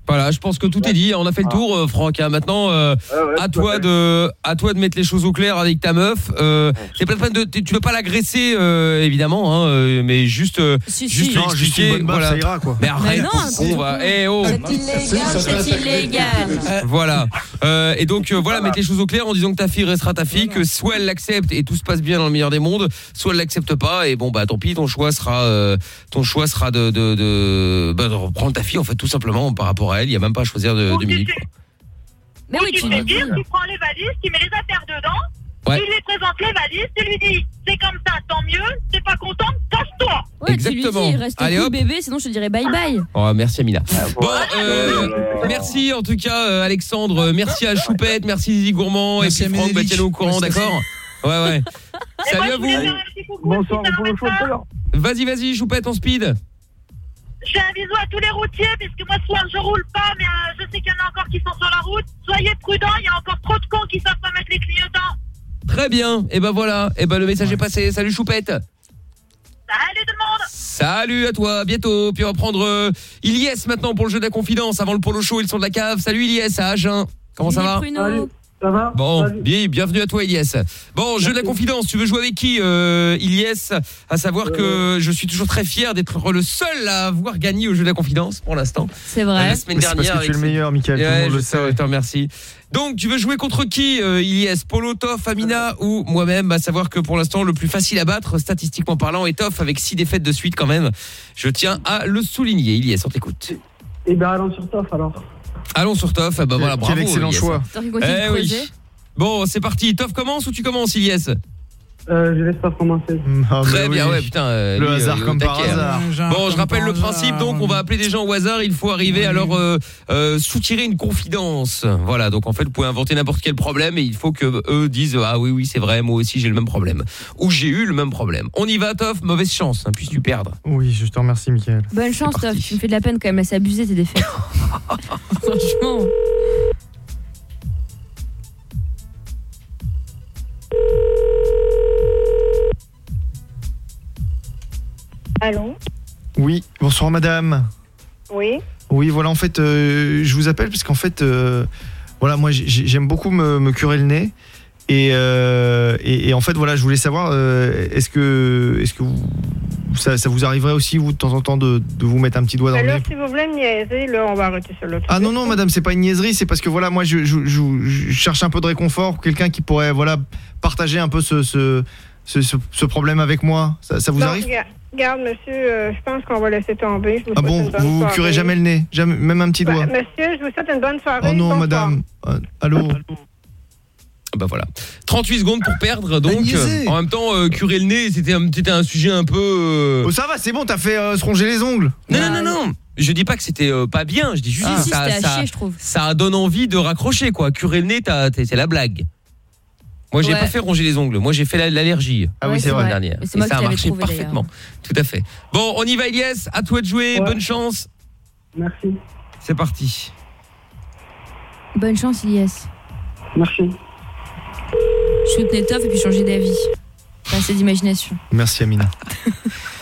Speaker 7: Voilà, je pense que tout est dit. On a fait le tour, euh, Franck. hein. Maintenant, euh, à toi de, à toi de mettre les choses au clair avec ta meuf. Euh, c'est pas de, tu veux pas l'agresser, euh, évidemment, hein, euh, mais juste, euh,
Speaker 34: Si,
Speaker 7: juste
Speaker 34: si.
Speaker 7: lui
Speaker 34: Non, juste
Speaker 7: expliquer.
Speaker 34: une bonne baffe,
Speaker 7: voilà.
Speaker 34: ça ira, quoi.
Speaker 7: Mais arrête,
Speaker 34: Mais non,
Speaker 7: con, va. Eh oh.
Speaker 2: C'est illégal, c'est illégal.
Speaker 7: Voilà. Euh, et donc euh, voilà, mettre les choses au clair en disant que ta fille restera ta fille, que soit elle l'accepte et tout se passe bien dans le meilleur des mondes, soit elle l'accepte pas et bon bah tant pis, ton choix sera, euh, ton choix sera de de, de, bah, de reprendre ta fille en fait tout simplement par rapport à elle. Il y a même pas à choisir de, de minutes.
Speaker 2: Mais oui,
Speaker 31: tu
Speaker 2: tu
Speaker 31: fais
Speaker 2: lui dis.
Speaker 31: pire, tu prends les valises, tu mets les affaires dedans,
Speaker 7: Ouais.
Speaker 31: tu lui présentes les valises, tu lui dis c'est comme ça, tant mieux, t'es pas content, casse-toi.
Speaker 2: Ouais, tu lui
Speaker 7: Exactement.
Speaker 2: dis, reste
Speaker 7: Allez,
Speaker 2: cool
Speaker 7: hop.
Speaker 2: bébé, sinon je te dirais bye bye.
Speaker 7: Oh, merci Amina. Bon, euh, merci en tout cas euh, Alexandre, merci à Choupette, merci Zizi Gourmand
Speaker 12: Merci
Speaker 7: et puis
Speaker 12: à
Speaker 7: Franck, bah, au courant,
Speaker 12: Merci.
Speaker 7: d'accord Ouais ouais. Salut à vous.
Speaker 33: Bonsoir, le chauffeur.
Speaker 7: Vas-y vas-y Choupette en speed.
Speaker 31: Je fais un bisou à tous les routiers, puisque moi, ce soir, je roule pas, mais euh, je sais qu'il y en a encore qui sont sur la route. Soyez prudents, il y a encore trop de cons qui savent pas mettre les clignotants.
Speaker 7: Très bien. Et ben voilà. Et ben le message est passé. Salut Choupette.
Speaker 31: Salut tout le monde
Speaker 7: Salut à toi, à bientôt. Puis on va prendre euh, Ilyes maintenant pour le jeu de la confidence avant le polo show, ils sont de la cave. Salut Ilyes à Agen. Comment ça va?
Speaker 34: Ça va
Speaker 7: Bon, bien, bienvenue à toi Ilyes. Bon, jeu de la confidence, tu veux jouer avec qui euh, Ilyes À savoir que je suis toujours très fier d'être le seul à avoir gagné au jeu de la confidence pour l'instant.
Speaker 2: C'est vrai.
Speaker 7: La semaine
Speaker 13: c'est parce
Speaker 7: dernière.
Speaker 13: que tu es le meilleur, Mickaël, tout le monde
Speaker 7: je
Speaker 13: le
Speaker 7: sais,
Speaker 13: sait.
Speaker 7: je te remercie. Donc, tu veux jouer contre qui, euh, Ilyes Polo, Toff, Amina ou moi-même? À savoir que pour l'instant, le plus facile à battre, statistiquement parlant, est Toff avec six défaites de suite quand même. Je tiens à le souligner. Ilyes, on t'écoute.
Speaker 34: Eh ben allons sur Toff alors.
Speaker 7: Allons sur Toff. Ah bah voilà, bravo.
Speaker 13: quel excellent
Speaker 7: Ilyes.
Speaker 13: choix.
Speaker 7: Eh oui. Bon, c'est parti. Toff commence ou tu commences, Ilyes
Speaker 34: Euh, je laisse pas commencer.
Speaker 7: Très bien, ouais, putain. euh,
Speaker 13: Le
Speaker 7: lui,
Speaker 13: hasard
Speaker 7: euh,
Speaker 13: comme par
Speaker 7: taquet,
Speaker 13: hasard.
Speaker 7: hein. Bon, je rappelle le principe, donc on va appeler des gens au hasard. Il faut arriver à leur euh, euh, soutirer une confidence. Voilà, donc en fait, vous pouvez inventer n'importe quel problème et il faut que eux disent ah oui oui c'est vrai, moi aussi j'ai le même problème ou j'ai eu le même problème. On y va, Toff. Mauvaise chance, hein, puisses-tu perdre.
Speaker 13: Oui, je te remercie, Mickaël.
Speaker 2: Bonne chance, Toff. Tu me fais de la peine quand même. C'est abusé tes défaites. Franchement.
Speaker 35: Allô
Speaker 13: Oui, bonsoir madame.
Speaker 35: Oui
Speaker 13: Oui, voilà, en fait, euh, je vous appelle parce qu'en fait, euh, voilà, moi j'ai- j'aime beaucoup me, me curer le nez. Et, euh, et, et en fait, voilà, je voulais savoir, est-ce que, est-ce que vous, ça, ça vous arriverait aussi, vous, de temps en temps, de, de vous mettre un petit doigt dans le
Speaker 35: Alors,
Speaker 13: nez
Speaker 35: si vous voulez me niaiser, là, on va arrêter ça là.
Speaker 13: Ah non, non, madame, c'est pas une niaiserie, c'est parce que voilà, moi je, je- je- je cherche un peu de réconfort, quelqu'un qui pourrait voilà, partager un peu ce, ce, ce, ce- ce problème avec moi. Ça, ça vous
Speaker 35: Non,
Speaker 13: arrive
Speaker 35: regarde, monsieur, euh, je pense qu'on va laisser tomber. Je vous
Speaker 13: Ah bon, vous vous
Speaker 35: soirée.
Speaker 13: curez jamais le nez, jamais, même un petit
Speaker 35: Ouais,
Speaker 13: doigt
Speaker 35: monsieur, je vous souhaite une bonne soirée.
Speaker 13: Oh non, madame. Euh, allô
Speaker 7: Ah Bah voilà. 38 secondes pour perdre, donc euh, en même temps euh, curer le nez, c'était un, sujet un peu. euh,
Speaker 13: Oh, ça va, c'est bon, t'as fait euh, se ronger les ongles.
Speaker 7: Non, non, non, non. Je dis pas que c'était euh, pas bien. Je dis juste
Speaker 2: Si,
Speaker 7: que
Speaker 2: si,
Speaker 7: ça, ça,
Speaker 2: chier, je trouve.
Speaker 7: ça donne envie de raccrocher, quoi. Curer le nez, c'est la blague. Moi, j'ai
Speaker 2: Ouais.
Speaker 7: pas fait ronger les ongles. Moi, j'ai fait la- l'allergie.
Speaker 13: Ah oui,
Speaker 2: Ouais,
Speaker 13: c'est vrai.
Speaker 7: dernière.
Speaker 2: Et
Speaker 7: ça a marché parfaitement. Tout à fait. Bon, on y va, Elias. À toi de jouer. Bonne chance.
Speaker 34: Merci.
Speaker 7: C'est parti.
Speaker 2: Bonne chance, Ilyes.
Speaker 34: Merci.
Speaker 2: Soutenez Toff et puis changez d'avis. Pas assez d'imagination.
Speaker 13: Merci, Amina.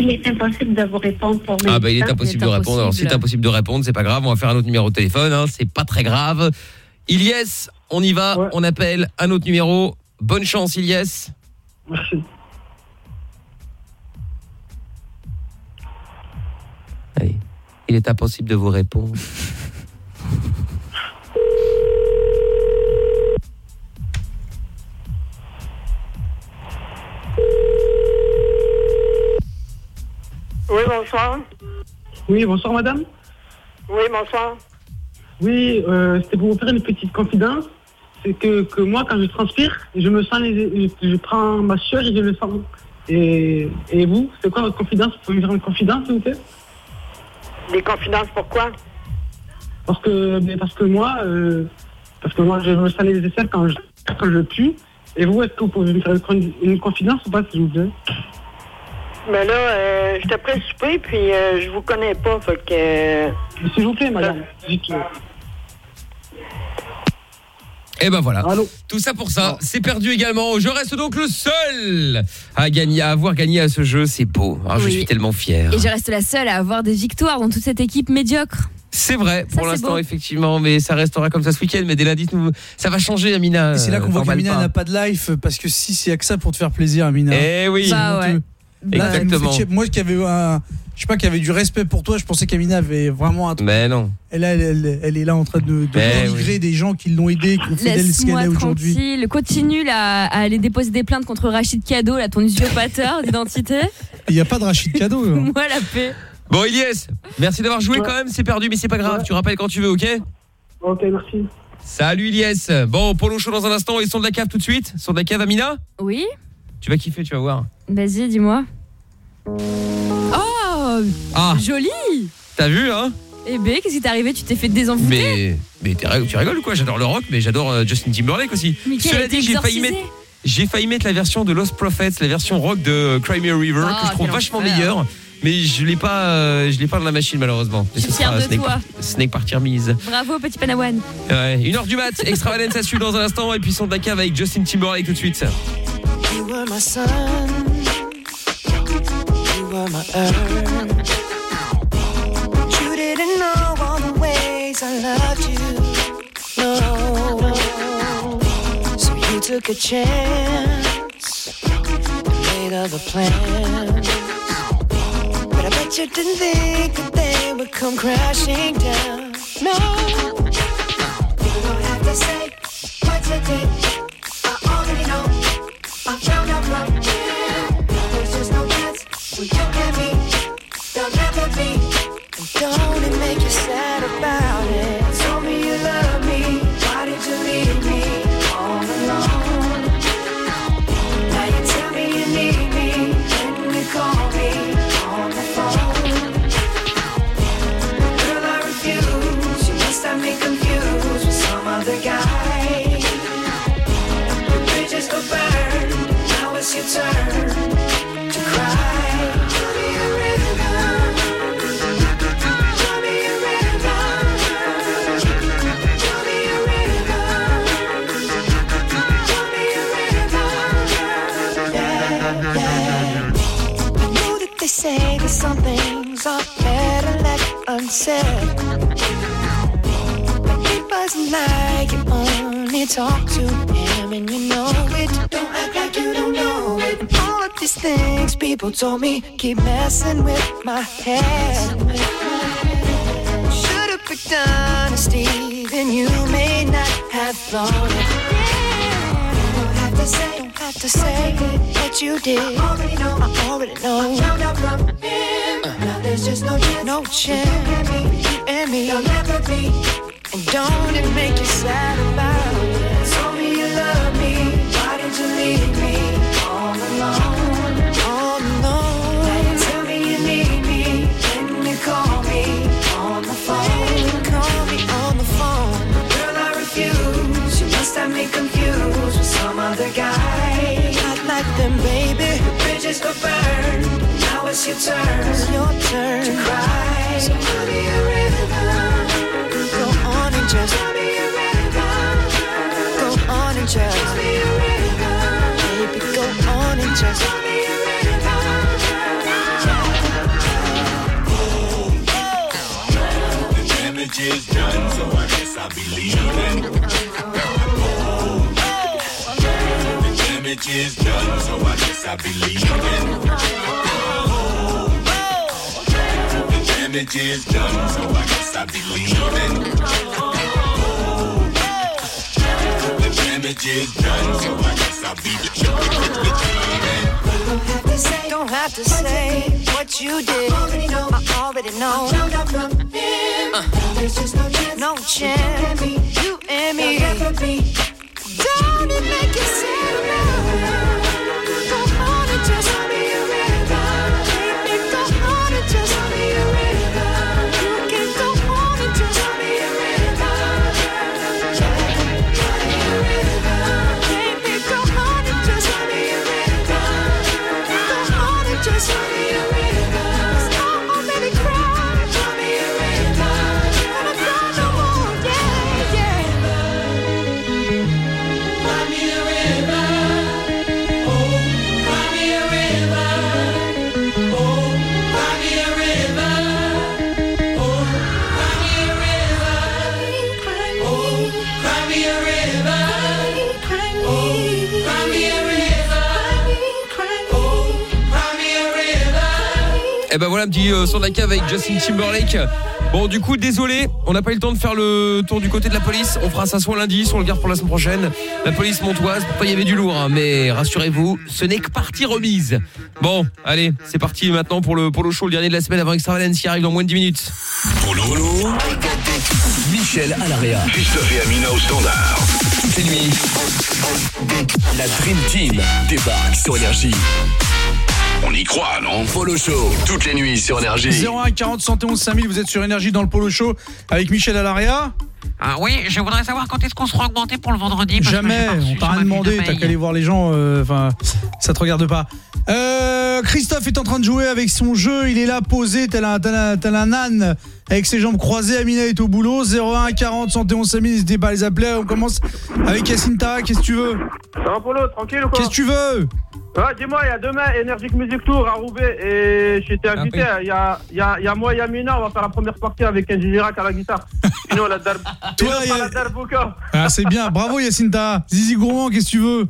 Speaker 35: Il est impossible de vous répondre pour
Speaker 7: Ah bah il est impossible de répondre. Alors si c'est
Speaker 2: impossible.
Speaker 7: de répondre, c'est pas grave, on va faire un autre numéro de téléphone, hein, c'est pas très grave. Ilyes, on y va, on appelle un autre numéro. Bonne chance Ilyes.
Speaker 34: Merci.
Speaker 7: Allez, il est impossible de vous répondre.
Speaker 35: Oui, bonsoir.
Speaker 34: Oui, bonsoir madame.
Speaker 35: Oui, bonsoir.
Speaker 34: Oui, euh, c'était pour vous faire une petite confidence. C'est que, que moi, quand je transpire, je me sens les, je, je prends ma sueur et je le sens. Et, et vous, c'est quoi votre confidence? Vous pouvez me faire une confidence, s'il vous plaît?
Speaker 35: Des confidences, pourquoi
Speaker 34: Parce que, parce que moi, euh, parce que moi, je me sens les aisselles quand je, quand je pue. Et vous, est-ce que vous pouvez me faire une, une confidence ou pas, s'il vous plaît?
Speaker 35: Mais là, euh, je t'ai pris souper, puis euh, je vous connais pas, fait que... euh,
Speaker 34: S'il vous plaît, madame. dites-le.
Speaker 7: Et ben voilà. Tout ça pour ça, c'est perdu également. Je reste donc le seul à gagner, à avoir gagné à ce jeu. C'est beau. Ah, Je suis tellement fier.
Speaker 2: Et je reste la seule à avoir des victoires dans toute cette équipe médiocre.
Speaker 7: C'est vrai,
Speaker 2: Ça,
Speaker 7: pour l'instant, effectivement, mais ça restera comme ça ce week-end. Mais dès lundi, ça va changer, Amina.
Speaker 12: Et c'est là qu'on voit qu'Amina n'a pas de life parce que si c'est que ça pour te faire plaisir, Amina.
Speaker 7: Eh oui. Bah ouais. Exactement.
Speaker 12: chier. Moi qui avais un, je sais pas, qui avait du respect pour toi, je pensais qu'Amina avait vraiment un truc.
Speaker 7: Mais non.
Speaker 12: Et là, elle, elle- elle est là en train de, de des gens qui l'ont aidé, qui ont fait d'elle ce qu'elle est aujourd'hui.
Speaker 2: Continue là, à aller déposer des plaintes contre Rachid Cadeau, là, ton usurpateur d'identité.
Speaker 12: Il n'y a pas de Rachid Cadeau. là.
Speaker 2: Moi la paix.
Speaker 7: Bon, Ilyes, merci d'avoir joué quand même. C'est perdu, mais c'est pas grave. Tu rappelles quand tu veux, ok
Speaker 34: Ok, merci.
Speaker 7: Salut, Ilyes. Bon, Polo Show dans un instant et son de la cave tout de suite. Son de la cave, Amina
Speaker 2: Oui
Speaker 7: Tu vas kiffer, tu vas voir.
Speaker 2: Vas-y, dis-moi. Oh
Speaker 7: Ah.
Speaker 2: joli.
Speaker 7: T'as vu hein
Speaker 2: Eh ben, qu'est-ce qui t'est arrivé? Tu t'es fait désenvoûter
Speaker 7: Mais mais tu rigoles ou quoi? J'adore le rock mais j'adore euh, Justin Timberlake aussi. Cela dit, j'ai failli mettre j'ai failli mettre la version de Lost Prophets, la version rock de Cry Me a River
Speaker 2: Ah,
Speaker 7: que je trouve vachement meilleure. Mais je l'ai pas, euh, je l'ai pas dans la machine malheureusement.
Speaker 2: Je suis fière de
Speaker 7: Snake,
Speaker 2: toi.
Speaker 7: Par- Snake Party remise.
Speaker 2: Bravo, petit Panawan.
Speaker 7: Ouais, une heure du mat, extravagance à suivre dans un instant et puis son cave avec Justin Timberlake tout de suite.
Speaker 17: My sun. You were my earth. You didn't know all the ways I loved you. No. So you took a chance made other plans. But I bet you didn't think that they would come crashing down. No. You don't have to say what you did. Don't it make you sad about it say that some things are better left unsaid. But it wasn't like you only talk to him and you know these things people told me keep messing with my head. Should've picked honesty, then you may not have thought it. Don't have to say, don't have to say what you did. I already know. I already know. Found out from him. Uh. Now there's just no chance. No chance. You and me. There'll never be. And don't it make you sad about it? Told me you love me. Why did you leave me like them, baby. The bridges were burned. Now it's your turn. It's your turn to cry. So give me a river. Go on and just Go on and just Baby, go on and just
Speaker 10: The damage is done, so I guess I'll be leaving. The damage is done, so I guess I'll be leaving. The damage is done, so I guess I'll be leaving. The damage is done, so I guess I'll be leaving.
Speaker 17: Don't have to say, don't have to say what you did. I already know. I already know. Found out from him. Uh. There's just no chance. No chance. You and me. Don't it make you sad about
Speaker 7: Et ben voilà un petit euh, son de la cave avec Justin Timberlake. Bon du coup désolé, on n'a pas eu le temps de faire le tour du côté de la police. On fera ça soit lundi, soit on le garde pour la semaine prochaine. La police montoise, pourtant il y avait du lourd, hein, mais rassurez-vous, ce n'est que partie remise. Bon, allez, c'est parti maintenant pour le polo show, le dernier de la semaine avant Extravagance qui arrive dans moins de 10 minutes.
Speaker 10: Polo. Michel Alaria. Christophe et Amina au standard. Toutes les nuits. La Dream Team débarque sur Énergie. On y croit, non Polo Show, toutes les nuits sur Énergie.
Speaker 12: 01 40 71 5000, vous êtes sur Énergie dans le Polo Show avec Michel Alaria.
Speaker 36: Ah oui, je voudrais savoir quand est-ce qu'on sera augmenté pour le vendredi. parce
Speaker 12: Jamais, on t'a rien demandé, t'as qu'à aller voir les gens, euh, enfin, ça te regarde pas. Euh, Christophe est en train de jouer avec son jeu, il est là posé, tel un, tel un, tel un âne, avec ses jambes croisées, Amina est au boulot, 01 40 71 5000, n'hésitez pas à les appeler, on commence avec Yacine Tara, qu'est-ce que tu veux
Speaker 32: Ça va Polo, tranquille ou quoi
Speaker 12: Qu'est-ce que tu veux
Speaker 32: Ouais, dis-moi, il y a demain Energy Music Tour à Roubaix et j'étais
Speaker 12: Ah
Speaker 32: invité. Il y, a, y, a, y a moi et Amina, on va faire la première partie avec un Girac à la guitare. Sinon, la. Sinon, pas la Darbuka.
Speaker 12: Ah c'est bien, bravo Yacine Tara, Zizi Gourmand, qu'est-ce que tu veux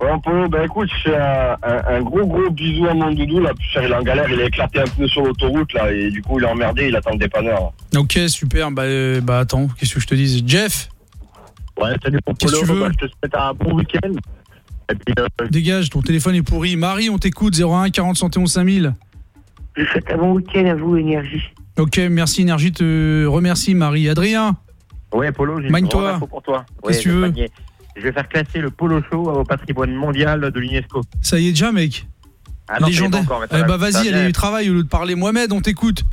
Speaker 37: Ouais, Polo, ben écoute, je fais un, un- un gros gros bisou à mon doudou, là, puis il est en galère, il a éclaté un pneu sur l'autoroute, là, et du coup, il est emmerdé, il attend le dépanneur.
Speaker 12: Ok, super, bah, euh, bah attends, qu'est-ce que je te dis Jeff?
Speaker 37: Ouais, salut pour
Speaker 12: tu
Speaker 37: Polo,
Speaker 12: veux
Speaker 37: bah, je te souhaite un bon week-end. Et puis, euh,
Speaker 12: Dégage, ton téléphone est pourri. Marie, on t'écoute, 01 40 71 5000.
Speaker 38: Je vous souhaite un bon week-end à vous, Énergie.
Speaker 12: Ok, merci Énergie, te remercie Marie. Adrien?
Speaker 39: Ouais, Polo, j'ai une info pour toi.
Speaker 12: Qu'est-ce que tu veux?
Speaker 39: Je vais faire classer le Polo Show au patrimoine mondial de l'UNESCO.
Speaker 12: Ça y est déjà, mec
Speaker 39: Ah non,
Speaker 12: Légendaire.
Speaker 39: encore,
Speaker 12: Eh bah vas-y, allez du travail au lieu de parler. Mohamed, on t'écoute.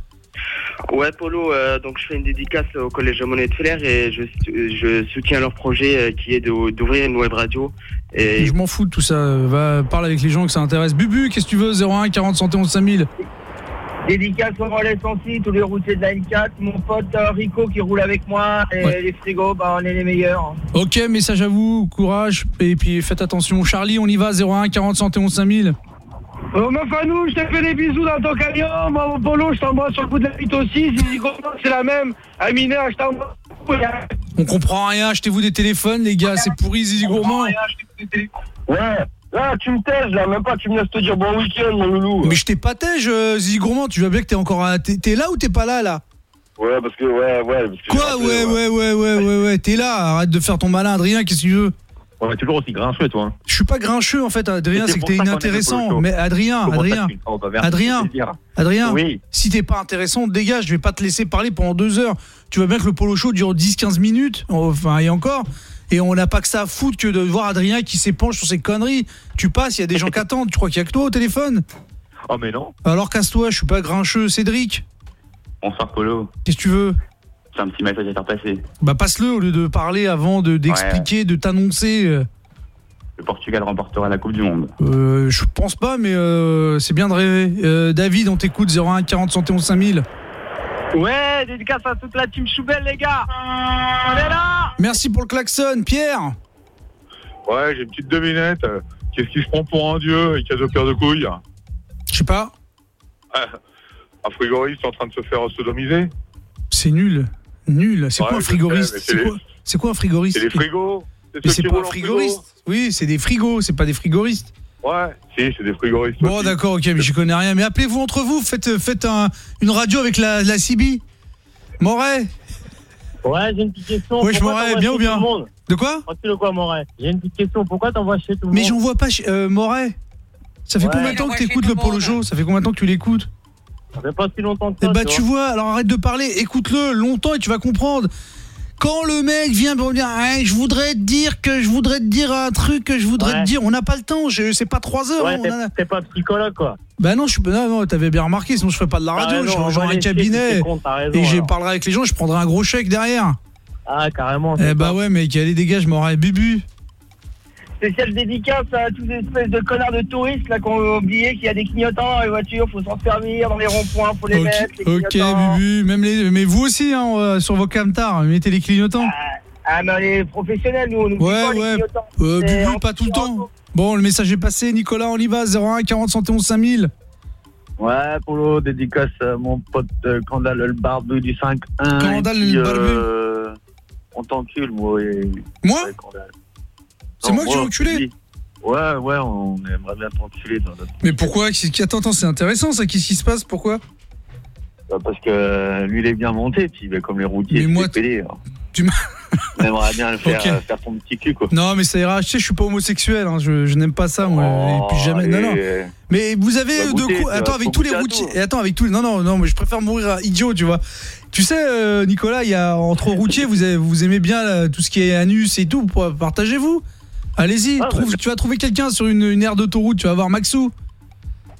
Speaker 40: Ouais, Polo, euh, donc je fais une dédicace au Collège Monet de Flair et je, je soutiens leur projet euh, qui est d'ouvrir une web radio. Et
Speaker 12: Je m'en fous de tout ça. Va parler avec les gens que ça intéresse. Bubu, qu'est-ce que tu veux? 01 40 71 5000.
Speaker 41: Dédicace au relais Santi, tous les routiers de la N4, mon pote euh, Rico qui roule avec moi, et
Speaker 12: Ouais.
Speaker 41: les frigos, bah, on est les meilleurs.
Speaker 12: Ok, message à vous, courage. Et puis faites attention. Charlie, on y va 01 40 71 5000.
Speaker 32: Oh, meuf à nous, je te fais des bisous dans ton camion. Moi, mon Polo, je t'embrasse sur le bout de la bite aussi. Zizi c'est la même. Amina, je t'embrasse.
Speaker 12: On comprend rien. Achetez-vous des téléphones, les gars. C'est pourri, Zizi Gourmand.
Speaker 37: Ouais, là, tu me taises, là, même pas, tu me laisses te dire bon week-end, mon loulou.
Speaker 12: Mais je t'ai pas tège, euh, Zizi Gourmand. Tu vois bien que t'es encore. à- T'es t'es là ou t'es pas là, là
Speaker 37: Ouais, parce que, ouais, ouais. Parce que
Speaker 12: Quoi Ouais, ouais, ouais, ouais, ouais, ouais. T'es là. Arrête de faire ton malin, Adrien. Qu'est-ce que tu veux
Speaker 39: On est toujours aussi grincheux, toi. hein.
Speaker 12: Je suis pas grincheux en fait, Adrien,
Speaker 39: c'est
Speaker 12: c'est que
Speaker 39: pour
Speaker 12: t'es
Speaker 39: ça qu'on
Speaker 12: inintéressant.
Speaker 39: Show.
Speaker 12: Mais Adrien,
Speaker 39: Comment
Speaker 12: Adrien,
Speaker 39: Oh, bah, merci,
Speaker 12: Adrien,
Speaker 39: plaisir.
Speaker 12: Adrien,
Speaker 39: Oui.
Speaker 12: si t'es pas intéressant, dégage, je vais pas te laisser parler pendant deux heures. Tu vois bien que le polo show dure 10-15 minutes, enfin et encore, et on n'a pas que ça à foutre que de voir Adrien qui s'épanche sur ses conneries. Tu passes, il y a des gens qui attendent, tu crois qu'il y a que toi au téléphone?
Speaker 39: Oh, mais non.
Speaker 12: Alors casse-toi, je suis pas grincheux, Cédric,
Speaker 39: Bonsoir, Polo.
Speaker 12: qu'est-ce que tu veux?
Speaker 39: J'ai un petit message à faire passer.
Speaker 12: Bah passe-le au lieu de parler avant de d'expliquer, de t'annoncer.
Speaker 39: Le Portugal remportera la Coupe du Monde.
Speaker 12: Euh, je pense pas, mais euh, c'est bien de rêver. Euh, David, on t'écoute 01 40 71 5000.
Speaker 32: Ouais, dédicace à toute la team Choubelle, les gars. On est là.
Speaker 12: Merci pour le klaxon, Pierre.
Speaker 42: Ouais, j'ai une petite devinette. Qu'est-ce qui se prend pour un dieu et qui a deux paires de couilles
Speaker 12: Je sais pas,
Speaker 42: Un frigoriste en train de se faire sodomiser
Speaker 12: c'est nul. Nul. C'est
Speaker 42: Ouais,
Speaker 12: quoi un frigoriste
Speaker 42: c'est les-
Speaker 12: quoi un frigoriste
Speaker 42: C'est les frigos. C'est
Speaker 12: Mais c'est pas un
Speaker 42: frigo.
Speaker 12: frigoriste. Oui, c'est des frigos, c'est pas des frigoristes.
Speaker 42: Ouais, si, c'est des frigoristes.
Speaker 12: Bon, d'accord, ok, mais j'y connais rien. Mais appelez-vous entre vous, faites, faites un- une radio avec la, la CB. Moret
Speaker 43: Ouais, j'ai une petite question.
Speaker 12: Wesh,
Speaker 43: Pourquoi
Speaker 12: Moret,
Speaker 43: t'envoies
Speaker 12: bien
Speaker 43: chez
Speaker 12: ou bien
Speaker 43: tout le monde
Speaker 12: De quoi
Speaker 43: Tranquille ou quoi, Moret J'ai une petite question. Pourquoi t'envoies chez tout le
Speaker 12: Mais
Speaker 43: monde
Speaker 12: j'en vois pas, chez- euh, Moret. Ça fait
Speaker 43: Ouais.
Speaker 12: combien de temps que t'écoutes le Polo Show? Ça fait combien de temps que tu l'écoutes?
Speaker 43: Ça fait pas si longtemps que
Speaker 12: Eh
Speaker 43: ça.
Speaker 12: bah tu vois, alors arrête de parler, écoute-le longtemps et tu vas comprendre. Quand le mec vient pour me dire je voudrais te dire que je voudrais te dire un truc que je voudrais
Speaker 43: Ouais.
Speaker 12: te dire, on n'a pas le temps, je- c'est pas trois heures.
Speaker 43: Ouais,
Speaker 12: hein,
Speaker 43: t'es
Speaker 12: a-
Speaker 43: pas psychologue, quoi.
Speaker 12: Bah non, je suis non, non, t'avais bien remarqué, sinon je ferais pas de la
Speaker 43: T'as
Speaker 12: radio,
Speaker 43: raison,
Speaker 12: je
Speaker 43: on
Speaker 12: genre
Speaker 43: va
Speaker 12: un cabinet
Speaker 43: raison,
Speaker 12: et je parlerai avec les gens, je prendrai un gros chèque derrière.
Speaker 43: Ah, carrément.
Speaker 12: Eh bah ouais, mec, allez dégage, m'aurait bubu.
Speaker 41: Spécial dédicace à tous les espèces de connards de touristes là qui ont oublié qu'il y a des clignotants dans les voitures, faut s'en servir dans les ronds-points, faut les mettre. Les
Speaker 12: ok, bubu, même les mais vous aussi hein, euh, sur vos camtars, mettez les clignotants.
Speaker 41: Ah, mais les professionnels, nous, on
Speaker 12: Ouais,
Speaker 41: pas les
Speaker 12: ouais.
Speaker 41: clignotants.
Speaker 12: Euh,
Speaker 41: C'est
Speaker 12: bubu, pas tout le temps. Bon, le message est passé, Nicolas, on y va 01 40 71 5000.
Speaker 28: Ouais, Polo, dédicace à mon pote euh, Candal le barbu du 5-1.
Speaker 12: Candal le barbu.
Speaker 28: euh, On t'encule, moi. Et...
Speaker 12: Moi?
Speaker 28: Ouais.
Speaker 12: C'est moi que j'ai enculé
Speaker 28: oui. Ouais, ouais, on aimerait bien t'enculer dans notre...
Speaker 12: Mais pourquoi? Qui- Attends, attends, c'est intéressant ça, qu'est-ce qui se passe? Pourquoi?
Speaker 28: Bah, Parce que euh, lui, il est bien monté, puis bah, comme les routiers,
Speaker 12: Mais moi,
Speaker 28: pédé. hein.
Speaker 12: tu m'as-
Speaker 28: On aimerait bien le faire,
Speaker 12: Ok.
Speaker 28: euh, faire ton petit cul, quoi.
Speaker 12: Non, mais ça ira. Tu sais, je suis pas homosexuel. hein, Je, je n'aime pas ça, moi. et puis jamais. Non, non. Mais vous avez de quoi
Speaker 28: tu
Speaker 12: Attends, avec tous les routiers. Et attends, avec tous les. Non, non, non. Mais je préfère mourir à idiot, tu vois. Tu sais, euh, Nicolas, il y a entre routiers, vous, avez- vous aimez bien là, tout ce qui est anus et tout. Partagez-vous. Allez-y.
Speaker 28: Ah,
Speaker 12: trouve-
Speaker 28: bah,
Speaker 12: tu vas trouver quelqu'un sur une, une aire d'autoroute. Tu vas voir Maxou.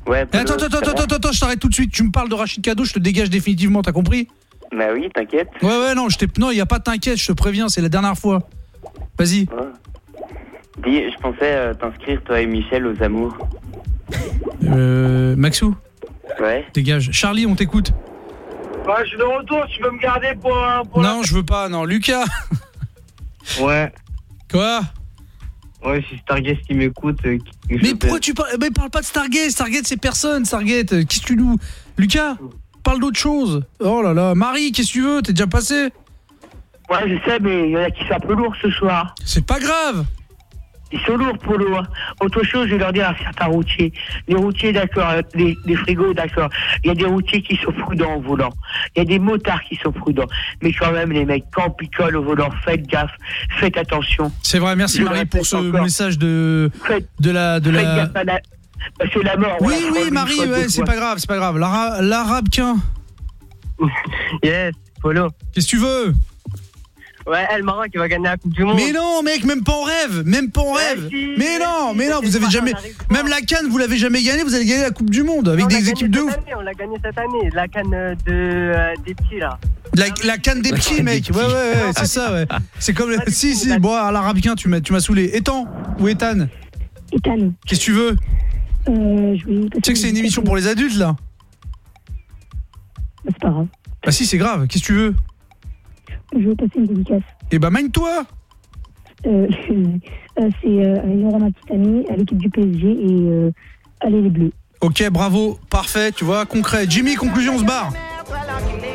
Speaker 44: Ouais,
Speaker 12: Eh, Attends, attends, attends, attends, attends, je t'arrête tout de suite. Tu me parles de Rachid Kado, je te dégage définitivement, t'as compris?
Speaker 44: Bah oui, t'inquiète.
Speaker 12: Ouais, ouais, non, je t'ai... non, il y a pas de t'inquiète, je te préviens, c'est la dernière fois. Vas-y.
Speaker 44: Dis, je pensais euh, t'inscrire, toi et Michel, aux amours.
Speaker 12: Euh, Maxou,
Speaker 44: Ouais.
Speaker 12: dégage. Charlie, on t'écoute.
Speaker 41: Ouais, je suis de retour, tu peux me garder pour un. Pour
Speaker 12: Non, je veux pas, non. Lucas?
Speaker 41: Ouais.
Speaker 12: Quoi?
Speaker 41: Ouais, si Stargate qui m'écoute. euh, qui-
Speaker 12: Mais pourquoi tu parles Mais parle pas de Stargate, Stargate c'est personne, Stargate. Euh, Qu'est-ce que tu nous. Lucas, parle d'autre chose. Oh là là, Marie, qu'est-ce que tu veux T'es déjà passé
Speaker 38: Ouais, je sais, mais il y en a qui sont un peu lourds ce soir.
Speaker 12: C'est pas grave.
Speaker 38: Ils sont lourds l'eau. hein. Autre chose, je vais leur dire à certains routiers. Les routiers, d'accord, euh, les, les frigos, d'accord. Il y a des routiers qui sont prudents au volant. Il y a des motards qui sont prudents. Mais quand même, les mecs, quand on picole au volant, faites gaffe, faites attention.
Speaker 12: C'est vrai, merci
Speaker 38: Je
Speaker 12: Marie pour ce
Speaker 38: encore.
Speaker 12: message de. De la. De
Speaker 38: Faites
Speaker 12: la...
Speaker 38: gaffe à la... Mort.
Speaker 12: Oui,
Speaker 38: fera
Speaker 12: oui, Marie, ouais, c'est pas grave, c'est pas grave. Lara- L'arabquin.
Speaker 43: Yes, Polo.
Speaker 12: Qu'est-ce que tu veux?
Speaker 43: Ouais, El Maroc qui va gagner la Coupe du Monde.
Speaker 12: Mais non, mec, même pas en rêve, même pas en rêve. mais non, mais non, vous avez jamais, même la Cannes, vous l'avez jamais gagné, vous allez gagner la Coupe du Monde avec des équipes de ouf.
Speaker 43: année, on l'a gagné cette année, la canne de, euh, des petits là.
Speaker 12: La, la canne des petits, mec. Ouais, ouais, ouais, c'est ça, ouais. C'est comme le. Si, si, bon, à l'arabien, tu m'as, tu m'as saoulé. Ethan ou Ethan?
Speaker 45: Ethan.
Speaker 12: Qu'est-ce que tu veux?
Speaker 45: Euh, je vais
Speaker 12: Tu sais que c'est une émission pour les adultes, là?
Speaker 45: C'est pas grave.
Speaker 12: Bah, si, c'est grave. Qu'est-ce que tu veux?
Speaker 45: Je vais passer une dédicace.
Speaker 12: Eh bah, mine-toi
Speaker 45: Euh, euh, c'est euh, ma petite amie, à l'équipe du PSG et euh, allez les Bleus.
Speaker 12: Ok, bravo, parfait, tu vois, concret. Jimmy, conclusion, on se barre.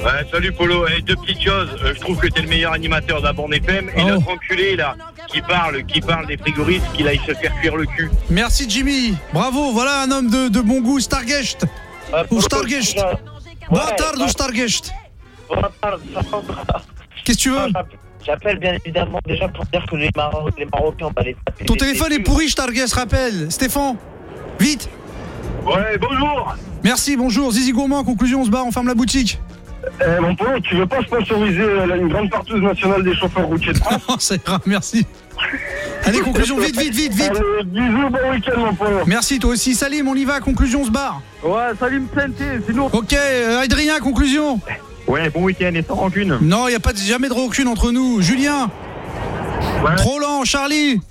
Speaker 37: Ouais, salut Polo. Eh, deux petites choses. Euh, je trouve que t'es le meilleur animateur d'Abord FM. Et
Speaker 12: Oh.
Speaker 37: notre enculé là, qui parle, qui parle des frigoristes, qu'il aille se faire cuire le cul.
Speaker 12: Merci, Jimmy. Bravo, voilà un homme de, de bon goût, Stargest. Ou Stargest. Bâtard ou Stargest. Qu'est-ce que tu veux
Speaker 41: J'appelle bien évidemment déjà pour dire que les, Maro- les Marocains, on va les taper.
Speaker 12: Ton téléphone est pourri, Stargest, rappelle. Stéphane, vite.
Speaker 37: Ouais, bonjour.
Speaker 12: Merci, bonjour. Zizi Gourmand, conclusion, on se barre, on ferme la boutique.
Speaker 33: Eh, mon Polo, tu veux pas sponsoriser euh, une grande partouze nationale des chauffeurs routiers de France?
Speaker 12: C'est grave, merci. Allez, conclusion, vite, vite, vite, vite.
Speaker 33: Allez, bisous, bon week-end, mon Polo.
Speaker 12: Merci, toi aussi. Salim, on y va, conclusion, on se barre.
Speaker 43: Ouais, salut Msenti, c'est nous.
Speaker 12: Ok, euh, Adrien, conclusion.
Speaker 43: Ouais, bon week-end et sans rancune.
Speaker 12: Non, il n'y a pas jamais de rancune entre nous. Julien. Trop lent, Charlie.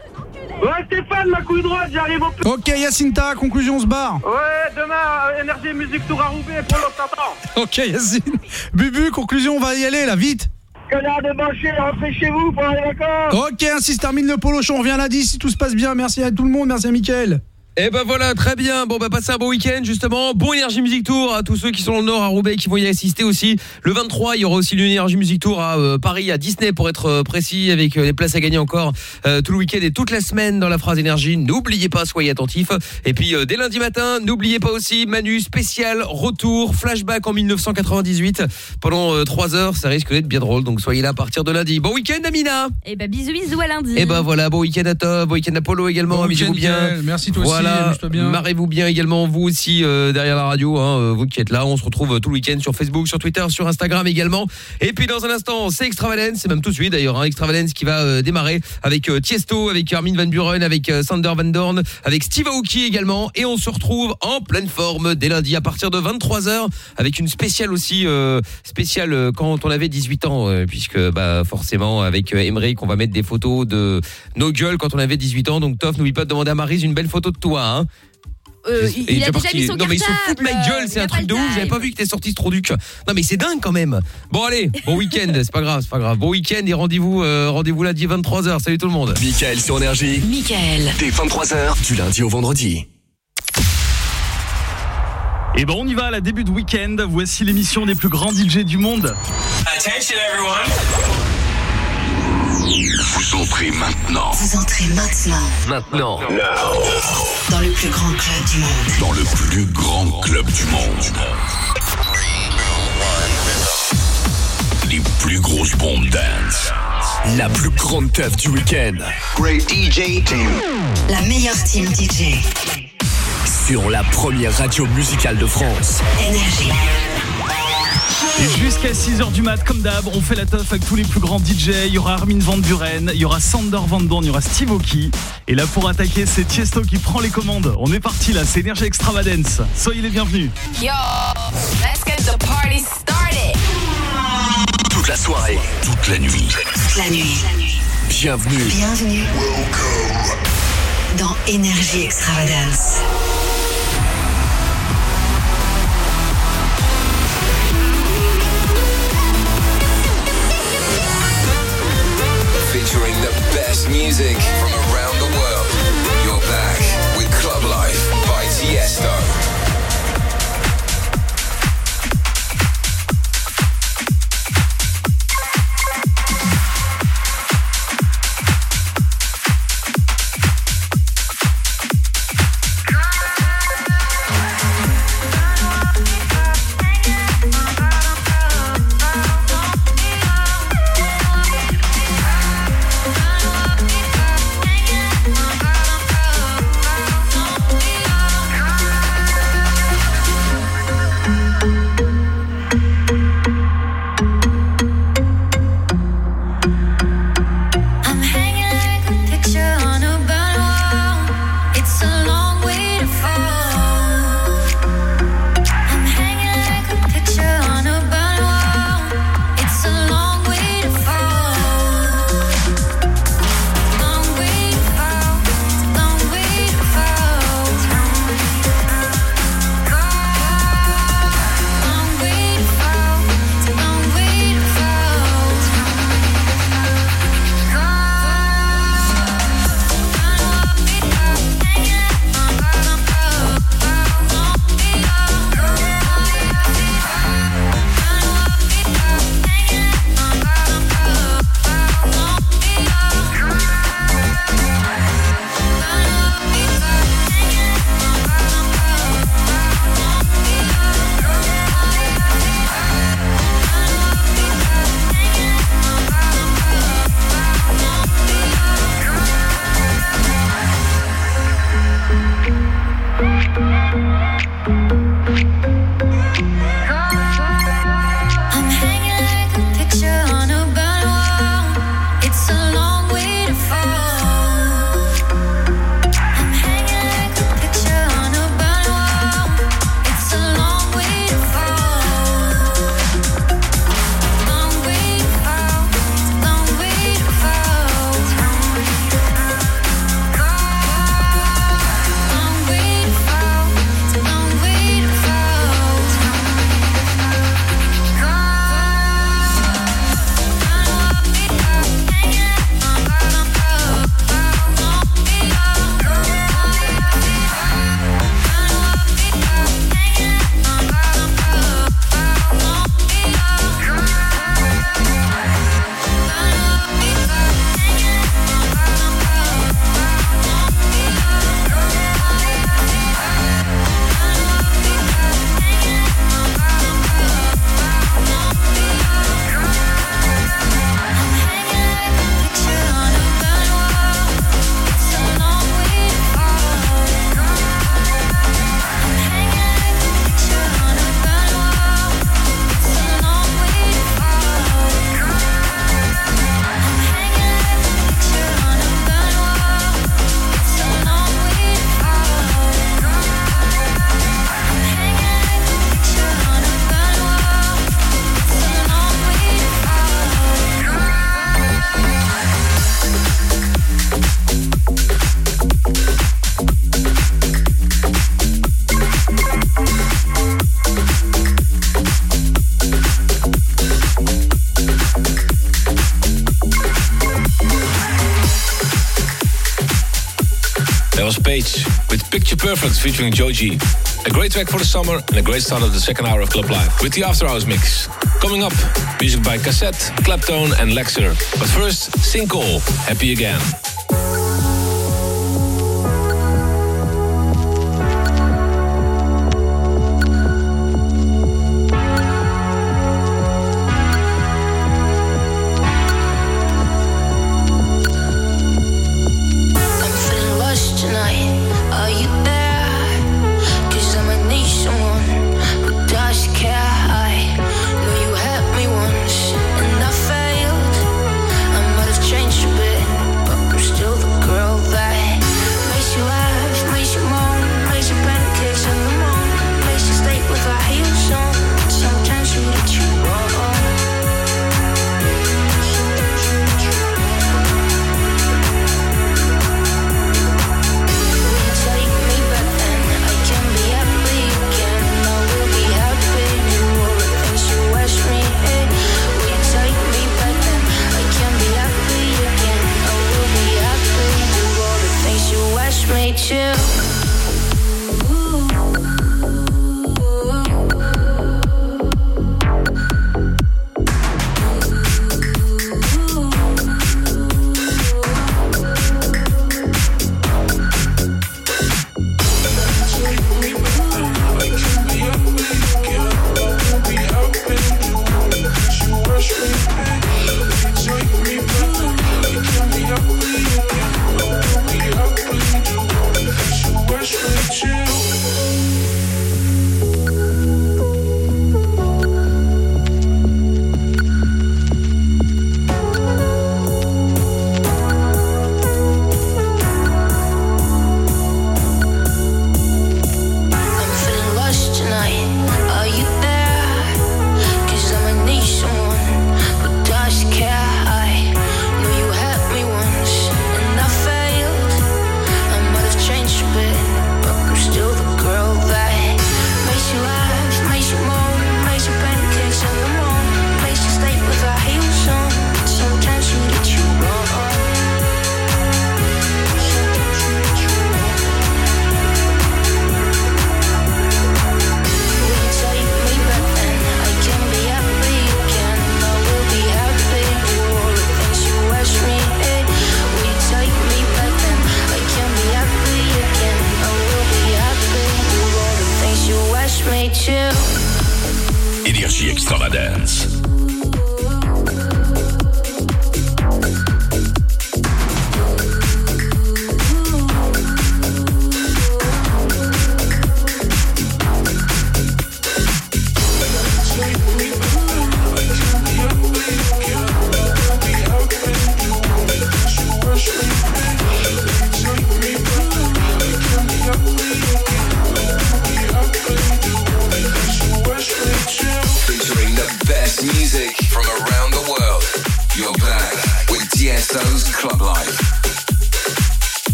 Speaker 41: Ouais, Stéphane, ma couille droite, j'arrive au.
Speaker 12: Ok, Yacinta, conclusion, on se barre.
Speaker 41: Ouais, demain, euh, Énergie Musique Tour à Roubaix, Polo, t'entends
Speaker 12: Ok, Yacine. Bubu, conclusion, on va y aller là, vite.
Speaker 41: Connard de banquier, rentrez chez vous pendant les vacances.
Speaker 12: Ok, ainsi se termine le polo show. On revient lundi si tout se passe bien. Merci à tout le monde. Merci à Mickaël.
Speaker 7: Et ben voilà, très bien. Bon bah passez un bon week-end justement. Bon Énergie Music Tour à tous ceux qui sont dans le Nord à Roubaix qui vont y assister aussi. Le 23, il y aura aussi l'Énergie Music Tour à euh, Paris, à Disney pour être euh, précis, avec euh, les places à gagner encore euh, tout le week-end et toute la semaine dans la phrase énergie. N'oubliez pas, soyez attentifs. Et puis euh, dès lundi matin, n'oubliez pas aussi Manu spécial retour flashback en 1998 pendant 3 heures. Ça risque d'être bien drôle, donc soyez là à partir de lundi. Bon week-end, Amina.
Speaker 2: Et bah bisous bisous à lundi.
Speaker 7: Et ben voilà, bon week-end à toi, bon week-end à Polo également,
Speaker 12: Bon
Speaker 7: amusez-vous bien.
Speaker 12: Merci toi aussi,
Speaker 7: voilà,
Speaker 12: bien.
Speaker 7: Marrez-vous bien également, vous aussi euh, derrière la radio, hein, euh, vous qui êtes là. On se retrouve euh, tout le week-end sur Facebook, sur Twitter, sur Instagram également. Et puis dans un instant, c'est Extravalence, c'est même tout de suite d'ailleurs, hein, Extravalence qui va euh, démarrer avec euh, Tiesto, avec Armin Van Buren, avec Sander Van Dorn, avec Steve Aoki également. Et on se retrouve en pleine forme dès lundi à partir de 23h avec une spéciale aussi, spéciale quand on avait 18 ans, puisque bah forcément avec Emmerich, on va mettre des photos de nos gueules quand on avait 18 ans. Donc Toff, n'oublie pas de demander à Marise une belle photo de toi. Hein.
Speaker 2: Euh, il, il a déjà
Speaker 7: parti.
Speaker 2: mis son
Speaker 7: Non mais ils se foutent de ma gueule, c'est un truc de ouf, j'avais pas vu que t'es sorti ce truc. Non mais c'est dingue quand même. Bon allez, bon week-end, c'est pas grave, c'est pas grave. Bon week-end et rendez-vous euh, rendez-vous lundi 23h. Salut tout le monde.
Speaker 10: Michael sur Énergie.
Speaker 46: Michael.
Speaker 10: Dès 23h, du lundi au vendredi.
Speaker 47: Et bon, on y va à la début de week-end. Voici l'émission des plus grands DJ du monde.
Speaker 10: Attention everyone. Vous entrez maintenant.
Speaker 46: Vous entrez maintenant
Speaker 10: Maintenant.
Speaker 46: dans le plus grand club du monde.
Speaker 10: Dans le plus grand club du monde. Les plus grosses bombes dance. La plus grande teuf du week-end. Great DJ team.
Speaker 46: La meilleure team DJ.
Speaker 10: Sur la première radio musicale de France.
Speaker 46: Énergie.
Speaker 47: Et jusqu'à 6h du mat, comme d'hab, on fait la teuf avec tous les plus grands DJ. Il y aura Armin Van Buren, il y aura Sander Van Dorn, il y aura Steve Aoki. Et là, pour attaquer, c'est Tiesto qui prend les commandes. On est parti là, c'est Énergie Extravagance. Soyez les bienvenus.
Speaker 17: Yo, let's get the party started.
Speaker 10: Toute la soirée, toute la nuit.
Speaker 46: Toute la nuit.
Speaker 10: Bienvenue.
Speaker 46: Bienvenue. Dans Énergie Extravagance.
Speaker 9: Best music from around
Speaker 48: Perfect featuring Joji. A great track for the summer and a great start of the second hour of Club Live with the After Hours mix. Coming up, music by Cassette, Claptone and Lexer. But first, Sinkhole, Happy Again.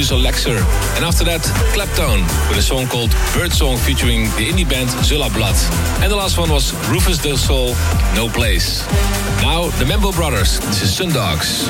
Speaker 49: Producer Lexer. And after that, Clapton with a song called Bird Song featuring the indie band Zilla Blood. And the last one was Rufus Del Sol, No Place. Now, the Membo Brothers. This is Sundogs.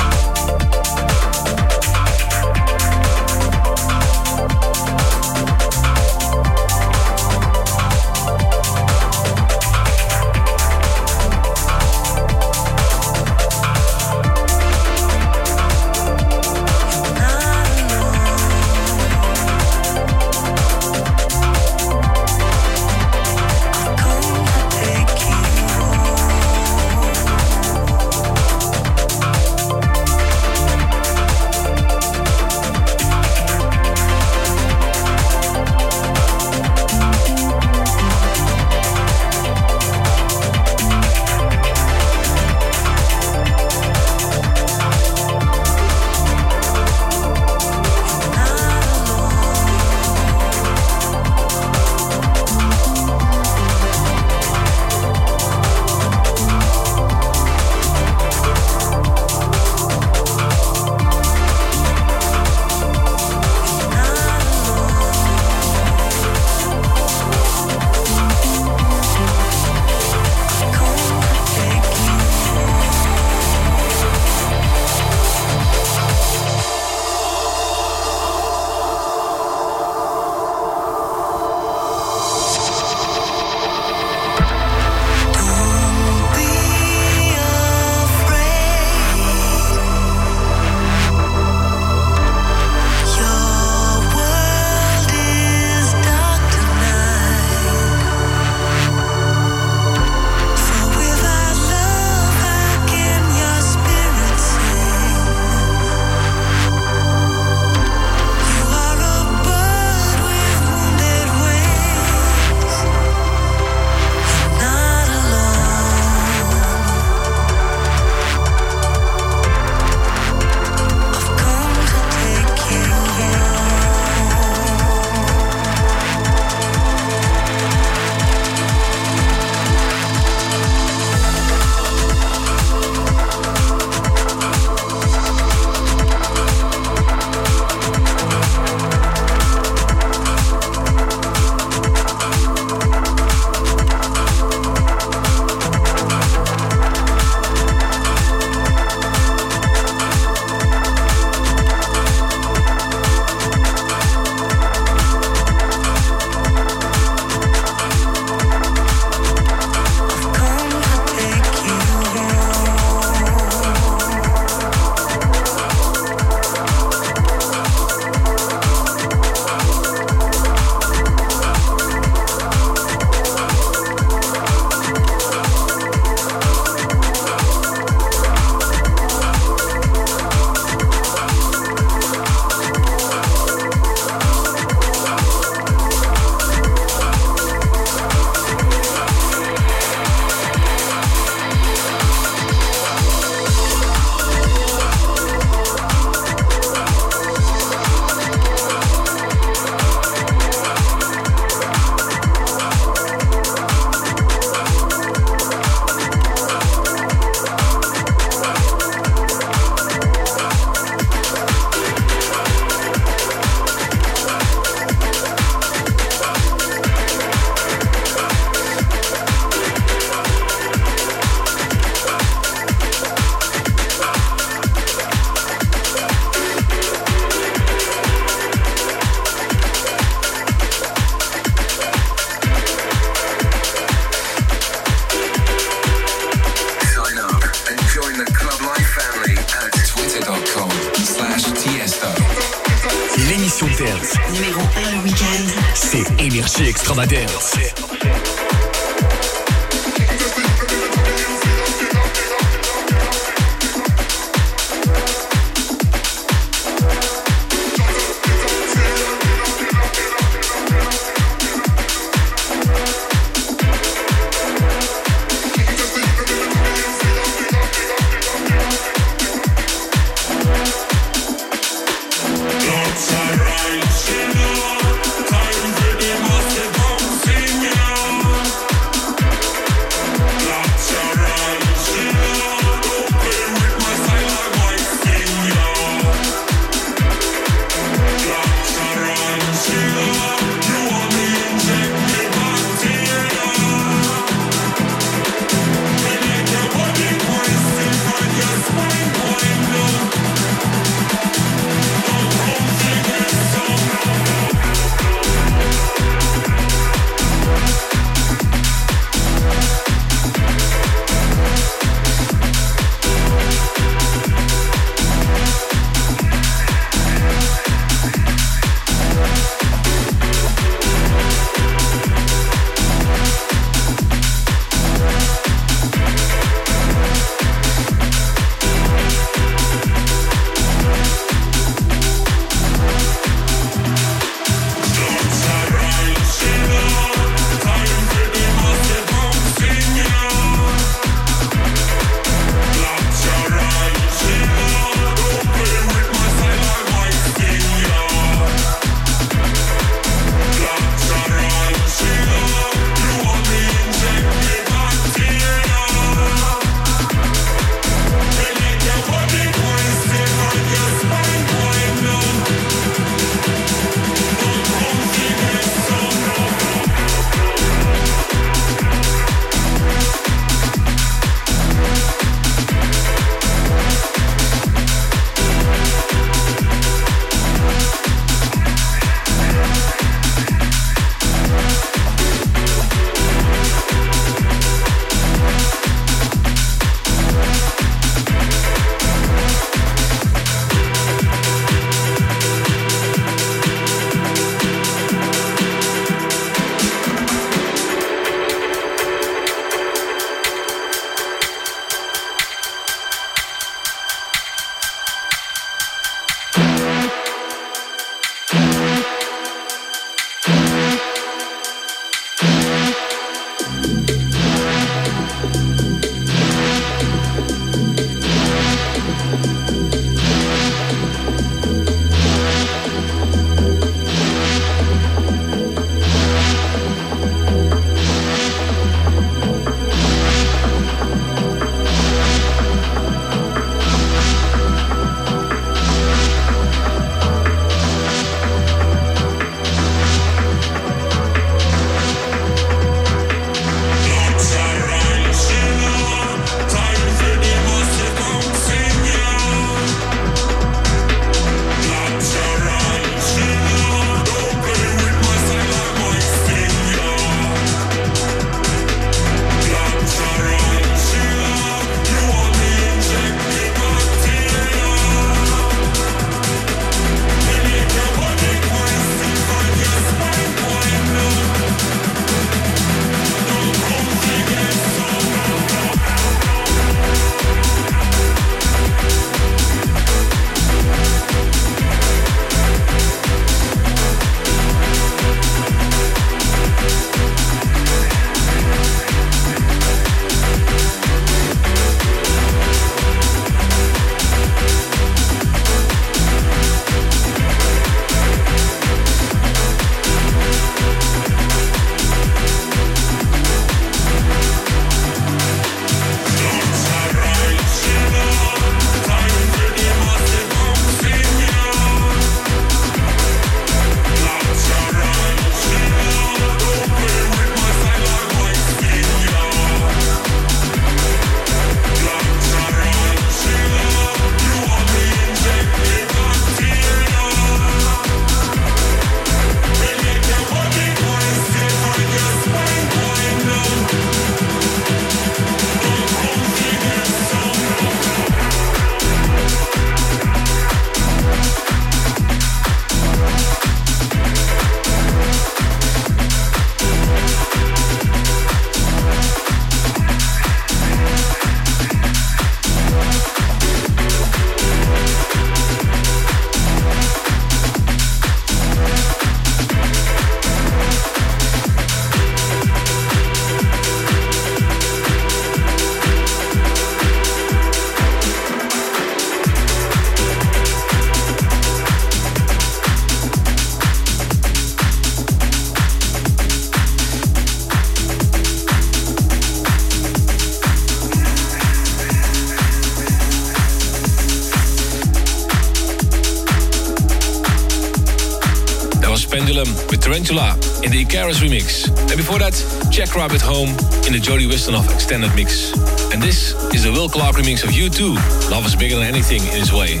Speaker 49: Tarantula in the Icarus remix. And before that, Jack Rabbit Home in the Jody Wisternoff extended mix. And this is the Will Clark remix of U2. Love is bigger than anything in his way.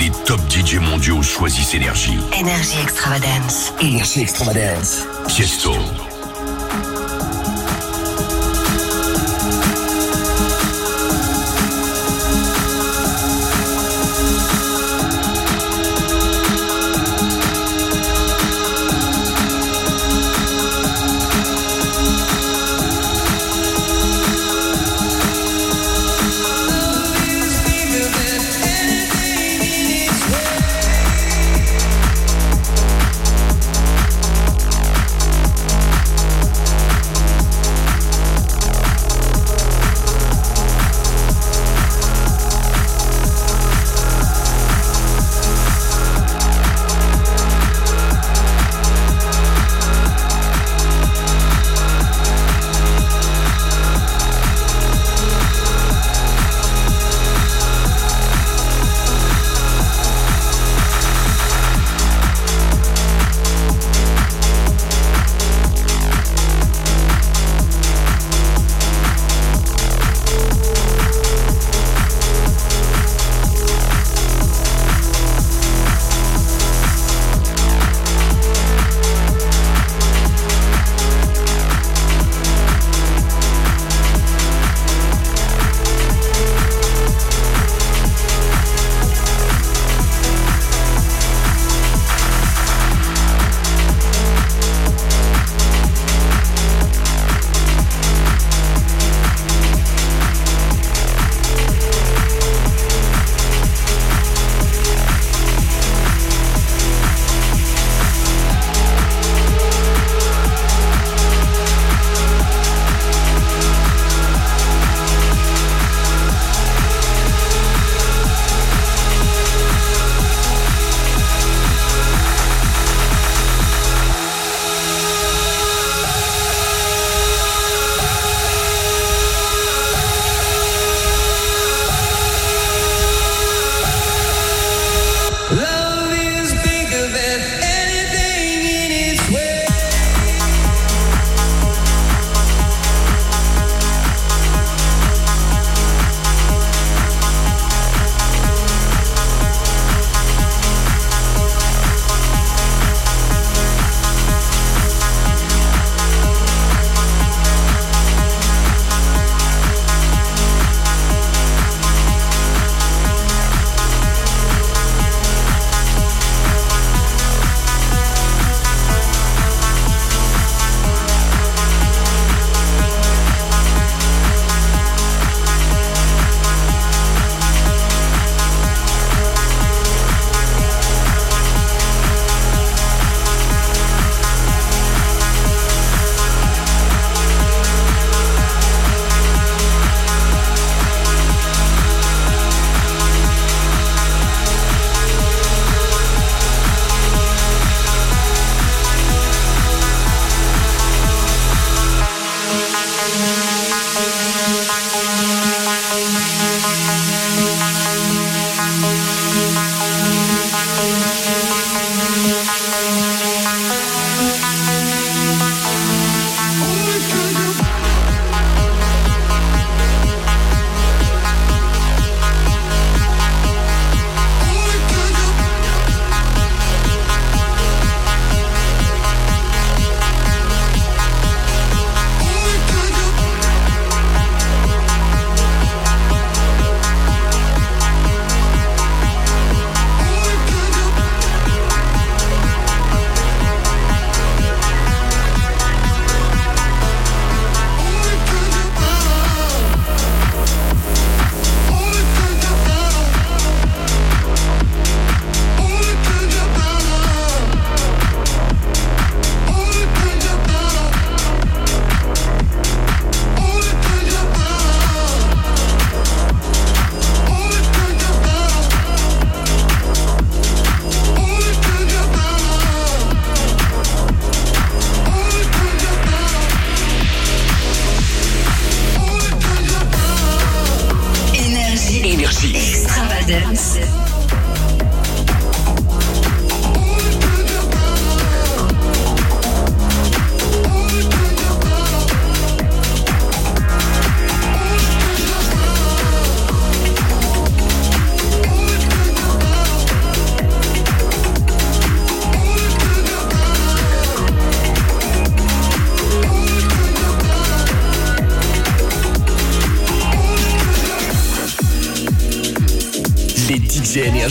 Speaker 10: Les top DJ mondiaux choisissent Énergie.
Speaker 46: Énergie Extravagance.
Speaker 10: Énergie Extravagance. Tiesto.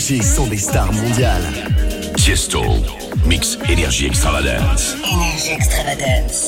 Speaker 16: DJ sont des stars mondiales.
Speaker 10: Tiesto, mix énergie extravagance.
Speaker 46: Énergie Extravagance.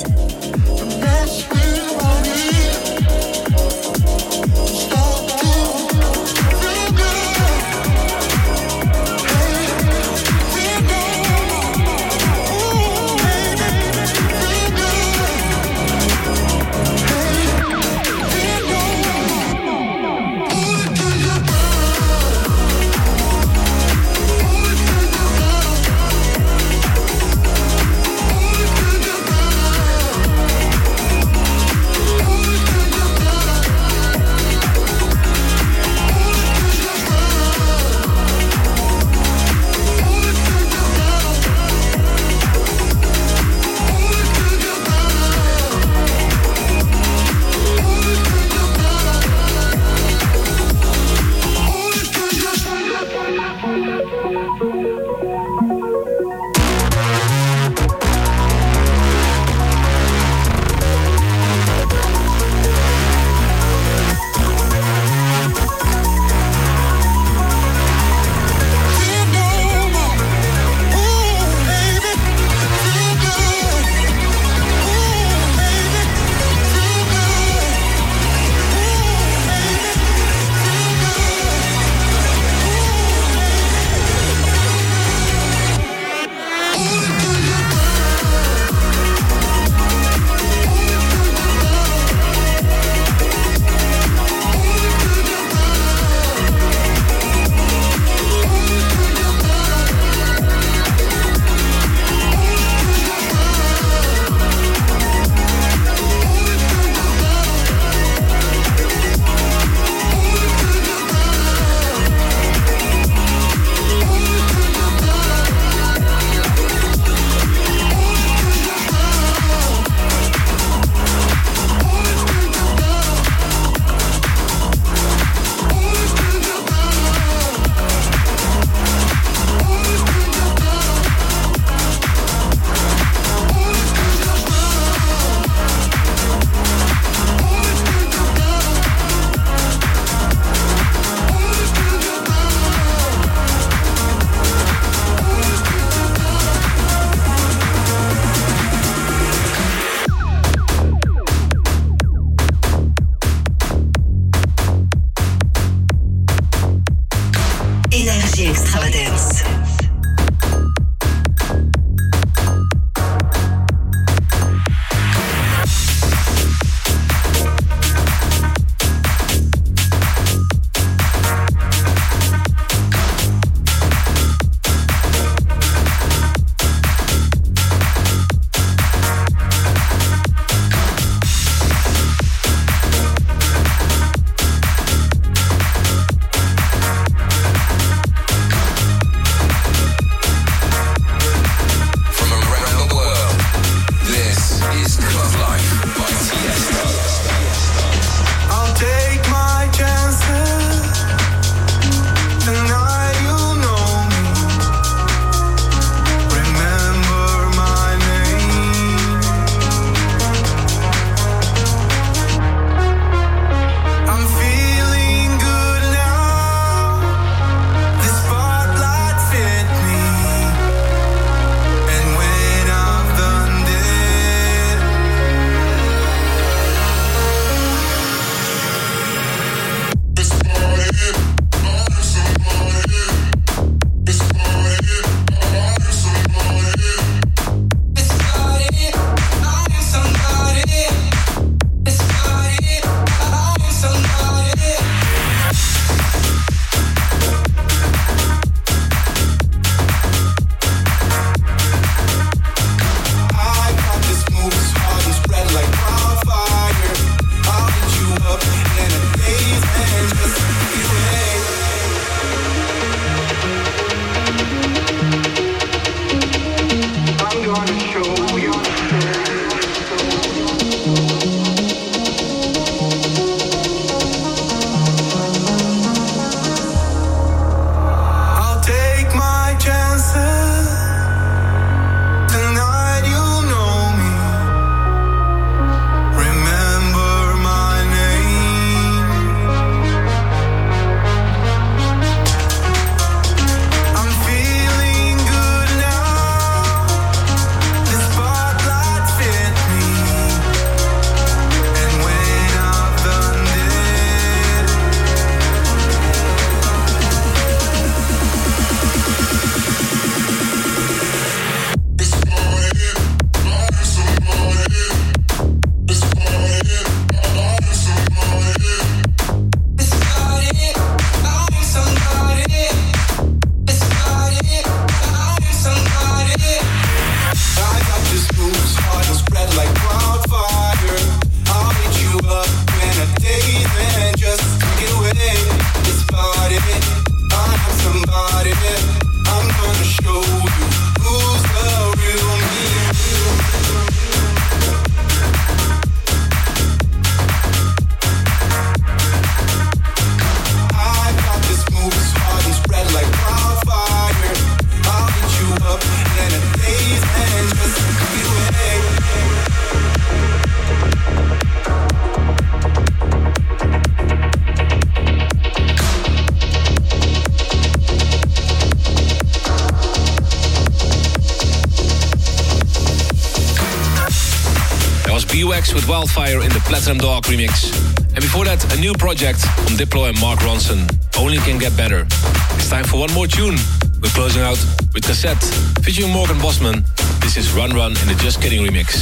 Speaker 50: Wildfire in the Platinum Dog remix. And before that, a new project from Diplo and Mark Ronson. Only can get better. It's time for one more tune. We're closing out with Cassette featuring Morgan Bossman. This is Run Run in
Speaker 51: the
Speaker 50: Just Kidding remix.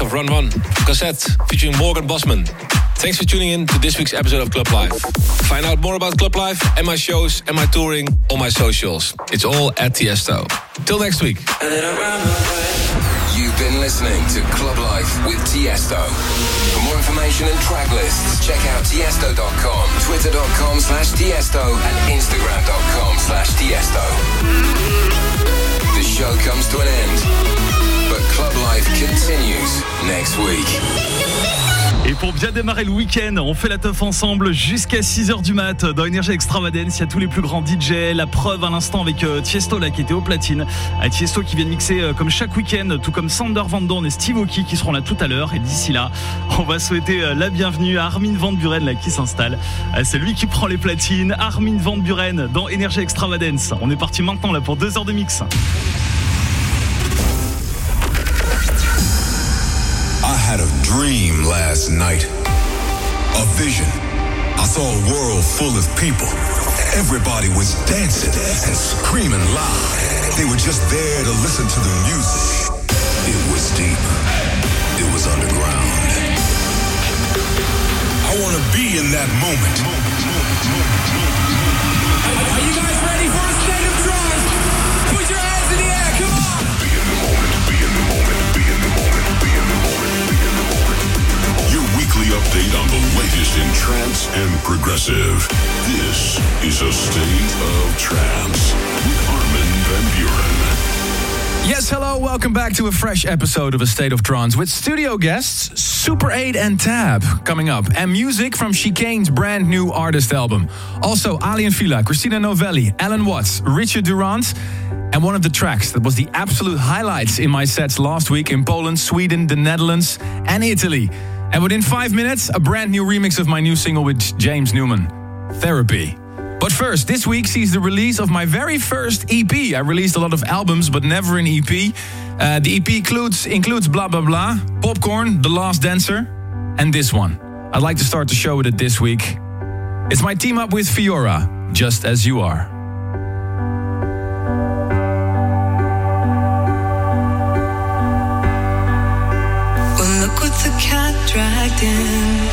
Speaker 50: Of Run Run from Cassette featuring Morgan Bosman. Thanks for tuning in to this week's episode of Club Life. Find out more about Club Life and my shows and my touring on my socials. It's all at Tiesto. Till next week.
Speaker 49: You've been listening to Club Life with Tiesto. For more information and track lists, check out tiesto.com, twitter.com slash tiesto, and instagram.com slash tiesto. The show comes to an end, Life continues next week.
Speaker 47: Et pour bien démarrer le week-end, on fait la teuf ensemble jusqu'à 6h du mat dans Énergie Extravagance. Il y a tous les plus grands DJ. La preuve à l'instant avec euh, Tiesto là qui était au platine. Euh, Tiesto qui vient de mixer euh, comme chaque week-end, tout comme Sander Van Dorn et Steve Aoki qui seront là tout à l'heure. Et d'ici là, on va souhaiter euh, la bienvenue à Armin Van Buren là qui s'installe. C'est lui qui prend les platines. Armin Van Buren dans Énergie Extravagance. On est parti maintenant là pour deux heures de mix.
Speaker 52: Night. A vision. I saw a world full of people. Everybody was dancing and screaming loud. They were just there to listen to the music. It was deep. It was underground. I want to be in that moment.
Speaker 53: Are you guys ready for a state of trance?
Speaker 52: Update on the latest in trance and progressive. This is a state of trance with Armin van Buren.
Speaker 48: Yes, hello, welcome back to a fresh episode of A State of Trance with studio guests Super 8 and Tab coming up, and music from Chicane's brand new artist album. Also, Ali and Fila, Christina Novelli, Alan Watts, Richard Durant, and one of the tracks that was the absolute highlights in my sets last week in Poland, Sweden, the Netherlands, and Italy. And within five minutes, a brand new remix of my new single with James Newman, Therapy. But first, this week sees the release of my very first EP. I released a lot of albums, but never an EP. Uh, the EP includes, includes Blah Blah Blah, Popcorn, The Last Dancer, and this one. I'd like to start the show with it this week. It's my team up with Fiora, Just As You Are.
Speaker 26: Dragged in.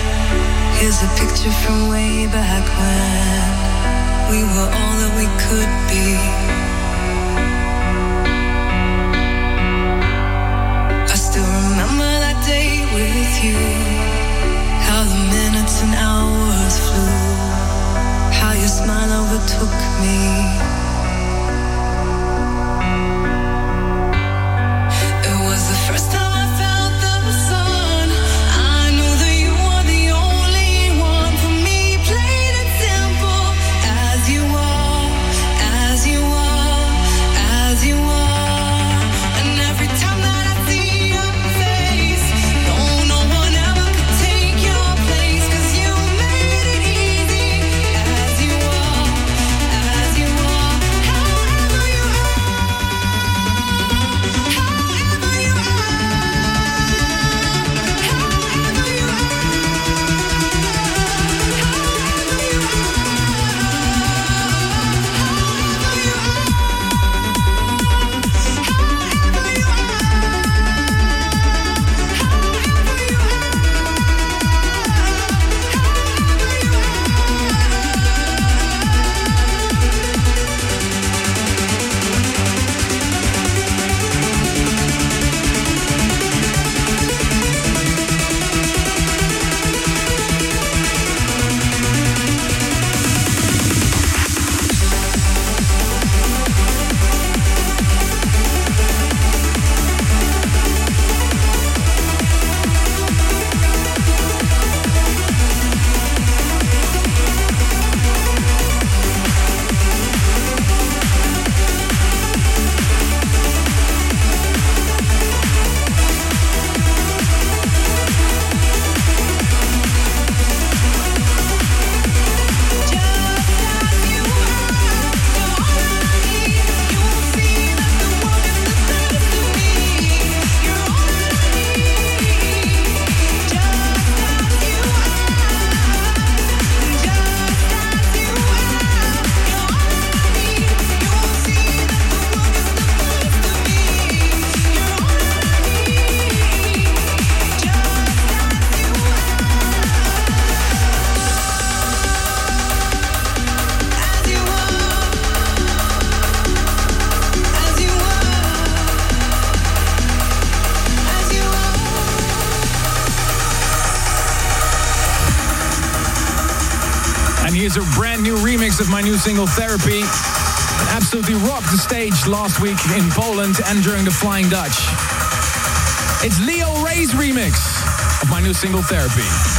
Speaker 26: Here's a picture from way back when we were all that we could be. I still remember that day with you. How the minutes and hours flew. How your smile overtook me.
Speaker 48: Single Therapy. It absolutely rocked the stage last week in Poland and during the Flying Dutch. It's Leo Ray's remix.
Speaker 54: of my new single Therapy.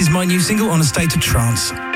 Speaker 55: Is
Speaker 54: my new single on a state of trance.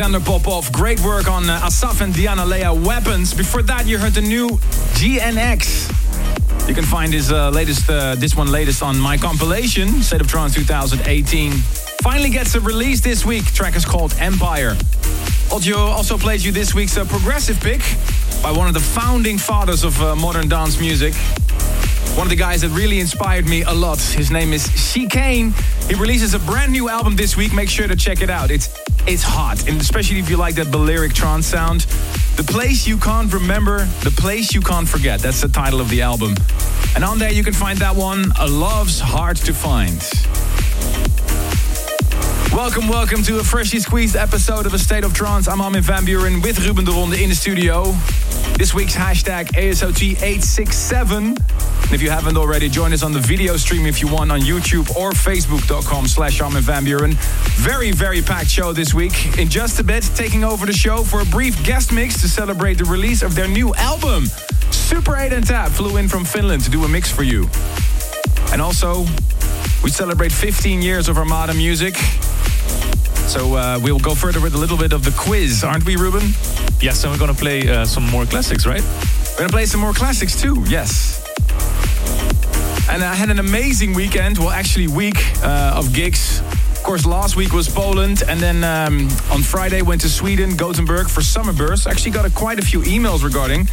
Speaker 48: Alexander Popov. Great work on uh, Asaf and Diana Leia Weapons. Before that, you heard the new GNX. You can find his uh, latest, uh, this one latest on my compilation, State of Trance 2018. Finally gets a release this week. Track is called Empire. Audio also plays you this week's uh, progressive pick by one of the founding fathers of uh, modern dance music. One of the guys that really inspired me a lot. His name is Chicane. He releases a brand new album this week. Make sure to check it out. It's it's hot, and especially if you like that Balearic trance sound. The place you can't remember, the place you can't forget. That's the title of the album. And on there you can find that one. A love's hard to find. Welcome, welcome to a freshly squeezed episode of A State of Trance. I'm Armin van Buren with Ruben de Ronde in the studio. This week's hashtag ASOT867. And if you haven't already, join us on the video stream if you want on YouTube or Facebook.com slash Armin van Buren. Very, very packed show this week. In just a bit, taking over the show for a brief guest mix to celebrate the release of their new album. Super 8 and Tap flew in from Finland to do a mix for you. And also, we celebrate 15 years of Armada music. So uh, we'll go further with a little bit of the quiz, aren't we, Ruben?
Speaker 47: Yes, and we're gonna play uh, some more classics, right?
Speaker 48: We're gonna play some more classics too, yes. And I had an amazing weekend, well, actually, week uh, of gigs. Of course, last week was Poland, and then um, on Friday went to Sweden, Gothenburg for Summerburst. Actually, got a, quite a few emails regarding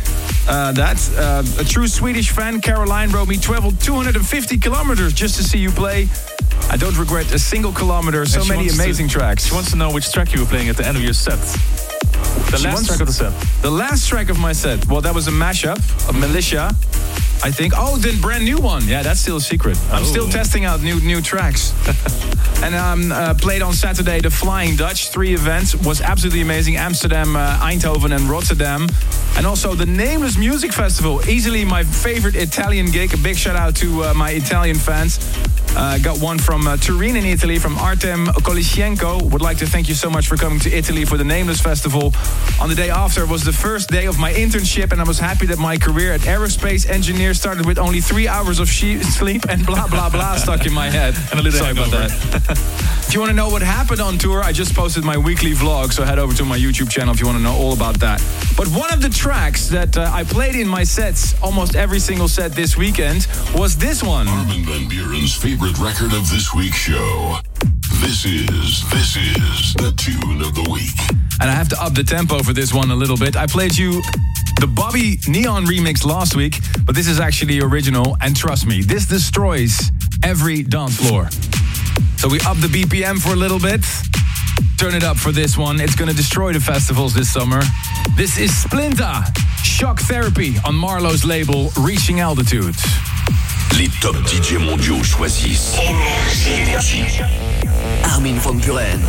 Speaker 48: uh, that. Uh, a true Swedish fan, Caroline, wrote me traveled 250 kilometers just to see you play. I don't regret a single kilometer. So many
Speaker 47: wants to-
Speaker 48: amazing tracks.
Speaker 47: She wants to know which track you were playing at the end of your set. The
Speaker 48: She
Speaker 47: last
Speaker 48: wants-
Speaker 47: track of the set.
Speaker 48: The last track of my set. Well, that was a mashup of Militia. I think. Oh, the brand new one. Yeah, that's still a secret. I'm
Speaker 47: Oh.
Speaker 48: still testing out new new tracks. and um, uh, played on Saturday the Flying Dutch. Three events was absolutely amazing. Amsterdam, uh, Eindhoven, and Rotterdam. And also the Nameless Music Festival. Easily my favorite Italian gig. A big shout out to uh, my Italian fans. Uh, got one from uh, Turin in Italy from Artem Kolishenko. Would like to thank you so much for coming to Italy for the Nameless Festival. On the day after was the first day of my internship, and I was happy that my career at aerospace engineer started with only three hours of she- sleep and blah blah blah stuck in my head.
Speaker 47: And a little
Speaker 48: Sorry about that. if you want to know what happened on tour, I just posted my weekly vlog, so head over to my YouTube channel if you want to know all about that. But one of the tracks that uh, I played in my sets, almost every single set this weekend, was this one.
Speaker 10: Armin van Buren's favorite record of this week's show. This is, this is the tune of the week.
Speaker 48: And I have to up the tempo for this one a little bit. I played you the Bobby Neon remix last week, but this is actually original. And trust me, this destroys every dance floor. So we up the BPM for a little bit. Turn it up for this one. It's going to destroy the festivals this summer. This is Splinter, Shock Therapy on Marlowe's label Reaching Altitude.
Speaker 10: Les top DJ mondiaux choisissent Énergie.
Speaker 56: Armin van Buren.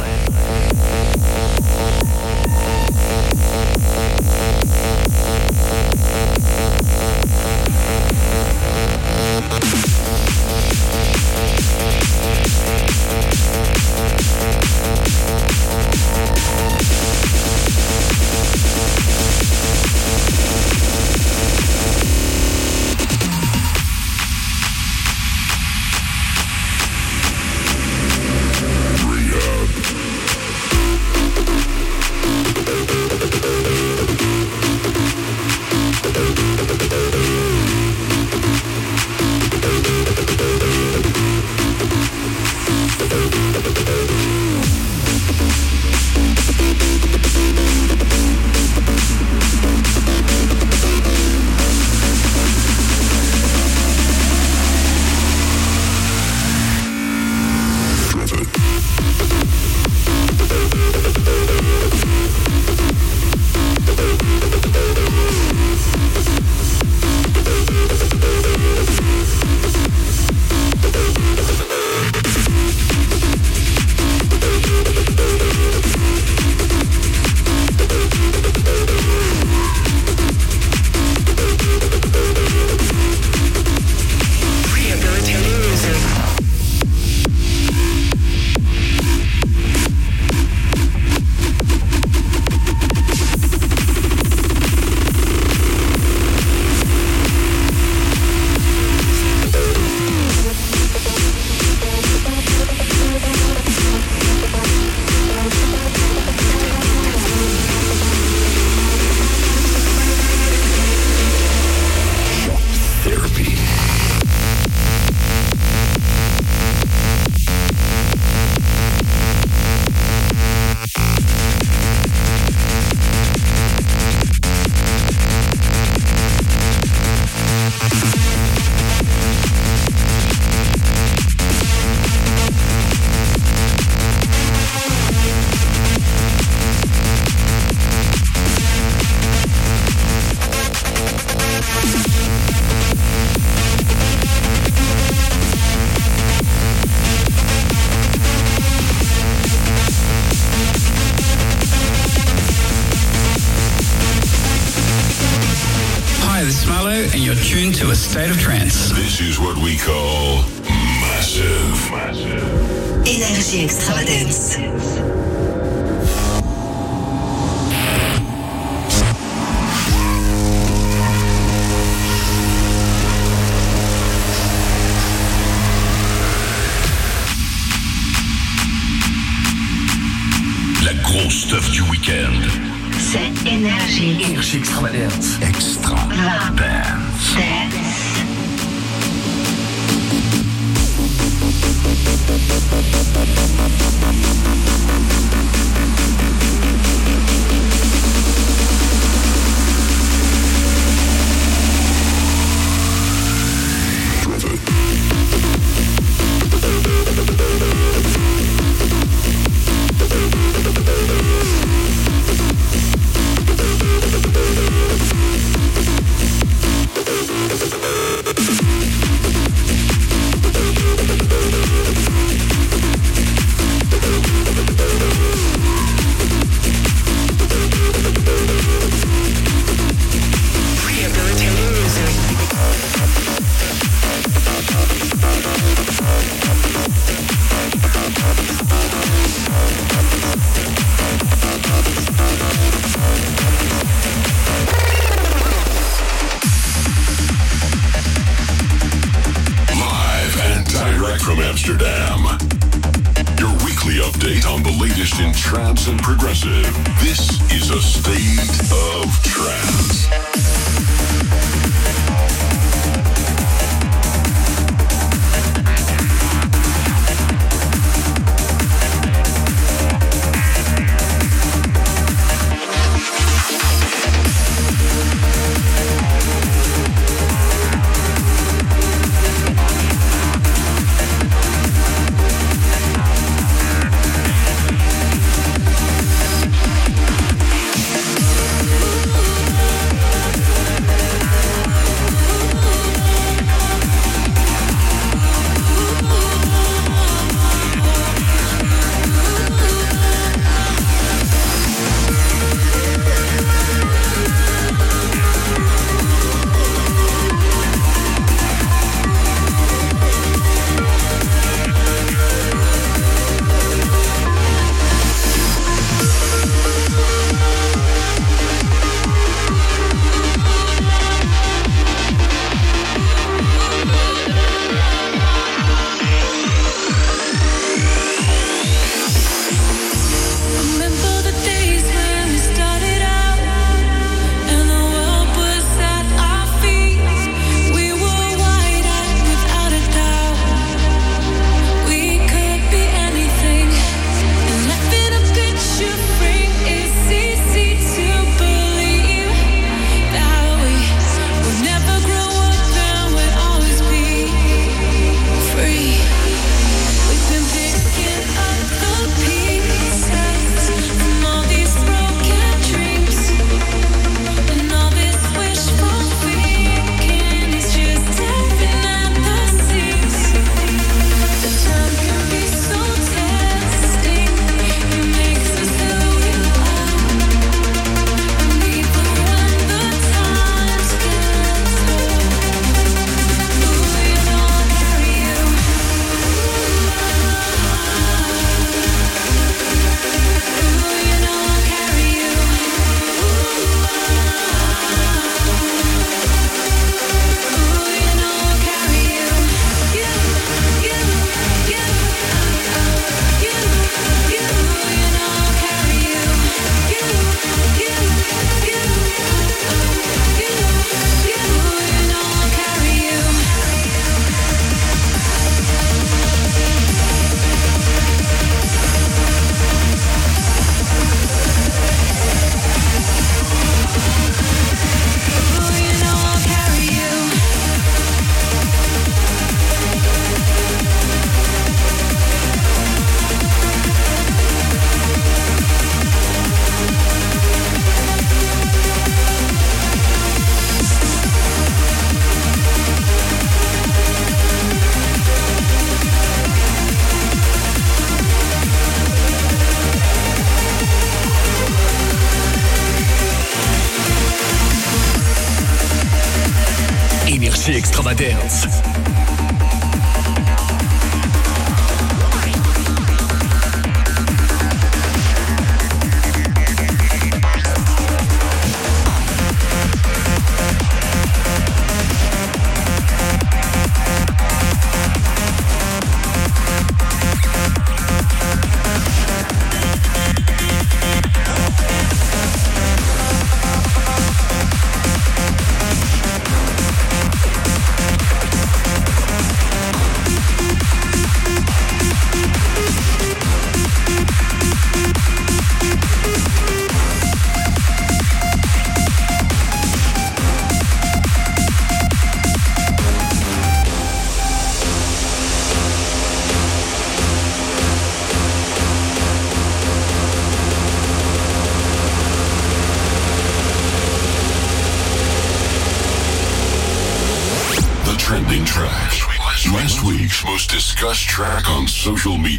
Speaker 57: social media.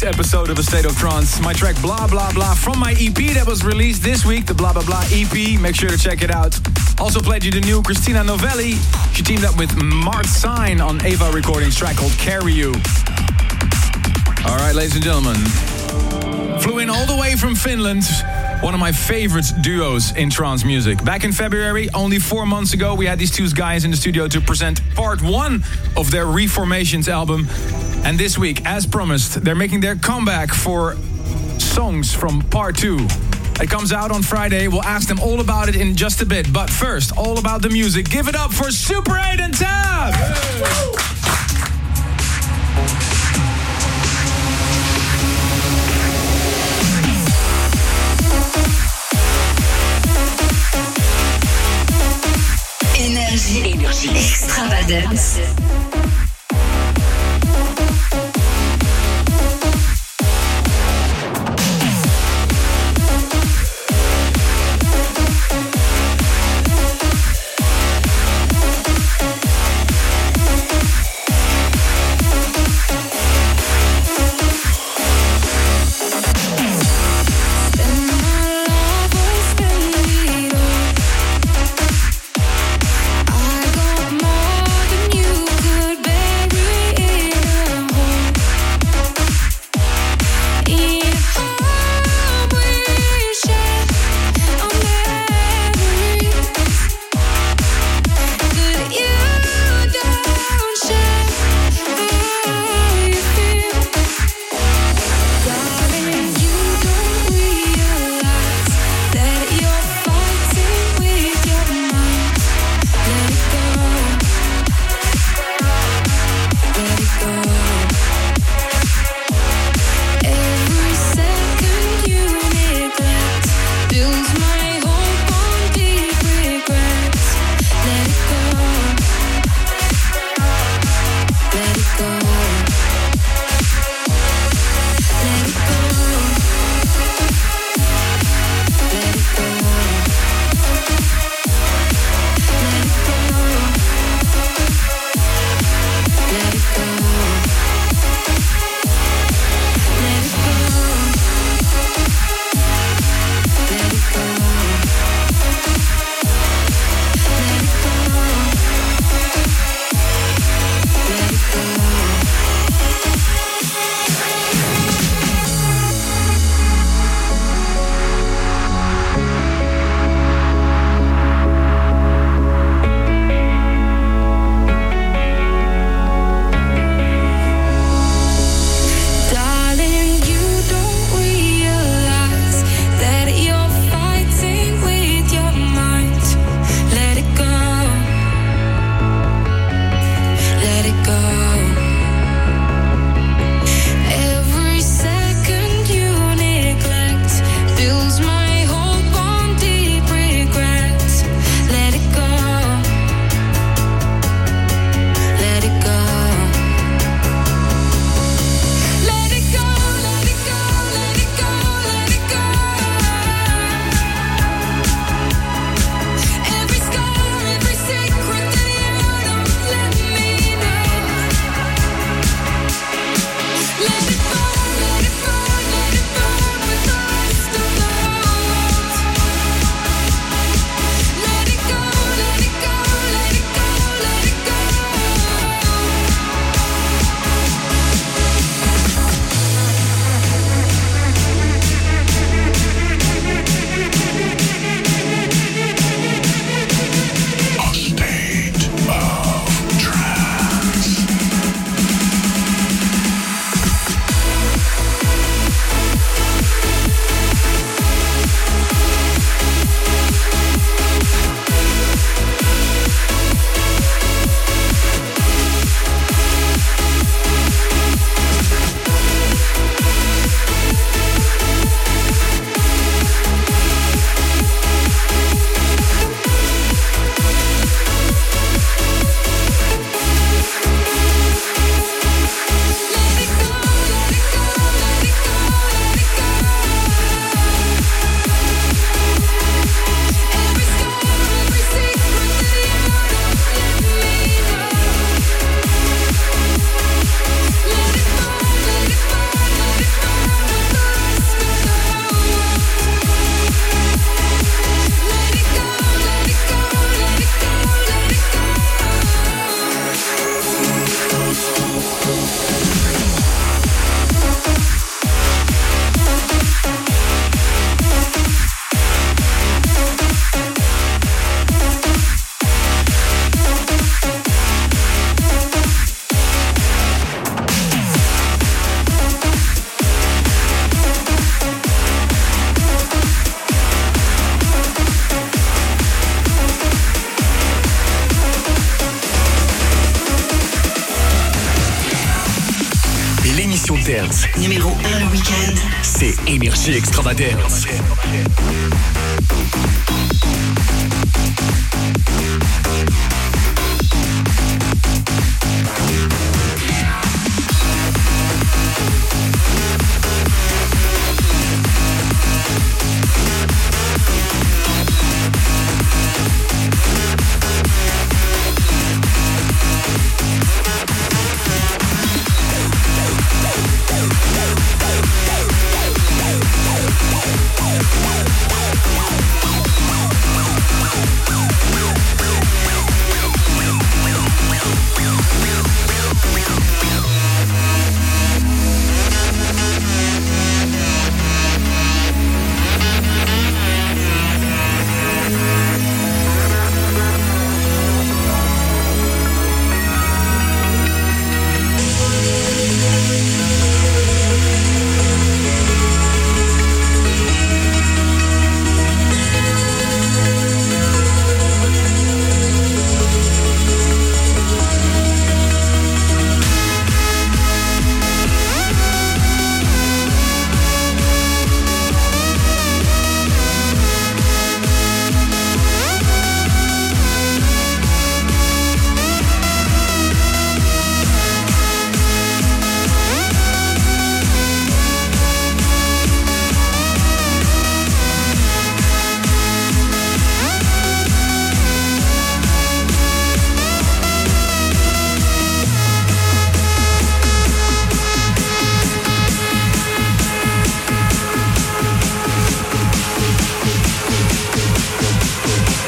Speaker 48: week's episode of A State of Trance, my track Blah Blah Blah from my EP that was released this week, the Blah Blah Blah EP. Make sure to check it out. Also played you the new Christina Novelli. She teamed up with Mark Sign on Ava Recordings track called Carry You. All right, ladies and gentlemen, flew in all the way from Finland one of my favorite duos in trance music. Back in February, only four months ago, we had these two guys in the studio to present part one of their Reformations album. And this week, as promised, they're making their comeback for songs from part two. It comes out on Friday. We'll ask them all about it in just a bit. But first, all about the music. Give it up for Super 8 and Tab!
Speaker 16: Yeah. Extravagance.